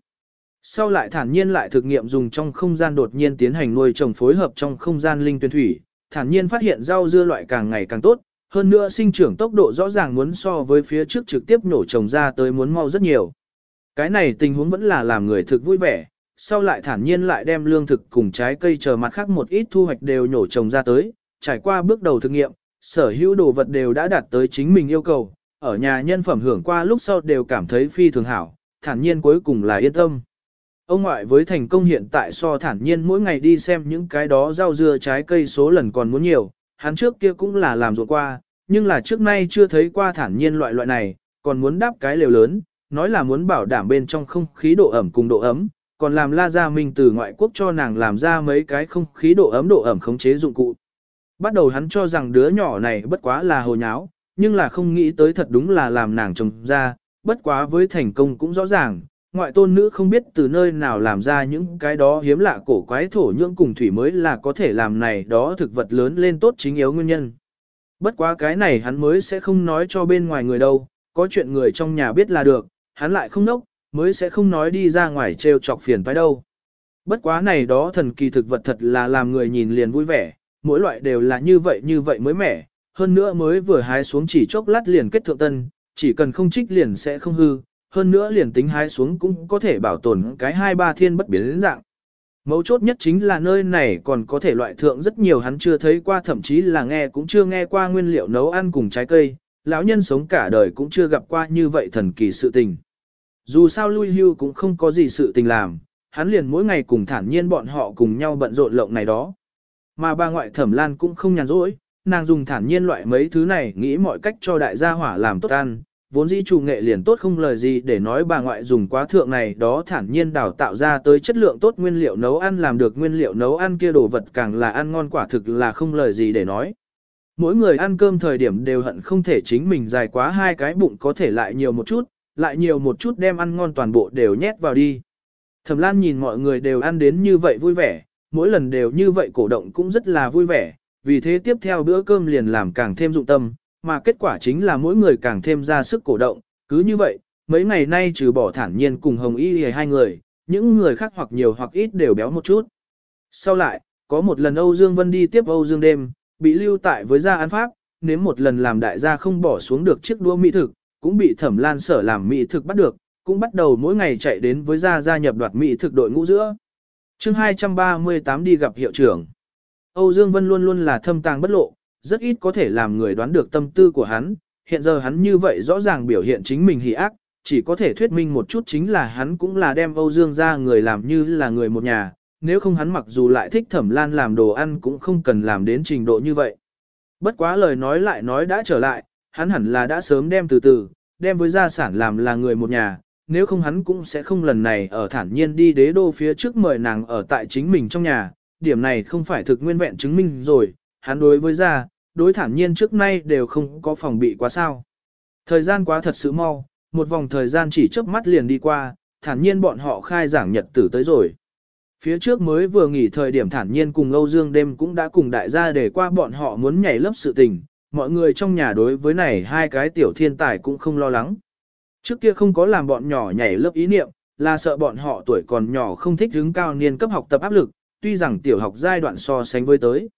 Sau lại thản nhiên lại thực nghiệm dùng trong không gian đột nhiên tiến hành nuôi trồng phối hợp trong không gian linh tuyên thủy, thản nhiên phát hiện rau dưa loại càng ngày càng tốt, hơn nữa sinh trưởng tốc độ rõ ràng muốn so với phía trước trực tiếp nổ trồng ra tới muốn mau rất nhiều. Cái này tình huống vẫn là làm người thực vui vẻ, sau lại thản nhiên lại đem lương thực cùng trái cây chờ mặt khác một ít thu hoạch đều nổ trồng ra tới, trải qua bước đầu thực nghiệm, sở hữu đồ vật đều đã đạt tới chính mình yêu cầu, ở nhà nhân phẩm hưởng qua lúc sau đều cảm thấy phi thường hảo, thản nhiên cuối cùng là yên tâm. Ông ngoại với thành công hiện tại so thản nhiên mỗi ngày đi xem những cái đó rau dưa trái cây số lần còn muốn nhiều, hắn trước kia cũng là làm ruộng qua, nhưng là trước nay chưa thấy qua thản nhiên loại loại này, còn muốn đáp cái lều lớn, nói là muốn bảo đảm bên trong không khí độ ẩm cùng độ ấm, còn làm La Gia Minh từ ngoại quốc cho nàng làm ra mấy cái không khí độ ấm độ ẩm khống chế dụng cụ. Bắt đầu hắn cho rằng đứa nhỏ này bất quá là hồ nháo, nhưng là không nghĩ tới thật đúng là làm nàng trồng ra, bất quá với thành công cũng rõ ràng, ngoại tôn nữ không biết từ nơi nào làm ra những cái đó hiếm lạ cổ quái thổ nhưỡng cùng thủy mới là có thể làm này đó thực vật lớn lên tốt chính yếu nguyên nhân. Bất quá cái này hắn mới sẽ không nói cho bên ngoài người đâu, có chuyện người trong nhà biết là được, hắn lại không nốc, mới sẽ không nói đi ra ngoài trêu chọc phiền phải đâu. Bất quá này đó thần kỳ thực vật thật là làm người nhìn liền vui vẻ, mỗi loại đều là như vậy như vậy mới mẻ, hơn nữa mới vừa hái xuống chỉ chốc lát liền kết thượng tân, chỉ cần không trích liền sẽ không hư, hơn nữa liền tính hái xuống cũng có thể bảo tồn cái hai ba thiên bất biến dạng. Mấu chốt nhất chính là nơi này còn có thể loại thượng rất nhiều hắn chưa thấy qua thậm chí là nghe cũng chưa nghe qua nguyên liệu nấu ăn cùng trái cây, lão nhân sống cả đời cũng chưa gặp qua như vậy thần kỳ sự tình. Dù sao lui hưu cũng không có gì sự tình làm, hắn liền mỗi ngày cùng thản nhiên bọn họ cùng nhau bận rộn lộng này đó. Mà bà ngoại thẩm lan cũng không nhàn rỗi, nàng dùng thản nhiên loại mấy thứ này nghĩ mọi cách cho đại gia hỏa làm tốt ăn, vốn dĩ chủ nghệ liền tốt không lời gì để nói bà ngoại dùng quá thượng này đó thản nhiên đào tạo ra tới chất lượng tốt nguyên liệu nấu ăn làm được nguyên liệu nấu ăn kia đồ vật càng là ăn ngon quả thực là không lời gì để nói. Mỗi người ăn cơm thời điểm đều hận không thể chính mình dài quá hai cái bụng có thể lại nhiều một chút, lại nhiều một chút đem ăn ngon toàn bộ đều nhét vào đi. Thẩm Lan nhìn mọi người đều ăn đến như vậy vui vẻ, mỗi lần đều như vậy cổ động cũng rất là vui vẻ, vì thế tiếp theo bữa cơm liền làm càng thêm dụng tâm, mà kết quả chính là mỗi người càng thêm ra sức cổ động, cứ như vậy, mấy ngày nay trừ bỏ thản nhiên cùng Hồng Y hai người, những người khác hoặc nhiều hoặc ít đều béo một chút. Sau lại, có một lần Âu Dương Vân đi tiếp Âu Dương đêm, bị lưu tại với gia án pháp, nếm một lần làm đại gia không bỏ xuống được chiếc đua mỹ thực, cũng bị thẩm lan sở làm mỹ thực bắt được, cũng bắt đầu mỗi ngày chạy đến với gia gia nhập đoạt mỹ thực đội ngũ giữa chương 238 đi gặp hiệu trưởng. Âu Dương Vân luôn luôn là thâm tàng bất lộ, rất ít có thể làm người đoán được tâm tư của hắn, hiện giờ hắn như vậy rõ ràng biểu hiện chính mình hỉ ác, chỉ có thể thuyết minh một chút chính là hắn cũng là đem Âu Dương ra người làm như là người một nhà, nếu không hắn mặc dù lại thích thẩm lan làm đồ ăn cũng không cần làm đến trình độ như vậy. Bất quá lời nói lại nói đã trở lại, hắn hẳn là đã sớm đem từ từ, đem với gia sản làm là người một nhà, nếu không hắn cũng sẽ không lần này ở thản nhiên đi đế đô phía trước mời nàng ở tại chính mình trong nhà, điểm này không phải thực nguyên vẹn chứng minh rồi, hắn đối với gia, đối thản nhiên trước nay đều không có phòng bị quá sao. Thời gian quá thật sự mau, một vòng thời gian chỉ chớp mắt liền đi qua, thản nhiên bọn họ khai giảng nhật tử tới rồi. Phía trước mới vừa nghỉ thời điểm thản nhiên cùng Âu Dương đêm cũng đã cùng đại gia để qua bọn họ muốn nhảy lớp sự tình, mọi người trong nhà đối với này hai cái tiểu thiên tài cũng không lo lắng. Trước kia không có làm bọn nhỏ nhảy lớp ý niệm, là sợ bọn họ tuổi còn nhỏ không thích hứng cao niên cấp học tập áp lực, tuy rằng tiểu học giai đoạn so sánh với tới.